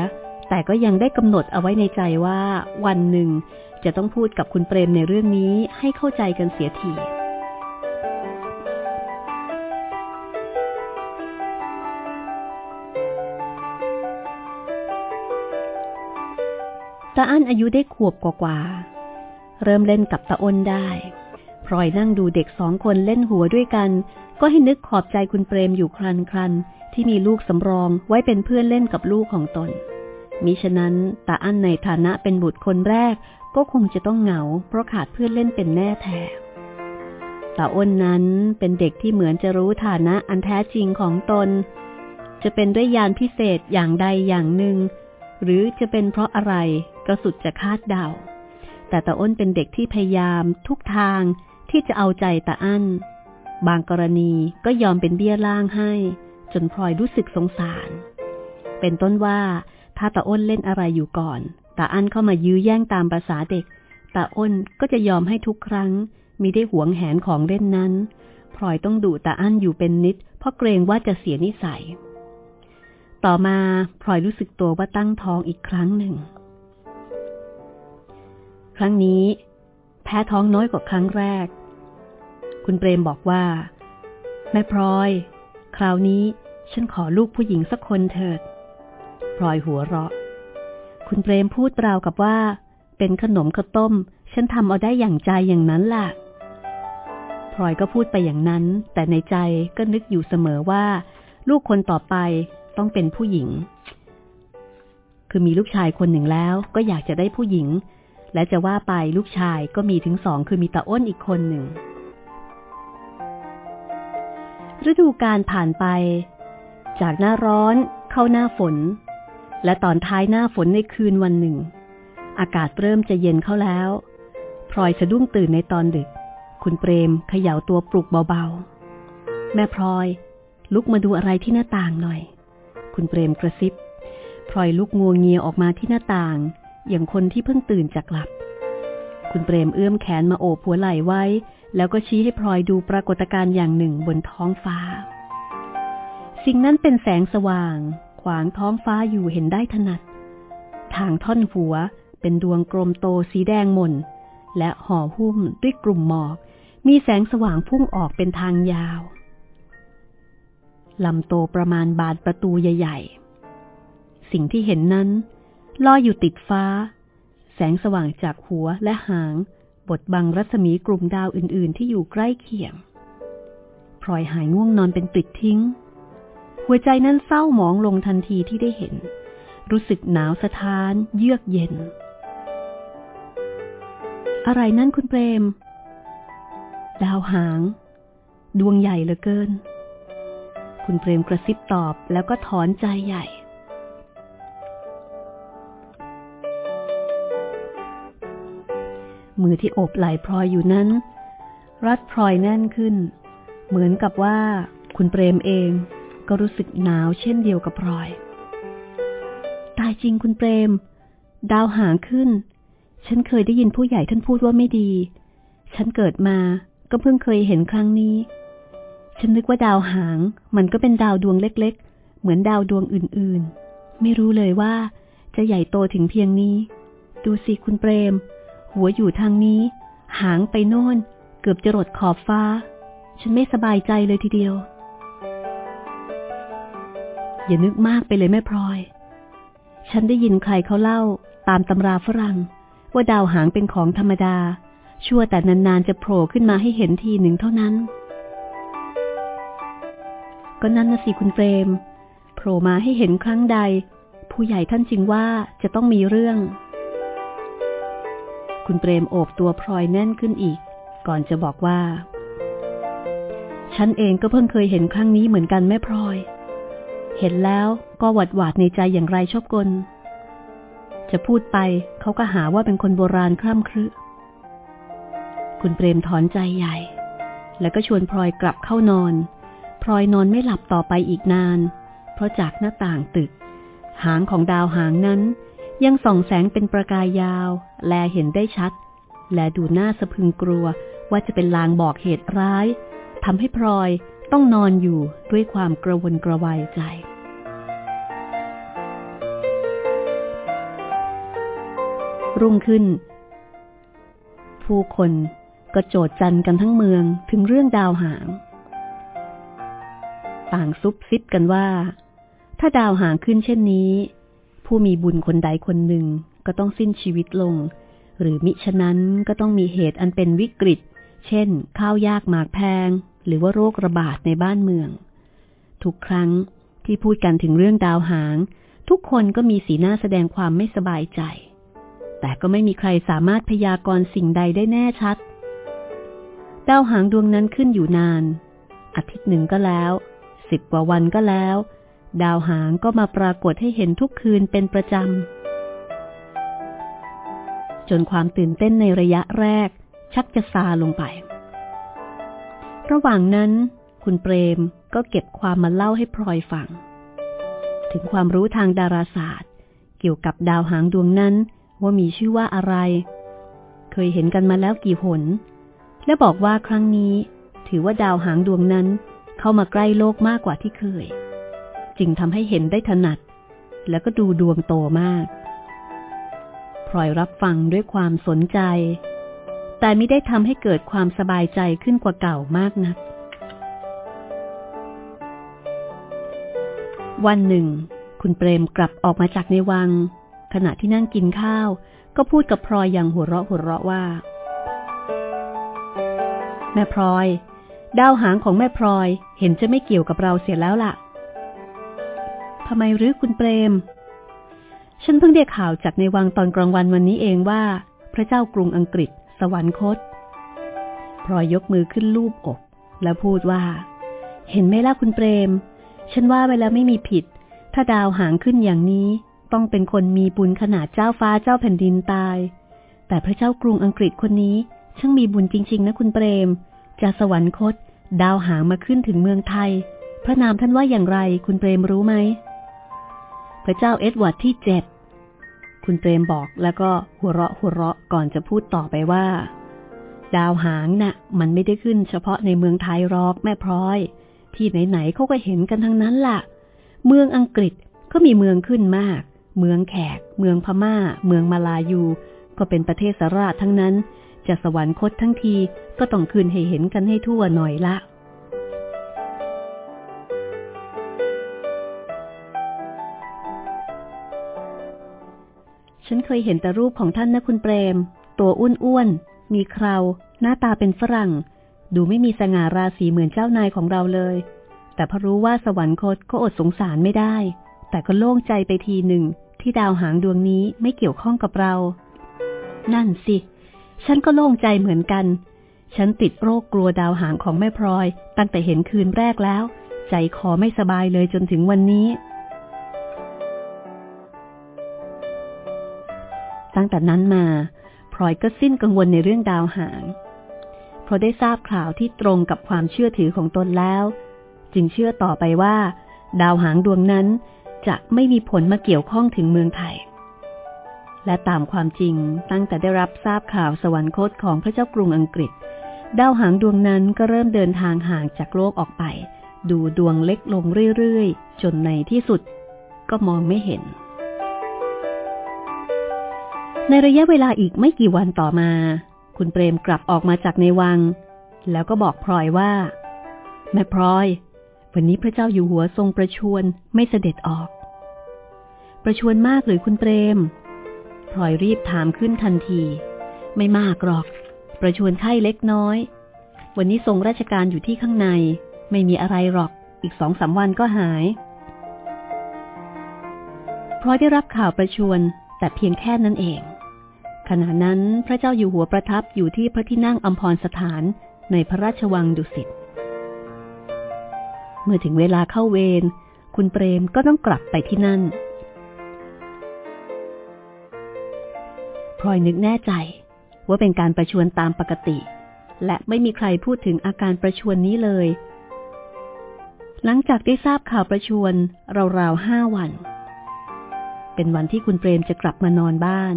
แต่ก็ยังได้กำหนดเอาไว้ในใจว่า วันหนึ่ง จะต้องพูดกับคุณเปรมในเรื่องนี้ให้เข้าใจกันเสียทีตาอั้นอายุได้ขวบกว่าๆ เริ่มเล่นกับตาอ้นได้ ลอยนั่งดูเด็กสองคนเล่นหัวด้วยกัน ก็ให้นึกขอบใจคุณเปรมอยู่ครันครันที่มีลูกสำรองไว้เป็นเพื่อนเล่นกับลูกของตน มิฉะนั้นตาอั้นในฐานะเป็นบุตรคนแรก ก็คงจะต้องเหงา เพราะขาดเพื่อนเล่นเป็นแน่แท้ตาอ้นนั้นเป็นเด็กที่เหมือนจะรู้ฐานะอันแท้จริงของตน จะเป็นด้วยยานพิเศษอย่างใดอย่างหนึ่ง หรือจะเป็นเพราะอะไรก็สุดจะคาดเดาแต่ตาอ้นเป็นเด็กที่พยายามทุกทาง ที่จะเอาใจตาอั้น บางกรณีก็ยอมเป็นเบี้ยล่างให้ จนพลอยรู้สึกสงสาร เป็นต้นว่าถ้าตาอ้นเล่นอะไรอยู่ก่อนตาอั้นเข้ามายื้อแย่งตามประษาเด็กตาอ้นก็จะยอมให้ทุกครั้งมิได้หวงแหนของเล่นนั้นพลอยต้องดุตาอั้นอยู่เป็นนิด เพราะเกรงว่าจะเสียนิสัย ต่อมาพลอยรู้สึกตัวว่าตั้งท้องอีกครั้งหนึ่ง ครั้งนี้ แพ้ท้องน้อยกว่าครั้งแรก คุณเปรมบอกว่า แม่พลอย คราวนี้ฉันขอลูกผู้หญิงสักคนเถิดพลอยหัวเราะ คุณเปรมพูดเปล่ากับว่า เป็นขนมข้าวต้ม ฉันทำเอาได้อย่างใจอย่างนั้นแหละพลอยก็พูดไปอย่างนั้น แต่ในใจก็นึกอยู่เสมอว่า ลูกคนต่อไปต้องเป็นผู้หญิง คือมีลูกชายคนหนึ่งแล้ว ก็อยากจะได้ผู้หญิง และจะว่าไปลูกชายก็มีถึงสองคือมีตาอ้นอีกคนหนึ่ง ฤดูการผ่านไป จากหน้าร้อนเข้าหน้าฝน และตอนท้ายหน้าฝนในคืนวันหนึ่ง อากาศเริ่มจะเย็นเข้าแล้วพลอยสะดุ้งตื่นในตอนดึก คุณเปรมเขย่าตัวปลุกเบาๆ แม่พลอย ลุกมาดูอะไรที่หน้าต่างหน่อย คุณเปรมกระซิบพลอยลุกงัวงเงียออกมาที่หน้าต่าง อย่างคนที่เพิ่งตื่นจากหลับ คุณเปรมเอื้อมแขนมาโอบหัวไหล่ไว้ แล้วก็ชี้ให้พลอยดูปรากฏการณ์อย่างหนึ่งบนท้องฟ้า สิ่งนั้นเป็นแสงสว่าง ขวางท้องฟ้าอยู่เห็นได้ถนัด ทางท่อนหัวเป็นดวงกลมโตสีแดงหม่น และห่อหุ้มด้วยกลุ่มหมอก มีแสงสว่างพุ่งออกเป็นทางยาวลำโตประมาณบานประตูใหญ่ๆ สิ่งที่เห็นนั้นลอยอยู่ติดฟ้า แสงสว่างจากหัวและหาง บดบังรัศมีกลุ่มดาวอื่น ๆ ที่อยู่ใกล้เคียงพลอยหายง่วงนอนเป็นปิดทิ้ง หัวใจนั้นเศร้าหมองลงทันทีที่ได้เห็น รู้สึกหนาวสะท้าน เยือกเย็น อะไรนั่นคุณเปรม ดาวหาง ดวงใหญ่เหลือเกิน คุณเปรมกระซิบตอบแล้วก็ถอนใจใหญ่ มือที่โอบไหล่พลอยอยู่นั้น รัดพลอยแน่นขึ้น เหมือนกับว่าคุณเปรมเองก็รู้สึกหนาวเช่นเดียวกับพลอย ตายจริงคุณเปรม ดาวหางขึ้น ฉันเคยได้ยินผู้ใหญ่ท่านพูดว่าไม่ดี ฉันเกิดมาก็เพิ่งเคยเห็นครั้งนี้ ฉันนึกว่าดาวหาง มันก็เป็นดาวดวงเล็ก ๆ เหมือนดาวดวงอื่นๆ ไม่รู้เลยว่าจะใหญ่โตถึงเพียงนี้ ดูสิคุณเปรม หัวอยู่ทางนี้ หางไปโน่น เกือบจะรดขอบฟ้า ฉันไม่สบายใจเลยทีเดียว อย่านึกมากไปเลยแม่พลอย ฉันได้ยินใครเขาเล่า ตามตำราฝรั่ง ว่าดาวหางเป็นของธรรมดา ชั่วแต่นานๆจะโผล่ขึ้นมาให้เห็นทีหนึ่งเท่านั้น ก็นั่นนะสิคุณเฟรมโผล่มาให้เห็นครั้งใด ผู้ใหญ่ท่านจึงว่าจะต้องมีเรื่อง คุณเปรมโอบตัวพลอยแน่นขึ้นอีก ก่อนจะบอกว่า ฉันเองก็เพิ่งเคยเห็นครั้งนี้เหมือนกันแม่พลอย เห็นแล้วก็หวัดหวาดในใจอย่างไรชอบกล จะพูดไปเขาก็หาว่าเป็นคนโบราณคร่ำครึคุณเปรมถอนใจใหญ่ แล้วก็ชวนพลอยกลับเข้านอน พลอยนอนไม่หลับต่อไปอีกนาน เพราะจากหน้าต่างตึก หางของดาวหางนั้น ยังส่องแสงเป็นประกายยาว แลเห็นได้ชัด และดูหน้าสะพึงกลัวว่าจะเป็นลางบอกเหตุร้ายทำให้พลอยต้องนอนอยู่ด้วยความกระวนกระวายใจ รุ่งขึ้น ผู้คนก็โจดจันกันทั้งเมืองถึงเรื่องดาวหาง ต่างซุบซิบกันว่า ถ้าดาวหางขึ้นเช่นนี้ ผู้มีบุญคนใดคนหนึ่งก็ต้องสิ้นชีวิตลง หรือมิฉะนั้นก็ต้องมีเหตุอันเป็นวิกฤต เช่น ข้าวยากหมากแพง หรือว่าโรคระบาดในบ้านเมือง ทุกครั้งที่พูดกันถึงเรื่องดาวหาง ทุกคนก็มีสีหน้าแสดงความไม่สบายใจ แต่ก็ไม่มีใครสามารถพยากรณ์สิ่งใดได้แน่ชัด ดาวหางดวงนั้นขึ้นอยู่นาน อาทิตย์หนึ่งก็แล้ว สิบกว่าวันก็แล้ว ดาวหางก็มาปรากฏให้เห็นทุกคืนเป็นประจำ จนความตื่นเต้นในระยะแรก ชักจะซาลงไป ระหว่างนั้น คุณเปรมก็เก็บความมาเล่าให้พลอยฟัง ถึงความรู้ทางดาราศาสตร์ เกี่ยวกับดาวหางดวงนั้นว่ามีชื่อว่าอะไร เคยเห็นกันมาแล้วกี่หน และบอกว่าครั้งนี้ ถือว่าดาวหางดวงนั้นเข้ามาใกล้โลกมากกว่าที่เคย จึงทำให้เห็นได้ถนัด แล้วก็ดูดวงโตมากพลอยรับฟังด้วยความสนใจ แต่ไม่ได้ทำให้เกิดความสบายใจขึ้นกว่าเก่ามากนัก วันหนึ่ง คุณเปรมกลับออกมาจากในวัง ขณะที่นั่งกินข้าว ก็พูดกับพลอยอย่างหัวเราะหัวเราะว่า แม่พลอยดาวหางของแม่พลอยเห็นจะไม่เกี่ยวกับเราเสียแล้วล่ะ ทำไมหรือคุณเปรม ฉันเพิ่งได้ข่าวจากในวังตอนกลางวันวันนี้เองว่า พระเจ้ากรุงอังกฤษ สวรรคต พลอยยกมือขึ้นลูบอก แล้วพูดว่า เห็นไหมล่ะคุณเปรม ฉันว่าเวลาไม่มีผิด ถ้าดาวหางขึ้นอย่างนี้ ต้องเป็นคนมีบุญขนาดเจ้าฟ้าเจ้าแผ่นดินตาย แต่พระเจ้ากรุงอังกฤษคนนี้ ช่างมีบุญจริง ๆ นะคุณเปรม จะสวรรคต ดาวหางมาขึ้นถึงเมืองไทยพระนามท่านว่าอย่างไรคุณเปรมรู้ไหม พระเจ้าเอ็ดเวิร์ดที่เจ็ดคุณเปรมบอกแล้วก็หัวเราะหัวเราะก่อนจะพูดต่อไปว่า ดาวหางนะ่ะ มันไม่ได้ขึ้นเฉพาะในเมืองไทยรอกแม่พร้อย ที่ไหนๆเขาก็เห็นกันทั้งนั้นละ่ะ เมืองอังกฤษก็มีเมืองขึ้นมาก เมืองแขก เมืองพมา่า เมืองมาลายู ก็เป็นประเทศสราชทั้งนั้น จะสวรรคตทั้งทีก็ต้องคืนให้เห็นกันให้ทั่วหน่อยละ ฉันเคยเห็นแต่รูปของท่านนะคุณเปรม ตัวอ้วนๆ มีเครา หน้าตาเป็นฝรั่ง ดูไม่มีสง่าราศีเหมือนเจ้านายของเราเลย แต่พอรู้ว่าสวรรคตก็อดสงสารไม่ได้ แต่ก็โล่งใจไปทีหนึ่ง ที่ดาวหางดวงนี้ไม่เกี่ยวข้องกับเรา นั่นสิ ฉันก็โล่งใจเหมือนกัน ฉันติดโรคกลัวดาวหางของแม่พลอย ตั้งแต่เห็นคืนแรกแล้ว ใจคอไม่สบายเลยจนถึงวันนี้ ตั้งแต่นั้นมาพลอยก็สิ้นกังวลในเรื่องดาวหาง เพราะได้ทราบข่าวที่ตรงกับความเชื่อถือของตนแล้ว จึงเชื่อต่อไปว่า ดาวหางดวงนั้นจะไม่มีผลมาเกี่ยวข้องถึงเมืองไทย และตามความจริงตั้งแต่ได้รับทราบข่าวสวรรคตของพระเจ้ากรุงอังกฤษ ดาวหางดวงนั้นก็เริ่มเดินทางห่างจากโลกออกไป ดูดวงเล็กลงเรื่อยๆ จนในที่สุด ก็มองไม่เห็น ในระยะเวลาอีกไม่กี่วันต่อมา คุณเปรมกลับออกมาจากในวัง แล้วก็บอกพลอยว่า แม่พลอย วันนี้พระเจ้าอยู่หัวทรงประชวนไม่เสด็จออก ประชวนมากหรือคุณเปรมพลอยรีบถามขึ้นทันที ไม่มากหรอก ประชวนไข้เล็กน้อย วันนี้ทรงราชการอยู่ที่ข้างใน ไม่มีอะไรหรอก อีกสองสาวันก็หายพลอยได้รับข่าวประชวนแต่เพียงแค่นั้นเอง ขณะนั้นพระเจ้าอยู่หัวประทับอยู่ที่พระที่นั่งอัมพรสถานในพระราชวังดุสิต เมื่อถึงเวลาเข้าเวร คุณเปรมก็ต้องกลับไปที่นั่น พลอยนึกแน่ใจว่าเป็นการประชวนตามปกติ และไม่มีใครพูดถึงอาการประชวนนี้เลย หลังจากได้ทราบข่าวประชวนราวๆห้าวัน เป็นวันที่คุณเปรมจะกลับมานอนบ้าน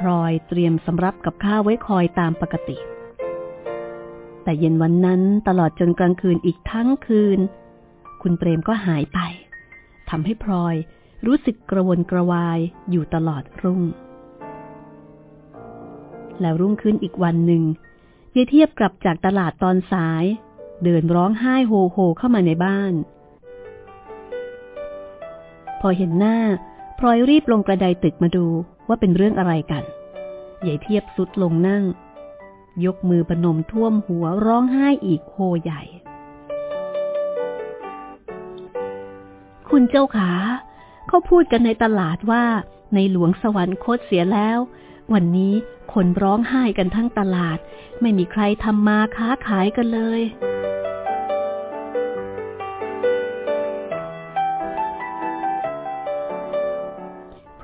พลอยเตรียมสำรับกับข้าวไว้คอยตามปกติ แต่เย็นวันนั้นตลอดจนกลางคืนอีกทั้งคืน คุณเปรมก็หายไปทำให้พลอยรู้สึกกระวนกระวายอยู่ตลอดรุ่ง แล้วรุ่งขึ้นอีกวันหนึ่งเยเทียบกลับจากตลาดตอนสาย เดินร้องไห้โฮโฮเข้ามาในบ้าน พอเห็นหน้าพลอยรีบลงกระไดตึกมาดู ว่าเป็นเรื่องอะไรกันใหญ่เทียบสุดลงนั่ง ยกมือปนมท่วมหัวร้องไห้อีกโฮใหญ่ คุณเจ้าขาเขาพูดกันในตลาดว่าในหลวงสวรรคตเสียแล้ว วันนี้คนร้องไห้กันทั้งตลาด ไม่มีใครทำมาค้าขายกันเลย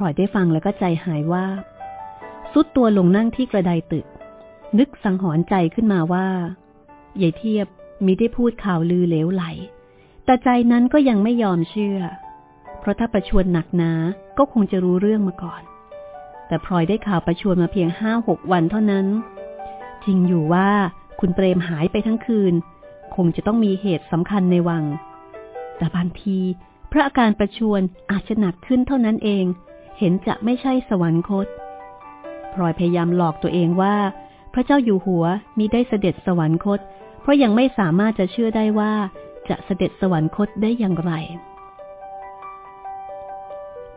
ลอยได้ฟังแล้วก็ใจหายว่าสุดตัวลงนั่งที่กระไดตึก นึกสังหรณ์ใจขึ้นมาว่ายายเทียบมิได้พูดข่าวลือเลวไหล แต่ใจนั้นก็ยังไม่ยอมเชื่อ เพราะถ้าประชวนหนักหนาก็คงจะรู้เรื่องมาก่อน แต่พลอยได้ข่าวประชวนมาเพียงห้าหกวันเท่านั้น จริงอยู่ว่าคุณเปรมหายไปทั้งคืน คงจะต้องมีเหตุสำคัญในวัง แต่บางที พระอาการประชวนอาจจะหนักขึ้นเท่านั้นเอง เห็นจะไม่ใช่สวรรคตพลอยพยายามหลอกตัวเองว่า พระเจ้าอยู่หัวมีได้เสด็จสวรรคต เพราะยังไม่สามารถจะเชื่อได้ว่าจะเสด็จสวรรคตได้อย่างไร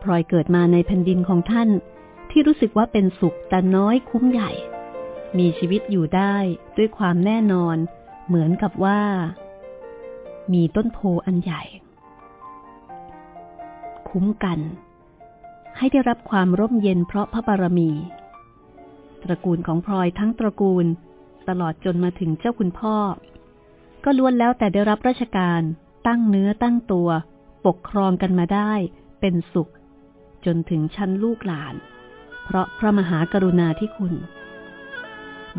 พลอยเกิดมาในแผ่นดินของท่าน ที่รู้สึกว่าเป็นสุขแต่น้อยคุ้มใหญ่ มีชีวิตอยู่ได้ด้วยความแน่นอน เหมือนกับว่า มีต้นโพอันใหญ่ คุ้มกัน ให้ได้รับความร่มเย็นเพราะพระบารมี ตระกูลของพลอยทั้งตระกูล ตลอดจนมาถึงเจ้าคุณพ่อ ก็ล้วนแล้วแต่ได้รับราชการตั้งเนื้อตั้งตัว ปกครองกันมาได้ เป็นสุข จนถึงชั้นลูกหลาน เพราะพระมหากรุณาธิคุณ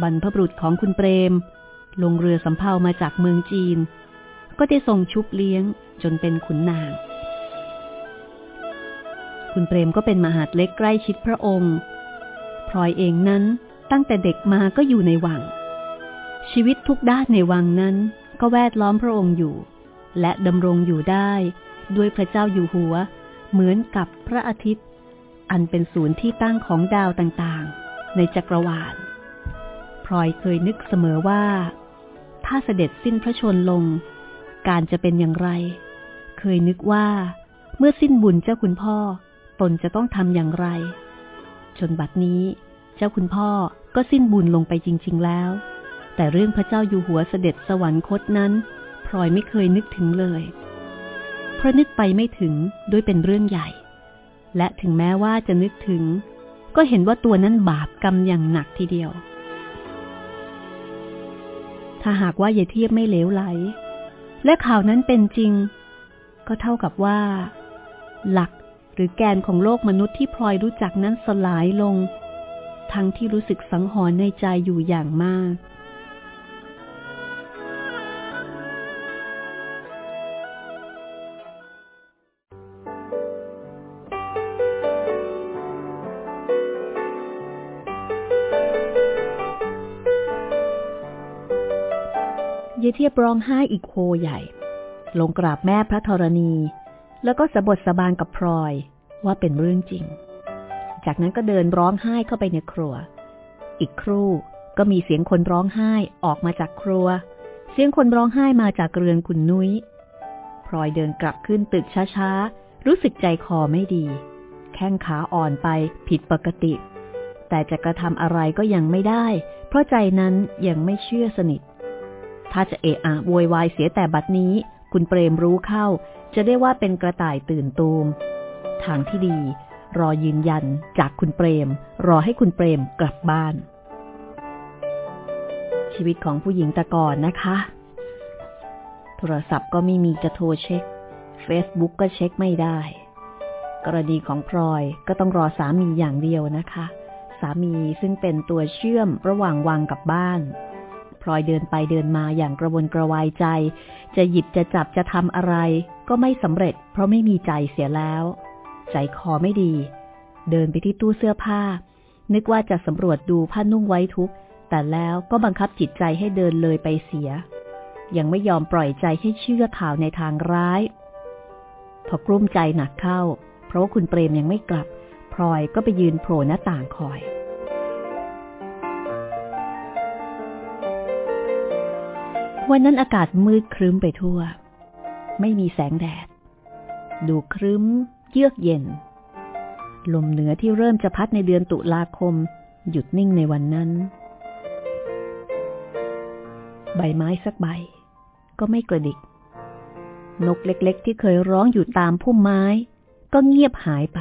บรรพบุรุษของคุณเปรม ลงเรือสำเภามาจากเมืองจีน ก็ได้ส่งชุบเลี้ยงจนเป็นขุนนาง คุณเปรมก็เป็นมหาดเล็กใกล้ชิดพระองค์ พลอยเองนั้นตั้งแต่เด็กมาก็อยู่ในวัง ชีวิตทุกด้านในวังนั้นก็แวดล้อมพระองค์อยู่ และดำรงอยู่ได้ ด้วยพระเจ้าอยู่หัว เหมือนกับพระอาทิตย์ อันเป็นศูนย์ที่ตั้งของดาวต่างๆ ในจักรวาลพลอยเคยนึกเสมอว่า ถ้าเสด็จสิ้นพระชนลง การจะเป็นอย่างไร เคยนึกว่าเมื่อสิ้นบุญเจ้าคุณพ่อ ตนจะต้องทำอย่างไร จนบัดนี้ เจ้าคุณพ่อก็สิ้นบุญลงไปจริง ๆ แล้ว แต่เรื่องพระเจ้าอยู่หัวเสด็จสวรรคตนั้นพลอยไม่เคยนึกถึงเลย เพราะนึกไปไม่ถึงด้วยเป็นเรื่องใหญ่ และถึงแม้ว่าจะนึกถึง ก็เห็นว่าตัวนั้นบาปกรรมอย่างหนักทีเดียว ถ้าหากว่าอย่าเทียบไม่เหลวไหล และข่าวนั้นเป็นจริง ก็เท่ากับว่า หลัก หรือแกนของโลกมนุษย์ที่พลอยรู้จักนั้นสลายลง ทั้งที่รู้สึกสังหรณ์ในใจอยู่อย่างมาก เยเทียบร้องไห้อีกโคใหญ่ ลงกราบแม่พระธรณี แล้วก็สะบดสะบานกับพลอยว่าเป็นเรื่องจริง จากนั้นก็เดินร้องไห้เข้าไปในครัว อีกครู่ก็มีเสียงคนร้องไห้ออกมาจากครัว เสียงคนร้องไห้มาจากเรือนคุณนุย้ยพลอยเดินกลับขึ้นตึกช้าๆ รู้สึกใจคอไม่ดี แข้งขาอ่อนไปผิดปกติ แต่จะกระทำอะไรก็ยังไม่ได้ เพราะใจนั้นยังไม่เชื่อสนิท ถ้าจะเอะอะโวยวายเสียแต่บัดนี้ คุณเปรมรู้เข้า จะได้ว่าเป็นกระต่ายตื่นตูม ทางที่ดี รอยืนยันจากคุณเปรม รอให้คุณเปรมกลับบ้าน ชีวิตของผู้หญิงแต่ก่อนนะคะ โทรศัพท์ก็ไม่มีจะโทรเช็ค Facebook ก็เช็คไม่ได้ กรณีของพลอยก็ต้องรอสามีอย่างเดียวนะคะ สามีซึ่งเป็นตัวเชื่อมระหว่างวังกับบ้าน พลอยเดินไปเดินมาอย่างกระวนกระวายใจ จะหยิบจะจับจะทำอะไร ก็ไม่สำเร็จ เพราะไม่มีใจเสียแล้ว ใจคอไม่ดี เดินไปที่ตู้เสื้อผ้า นึกว่าจะสำรวจดูผ้านุ่งไว้ทุก แต่แล้วก็บังคับจิตใจให้เดินเลยไปเสีย ยังไม่ยอมปล่อยใจให้เชื่อข่าวในทางร้าย พอกลุ้มใจหนักเข้า เพราะว่าคุณเปรมยังไม่กลับพลอยก็ไปยืนโผล่หน้าต่างคอย วันนั้นอากาศมืดครึ้มไปทั่ว ไม่มีแสงแดด ดูครึ้ม เยือกเย็น ลมเหนือที่เริ่มจะพัดในเดือนตุลาคม หยุดนิ่งในวันนั้น ใบไม้สักใบ ก็ไม่กระดิก นกเล็กๆ ที่เคยร้องอยู่ตามพุ่มไม้ ก็เงียบหายไป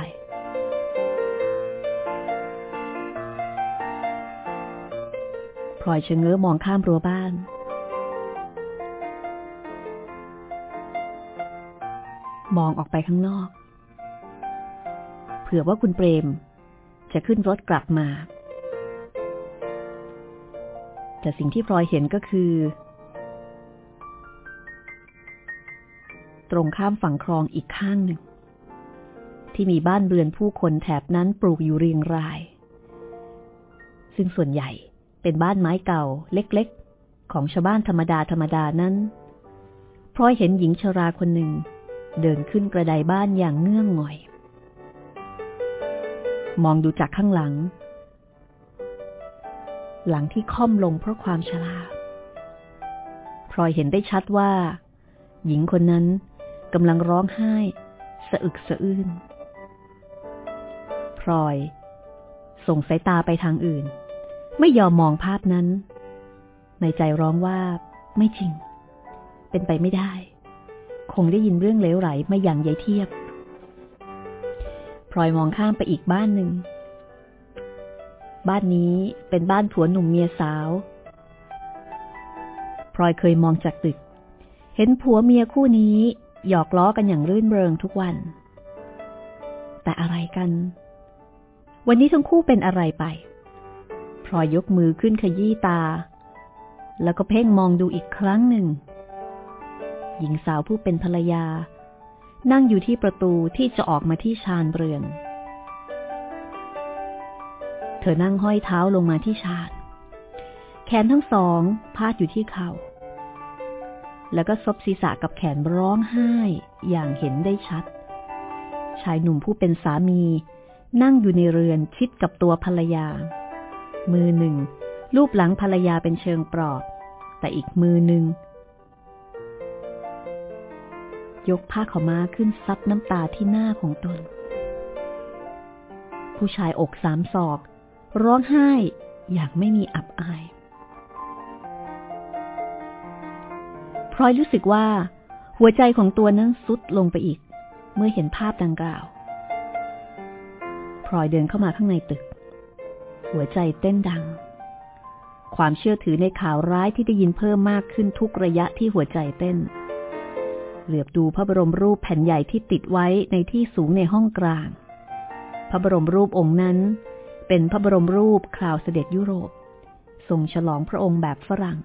พลอยชะเง้อมองข้ามรั้วบ้าน มองออกไปข้างนอก เผื่อว่าคุณเปรม จะขึ้นรถกลับมา แต่สิ่งที่พลอยเห็นก็คือ ตรงข้ามฝั่งคลองอีกข้างหนึ่ง ที่มีบ้านเรือนผู้คนแถบนั้นปลูกอยู่เรียงราย ซึ่งส่วนใหญ่เป็นบ้านไม้เก่าเล็กๆ ของชาวบ้านธรรมดาธรรมดานั้นพลอยเห็นหญิงชราคนหนึ่ง เดินขึ้นกระไดบ้านอย่างเงื่องงอย มองดูจากข้างหลัง หลังที่ค่อมลงเพราะความชราพลอยเห็นได้ชัดว่า หญิงคนนั้นกำลังร้องไห้ สะอึกสะอื้นพลอย ส่งสายตาไปทางอื่น ไม่ยอมมองภาพนั้น ในใจร้องว่าไม่จริง เป็นไปไม่ได้ คงได้ยินเรื่องเลวไหลมาอย่างใหญ่เทียบพลอยมองข้ามไปอีกบ้านหนึ่ง บ้านนี้เป็นบ้านผัวหนุ่มเมียสาวพลอยเคยมองจากตึก เห็นผัวเมียคู่นี้หยอกล้อกันอย่างรื่นเริงทุกวัน แต่อะไรกัน วันนี้ทั้งคู่เป็นอะไรไปพลอยยกมือขึ้นขยี้ตา แล้วก็เพ่งมองดูอีกครั้งหนึ่ง หญิงสาวผู้เป็นภรรยา นั่งอยู่ที่ประตูที่จะออกมาที่ชานเรือน เธอนั่งห้อยเท้าลงมาที่ชานแขนทั้งสองพาดอยู่ที่เขา่า แล้วก็ซบศีรษะกับแขนร้องไห้อย่างเห็นได้ชัด ชายหนุ่มผู้เป็นสามี นั่งอยู่ในเรือนชิดกับตัวภรรยา มือหนึ่ง ลูบหลังภรรยาเป็นเชิงปลอบแต่อีกมือหนึ่ง ยกผ้าขาม้าขึ้นซับน้ำตาที่หน้าของตน ผู้ชายอกสามศอก ร้องไห้อย่างไม่มีอับอายพลอยรู้สึกว่า หัวใจของตัวนั้นซุดลงไปอีก เมื่อเห็นภาพดังกล่าวพลอยเดินเข้ามาข้างในตึก หัวใจเต้นดัง ความเชื่อถือในข่าวร้ายที่ได้ยินเพิ่มมากขึ้นทุกระยะที่หัวใจเต้น เหลือบดูพระบรมรูปแผ่นใหญ่ที่ติดไว้ในที่สูงในห้องกลาง พระบรมรูปองค์นั้น เป็นพระบรมรูปคราวเสด็จยุโรป ทรงฉลองพระองค์แบบฝรั่ง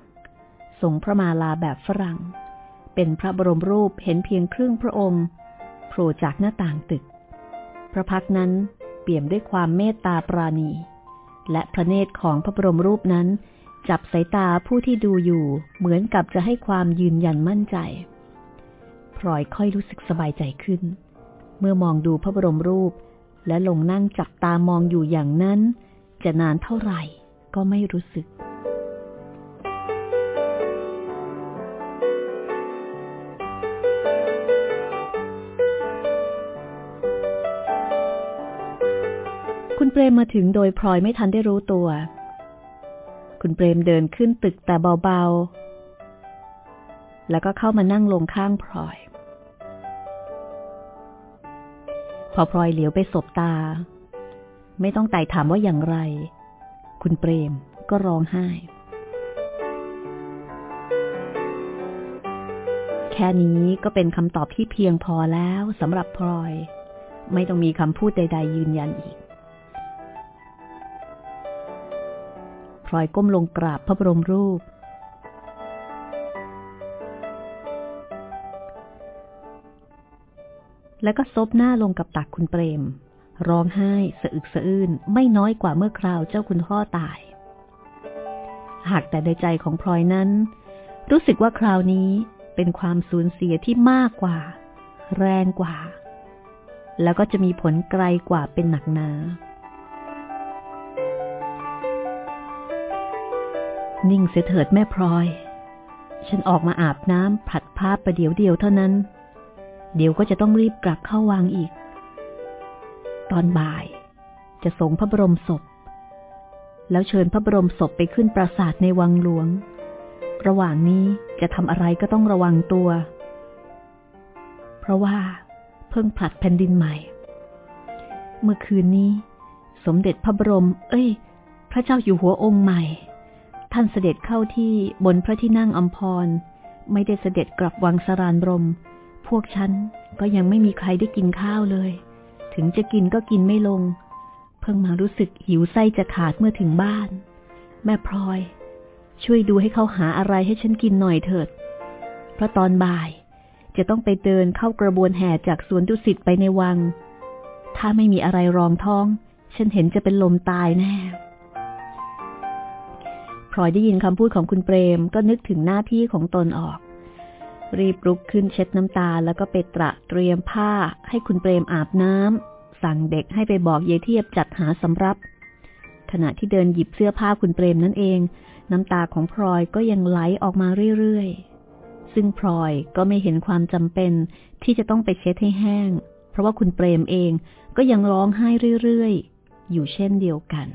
ทรงพระมาลาแบบฝรั่ง เป็นพระบรมรูปเห็นเพียงครึ่งพระองค์โผล่จากหน้าต่างตึก พระพักนั้นเปี่ยมด้วยความเมตตาปราณี และพระเนตรของพระบรมรูปนั้น จับสายตาผู้ที่ดูอยู่เหมือนกับจะให้ความยืนยันมั่นใจ พลอยค่อยรู้สึกสบายใจขึ้น เมื่อมองดูพระบรมรูป และลงนั่งจับตามองอยู่อย่างนั้น จะนานเท่าไหร่ก็ไม่รู้สึก คุณเปรมมาถึงโดยพลอยไม่ทันได้รู้ตัว คุณเปรมเดินขึ้นตึกแต่เบาๆแล้วก็เข้ามานั่งลงข้างพลอย อพลอยเหลียวไปสบตา ไม่ต้องไต่ถามว่าอย่างไร คุณเปรมก็ร้องไห้ แค่นี้ก็เป็นคำตอบที่เพียงพอแล้วสำหรับพลอย ไม่ต้องมีคำพูดใด ๆ ยืนยันอีกพลอยก้มลงกราบพระบรมรูป แล้วก็ซบหน้าลงกับตักคุณเปรม ร้องไห้สะอึกสะอื้นไม่น้อยกว่าเมื่อคราวเจ้าคุณพ่อตาย หากแต่ในใจของพลอยนั้น รู้สึกว่าคราวนี้เป็นความสูญเสียที่มากกว่า แรงกว่า แล้วก็จะมีผลไกลกว่าเป็นหนักหนา นิ่งเสียเถิดแม่พลอย ฉันออกมาอาบน้ำผัดผ้าประเดี๋ยวเดียวเท่านั้น เดี๋ยวก็จะต้องรีบกลับเข้าวังอีก ตอนบ่าย จะส่งพระบรมศพ แล้วเชิญพระบรมศพไปขึ้นปราสาทในวังหลวง ระหว่างนี้จะทำอะไรก็ต้องระวังตัว เพราะว่าเพิ่งผลัดแผ่นดินใหม่ เมื่อคืนนี้ สมเด็จพระบรม เอ้ย พระเจ้าอยู่หัวองค์ใหม่ ท่านเสด็จเข้าที่บนพระที่นั่งอัมพร ไม่ได้เสด็จกลับวังสารานรม พวกฉันก็ยังไม่มีใครได้กินข้าวเลย ถึงจะกินก็กินไม่ลง เพิ่งมารู้สึกหิวไส้จะขาดเมื่อถึงบ้าน แม่พลอย ช่วยดูให้เขาหาอะไรให้ฉันกินหน่อยเถิด เพราะตอนบ่ายจะต้องไปเดินเข้ากระบวนแห่จากสวนดุสิตไปในวัง ถ้าไม่มีอะไรรองท้อง ฉันเห็นจะเป็นลมตายแน่พลอยได้ยินคำพูดของคุณเปรมก็นึกถึงหน้าที่ของตนออก รีบลุกขึ้นเช็ดน้ำตาแล้วก็ไปตระเตรียมผ้าให้คุณเปรมอาบน้ำสั่งเด็กให้ไปบอกเยเทียบจัดหาสำรับ ขณะที่เดินหยิบเสื้อผ้าคุณเปรมนั่นเอง น้ำตาของพลอยก็ยังไหลออกมาเรื่อยๆ ซึ่งพลอยก็ไม่เห็นความจำเป็นที่จะต้องไปเช็ดให้แห้ง เพราะว่าคุณเปรมเองก็ยังร้องไห้เรื่อยๆ อยู่เช่นเดียวกัน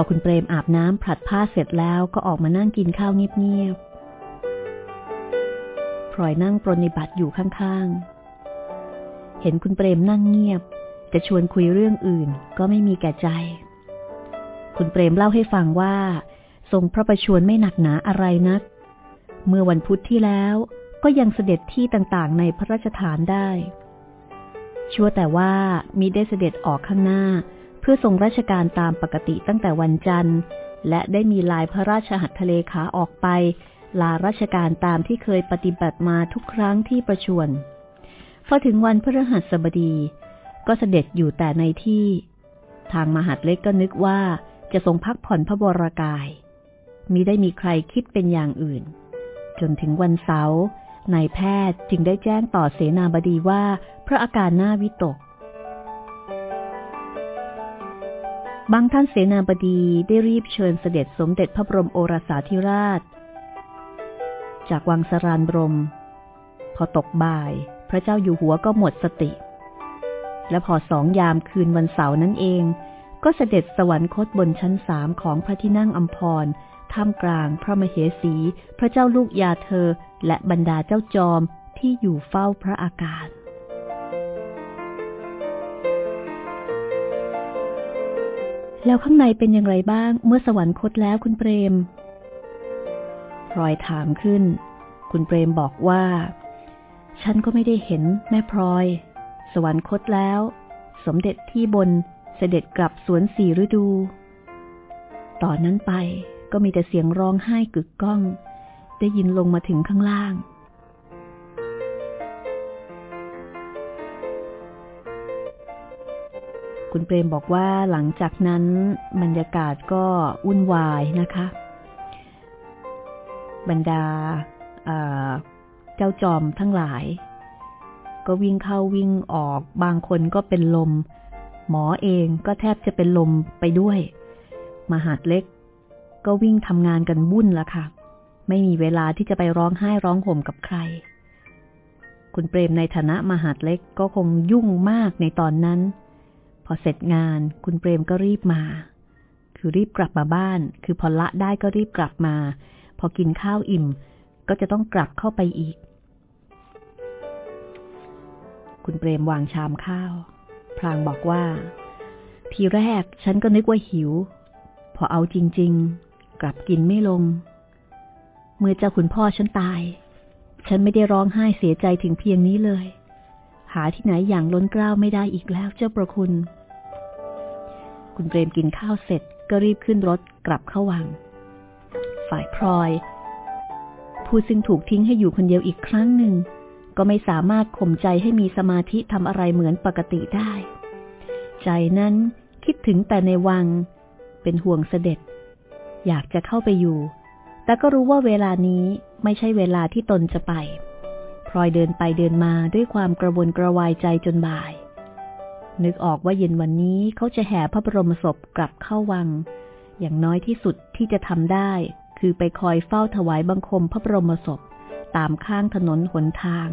อคุณเปรมอาบน้ำผัดผ้าเสร็จแล้วก็ออกมานั่งกินข้าวเงียบๆพลอยนั่งปรนิบัติอยู่ข้างๆ เห็นคุณเปรมนั่งเงียบ จะชวนคุยเรื่องอื่นก็ไม่มีแก่ใจ คุณเปรมเล่าให้ฟังว่า ทรงพระประชวรไม่หนักหนาอะไรนัก เมื่อวันพุธที่แล้วก็ยังเสด็จที่ต่างๆ ในพระราชฐานได้ ชั่วแต่ว่ามิได้เสด็จออกข้างหน้า เพื่อทรงราชการตามปกติตั้งแต่วันจันทร์ และได้มีลายพระราชหัตถเลขาออกไป ลาราชการตามที่เคยปฏิบัติมาทุกครั้งที่ประชวรพอถึงวันพฤหัสบดี ก็เสด็จอยู่แต่ในที่ ทางมหาดเล็กก็นึกว่าจะทรงพักผ่อนพระบรากาย มิได้มีใครคิดเป็นอย่างอื่น จนถึงวันเสาร์นายแพทย์จึงได้แจ้งต่อเสนาบดีว่าพระอาการหน้าวิตก บางท่านเสนาบดีได้รีบเชิญเสด็จสมเด็จพระบรมโอรสาธิราช จากวังสรานบรม พอตกบ่าย พระเจ้าอยู่หัวก็หมดสติ และพอสองยามคืนวันเสาร์นั่นเอง ก็เสด็จสวรรคตบนชั้นสามของพระที่นั่งอัมพรท่ามกลางพระมเหสี พระเจ้าลูกยาเธอ และบรรดาเจ้าจอมที่อยู่เฝ้าพระอากาศ แล้วข้างในเป็นอย่างไรบ้างเมื่อสวรรคตแล้วคุณเปรมพลอยถามขึ้น คุณเปรมบอกว่า ฉันก็ไม่ได้เห็นแม่พลอย สวรรคตแล้ว สมเด็จที่บนเสด็จกลับสวนสี่ฤดู ต่อนนั้นไปก็มีแต่เสียงร้องไห้กึกก้อง ได้ยินลงมาถึงข้างล่าง คุณเปรมบอกว่าหลังจากนั้นบรรยากาศก็วุ่นวายนะคะ บรรดาเจ้าจอมทั้งหลาย ก็วิ่งเข้าวิ่งออกบางคนก็เป็นลม หมอเองก็แทบจะเป็นลมไปด้วย มหาดเล็ก ก็วิ่งทำงานกันวุ่นละค่ะ ไม่มีเวลาที่จะไปร้องไห้ร้องห่มกับใคร คุณเปรมในฐานะมหาดเล็กก็คงยุ่งมากในตอนนั้น อเสร็จงาน คุณเปรมก็รีบมา คือรีบกลับมาบ้าน คือพอละได้ก็รีบกลับมา พอกินข้าวอิ่ม ก็จะต้องกลับเข้าไปอีก คุณเปรมวางชามข้าว พลางบอกว่า ทีแรกฉันก็นึกว่าหิว พอเอาจริง ๆ กลับกินไม่ลง เมื่อเจ้าคุณพ่อฉันตาย ฉันไม่ได้ร้องไห้เสียใจถึงเพียงนี้เลยหาที่ไหนอย่างล้นกล้าวไม่ได้อีกแล้วเจ้าประคุณ คุณเปรมกินข้าวเสร็จก็รีบขึ้นรถกลับเข้าวัง ฝ่ายพลอย ผู้ซึ่งถูกทิ้งให้อยู่คนเดียวอีกครั้งหนึ่ง ก็ไม่สามารถข่มใจให้มีสมาธิทำอะไรเหมือนปกติได้ ใจนั้นคิดถึงแต่ในวัง เป็นห่วงเสด็จ อยากจะเข้าไปอยู่ แต่ก็รู้ว่าเวลานี้ไม่ใช่เวลาที่ตนจะไปพลอยเดินไปเดินมาด้วยความกระวนกระวายใจจนบ่าย นึกออกว่าเย็นวันนี้เขาจะแห่พระบรมศพกลับเข้าวัง อย่างน้อยที่สุดที่จะทำได้ คือไปคอยเฝ้าถวายบังคมพระบรมศพ ตามข้างถนนหนทาง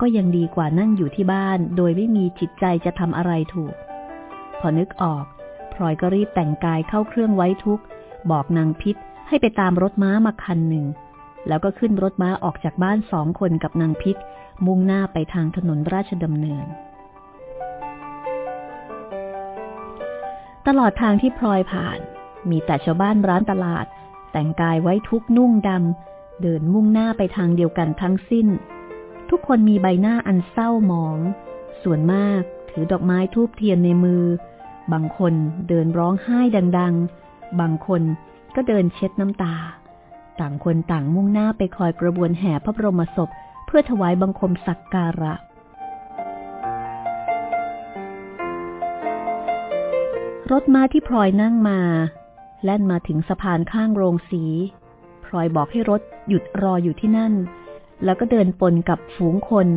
ก็ยังดีกว่านั่งอยู่ที่บ้าน โดยไม่มีจิตใจจะทำอะไรถูก พอนึกออกพลอยก็รีบแต่งกายเข้าเครื่องไว้ทุก บอกนางพิษให้ไปตามรถม้ามาคันหนึ่ง แล้วก็ขึ้นรถม้าออกจากบ้านสองคนกับนางพิษมุ่งหน้าไปทางถนนราชดำเนิน ตลอดทางที่พลอยผ่าน มีแต่ชาวบ้านร้านตลาด แต่งกายไว้ทุกนุ่งดำ เดินมุ่งหน้าไปทางเดียวกันทั้งสิ้น ทุกคนมีใบหน้าอันเศร้าหมอง ส่วนมากถือดอกไม้ทูบเทียนในมือ บางคนเดินร้องไห้ดัง ๆ บางคนก็เดินเช็ดน้ำตา ต่างคนต่างมุ่งหน้าไปคอยกระบวนแห่พระบรมศพ เพื่อถวายบังคมสักการะ รถม้าที่พลอยนั่งมา แล่นมาถึงสะพานข้างโรงสี พลอยบอกให้รถหยุดรออยู่ที่นั่น แล้วก็เดินปนกับฝูงคน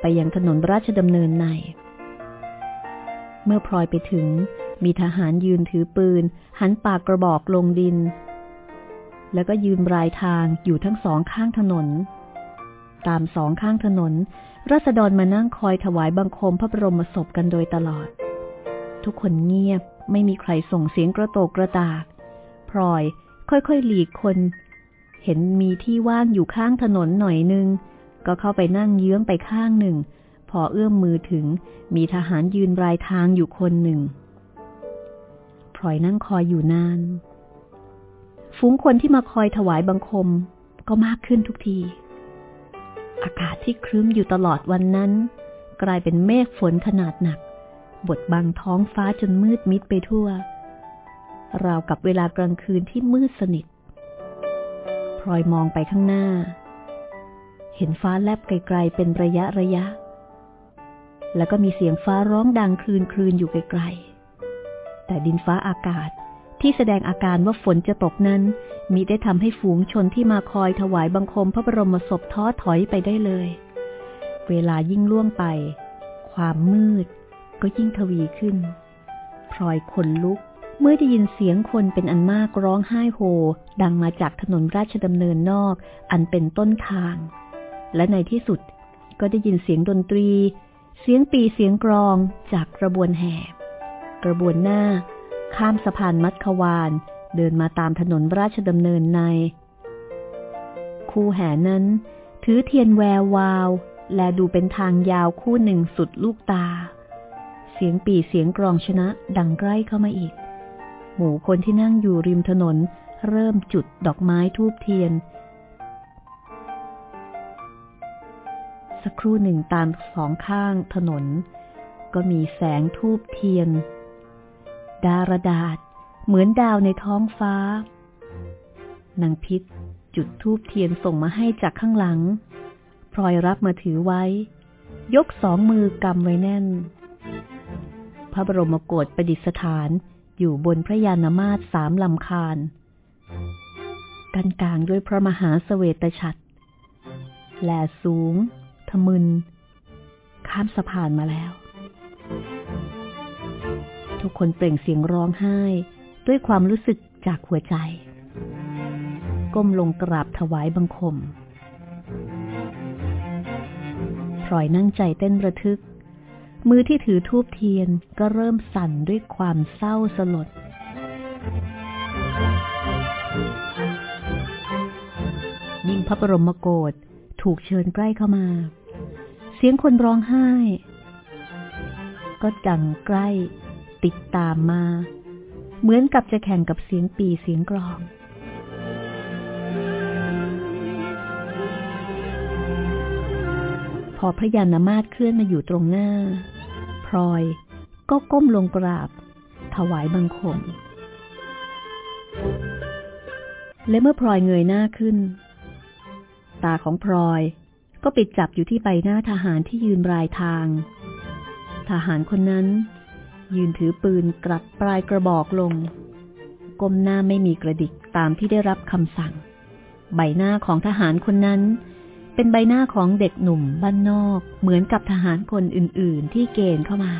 ไปยังถนนราชดำเนินใน เมื่อพลอยไปถึง มีทหารยืนถือปืน หันปากกระบอกลงดิน แล้วก็ยืนรายทางอยู่ทั้งสองข้างถนน ตามสองข้างถนน รัษฎรมานั่งคอยถวายบังคมพระบรมศพกันโดยตลอด ทุกคนเงียบ ไม่มีใครส่งเสียงกระโตกกระตาก พลอยค่อยๆหลีกคน เห็นมีที่ว่างอยู่ข้างถนนหน่อยนึง ก็เข้าไปนั่งเยื้องไปข้างหนึ่ง พอเอื้อมมือถึง มีทหารยืนรายทางอยู่คนหนึ่ง พลอยนั่งคอยอยู่นาน ฝูงคนที่มาคอยถวายบังคมก็มากขึ้นทุกที อากาศที่ครึ้มอยู่ตลอดวันนั้น กลายเป็นเมฆฝนขนาดหนัก บดบังท้องฟ้าจนมืดมิดไปทั่ว ราวกับเวลากลางคืนที่มืดสนิทพลอยมองไปข้างหน้า เห็นฟ้าแลบไกลๆเป็นระยะระยะ แล้วก็มีเสียงฟ้าร้องดังคลืนคลืนอยู่ไกลๆ แต่ดินฟ้าอากาศที่แสดงอาการว่าฝนจะตกนั้นมิได้ทำให้ฝูงชนที่มาคอยถวายบังคมพระบรมศพท้อถอยไปได้เลย เวลายิ่งล่วงไป ความมืด ก็ยิ่งทวีขึ้น พลอยขนลุกเมื่อได้ยินเสียงคนเป็นอันมากร้องไห้โฮ ดังมาจากถนนราชดำเนินนอกอันเป็นต้นทาง และในที่สุดก็ได้ยินเสียงดนตรี เสียงปีเสียงกรองจากกระบวนแห่กระบวนหน้า ข้ามสะพานมัดควาน เดินมาตามถนนราชดำเนินใน คู่แห่นั้น ถือเทียนแวววาว และดูเป็นทางยาวคู่หนึ่งสุดลูกตา เสียงปีเสียงกรองชนะดังใกล้เข้ามาอีก หมู่คนที่นั่งอยู่ริมถนน เริ่มจุดดอกไม้ทูบเทียน สักครู่หนึ่งตามสองข้างถนน ก็มีแสงทูบเทียน ดารดาษ เหมือนดาวในท้องฟ้านางพิษจุดทูบเทียนส่งมาให้จากข้างหลังพลอยรับมาถือไว้ ยกสองมือกำไว้แน่น พระบรมโกศประดิษฐานอยู่บนพระยานมาตสามลำคาญกันกลางด้วยพระมหาสเสวตฉัตรแหลสูง ทมึน ข้ามสะพานมาแล้ว ทุกคนเปล่งเสียงร้องไห้ ด้วยความรู้สึกจากหัวใจ ก้มลงกราบถวายบังคมพลอยนั่งใจเต้นระทึก มือที่ถือทูบเทียนก็เริ่มสั่นด้วยความเศร้าสลด ยิ่งพระบรมโกศถูกเชิญใกล้เข้ามา เสียงคนร้องไห้ ก็ดังใกล้ติดตามมา เหมือนกับจะแข่งกับเสียงปีเสียงกรองพอพระยานามาตเคลื่อนมาอยู่ตรงหน้า พลอย ก็ก้มลงกราบ ถวายบังคม และเมื่อพลอยเงยหน้าขึ้น ตาของพลอยก็ปิดจับอยู่ที่ใบหน้าทหารที่ยืนรายทาง ทหารคนนั้น ยืนถือปืนกลับปลายกระบอกลง ก้มหน้าไม่มีกระดิกตามที่ได้รับคำสั่ง ใบหน้าของทหารคนนั้น เป็นใบหน้าของเด็กหนุ่มบ้านนอกเหมือนกับทหารคนอื่น ๆ ที่เกณฑ์เข้ามา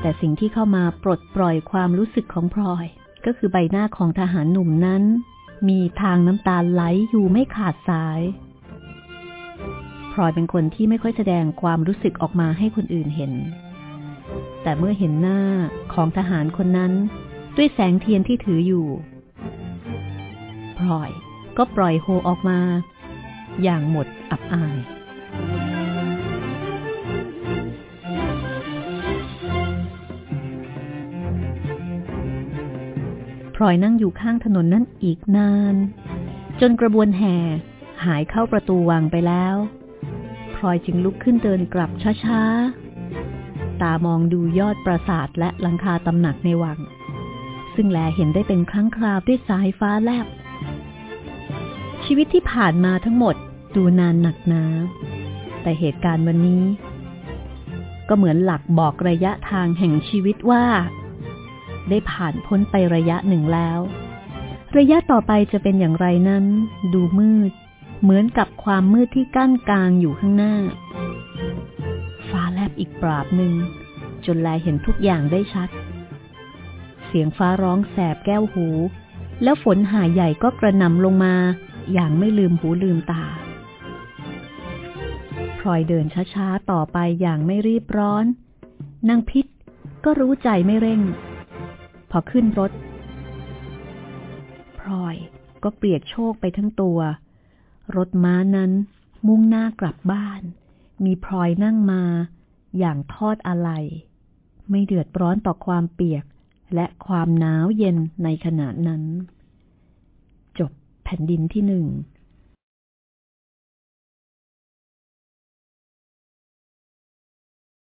แต่สิ่งที่เข้ามาปลดปล่อยความรู้สึกของพลอย ก็คือใบหน้าของทหารหนุ่มนั้น มีทางน้ำตาไหลอยู่ไม่ขาดสายพลอยเป็นคนที่ไม่ค่อยแสดงความรู้สึกออกมาให้คนอื่นเห็น แต่เมื่อเห็นหน้าของทหารคนนั้น ด้วยแสงเทียนที่ถืออยู่พลอยก็ปล่อยโฮออกมา อย่างหมดอับอาย พลอยนั่งอยู่ข้างถนนนั้นอีกนาน จนกระบวนแห่หายเข้าประตูวังไปแล้ว พลอยจึงลุกขึ้นเดินกลับช้าๆ ตามองดูยอดปราสาทและหลังคาตำหนักในวัง ซึ่งแลเห็นได้เป็นครั้งคราวด้วยสายฟ้าแลบ ชีวิตที่ผ่านมาทั้งหมดดูนานหนักหนา แต่เหตุการณ์วันนี้ ก็เหมือนหลักบอกระยะทางแห่งชีวิตว่า ได้ผ่านพ้นไประยะหนึ่งแล้ว ระยะต่อไปจะเป็นอย่างไรนั้น ดูมืด เหมือนกับความมืดที่กั้นกลางอยู่ข้างหน้า ฟ้าแลบอีกปราบหนึ่ง จนแลเห็นทุกอย่างได้ชัด เสียงฟ้าร้องแสบแก้วหู แล้วฝนหาใหญ่ก็กระหน่ำลงมา อย่างไม่ลืมหูลืมตาพลอยเดินช้าๆต่อไปอย่างไม่รีบร้อน นางพิษก็รู้ใจไม่เร่ง พอขึ้นรถพลอยก็เปียกโชกไปทั้งตัว รถม้านั้นมุ่งหน้ากลับบ้าน มีพลอยนั่งมาอย่างทอดอะไร ไม่เดือดร้อนต่อความเปียกและความหนาวเย็นในขณะนั้น ผ่นดินที่หนึ่ง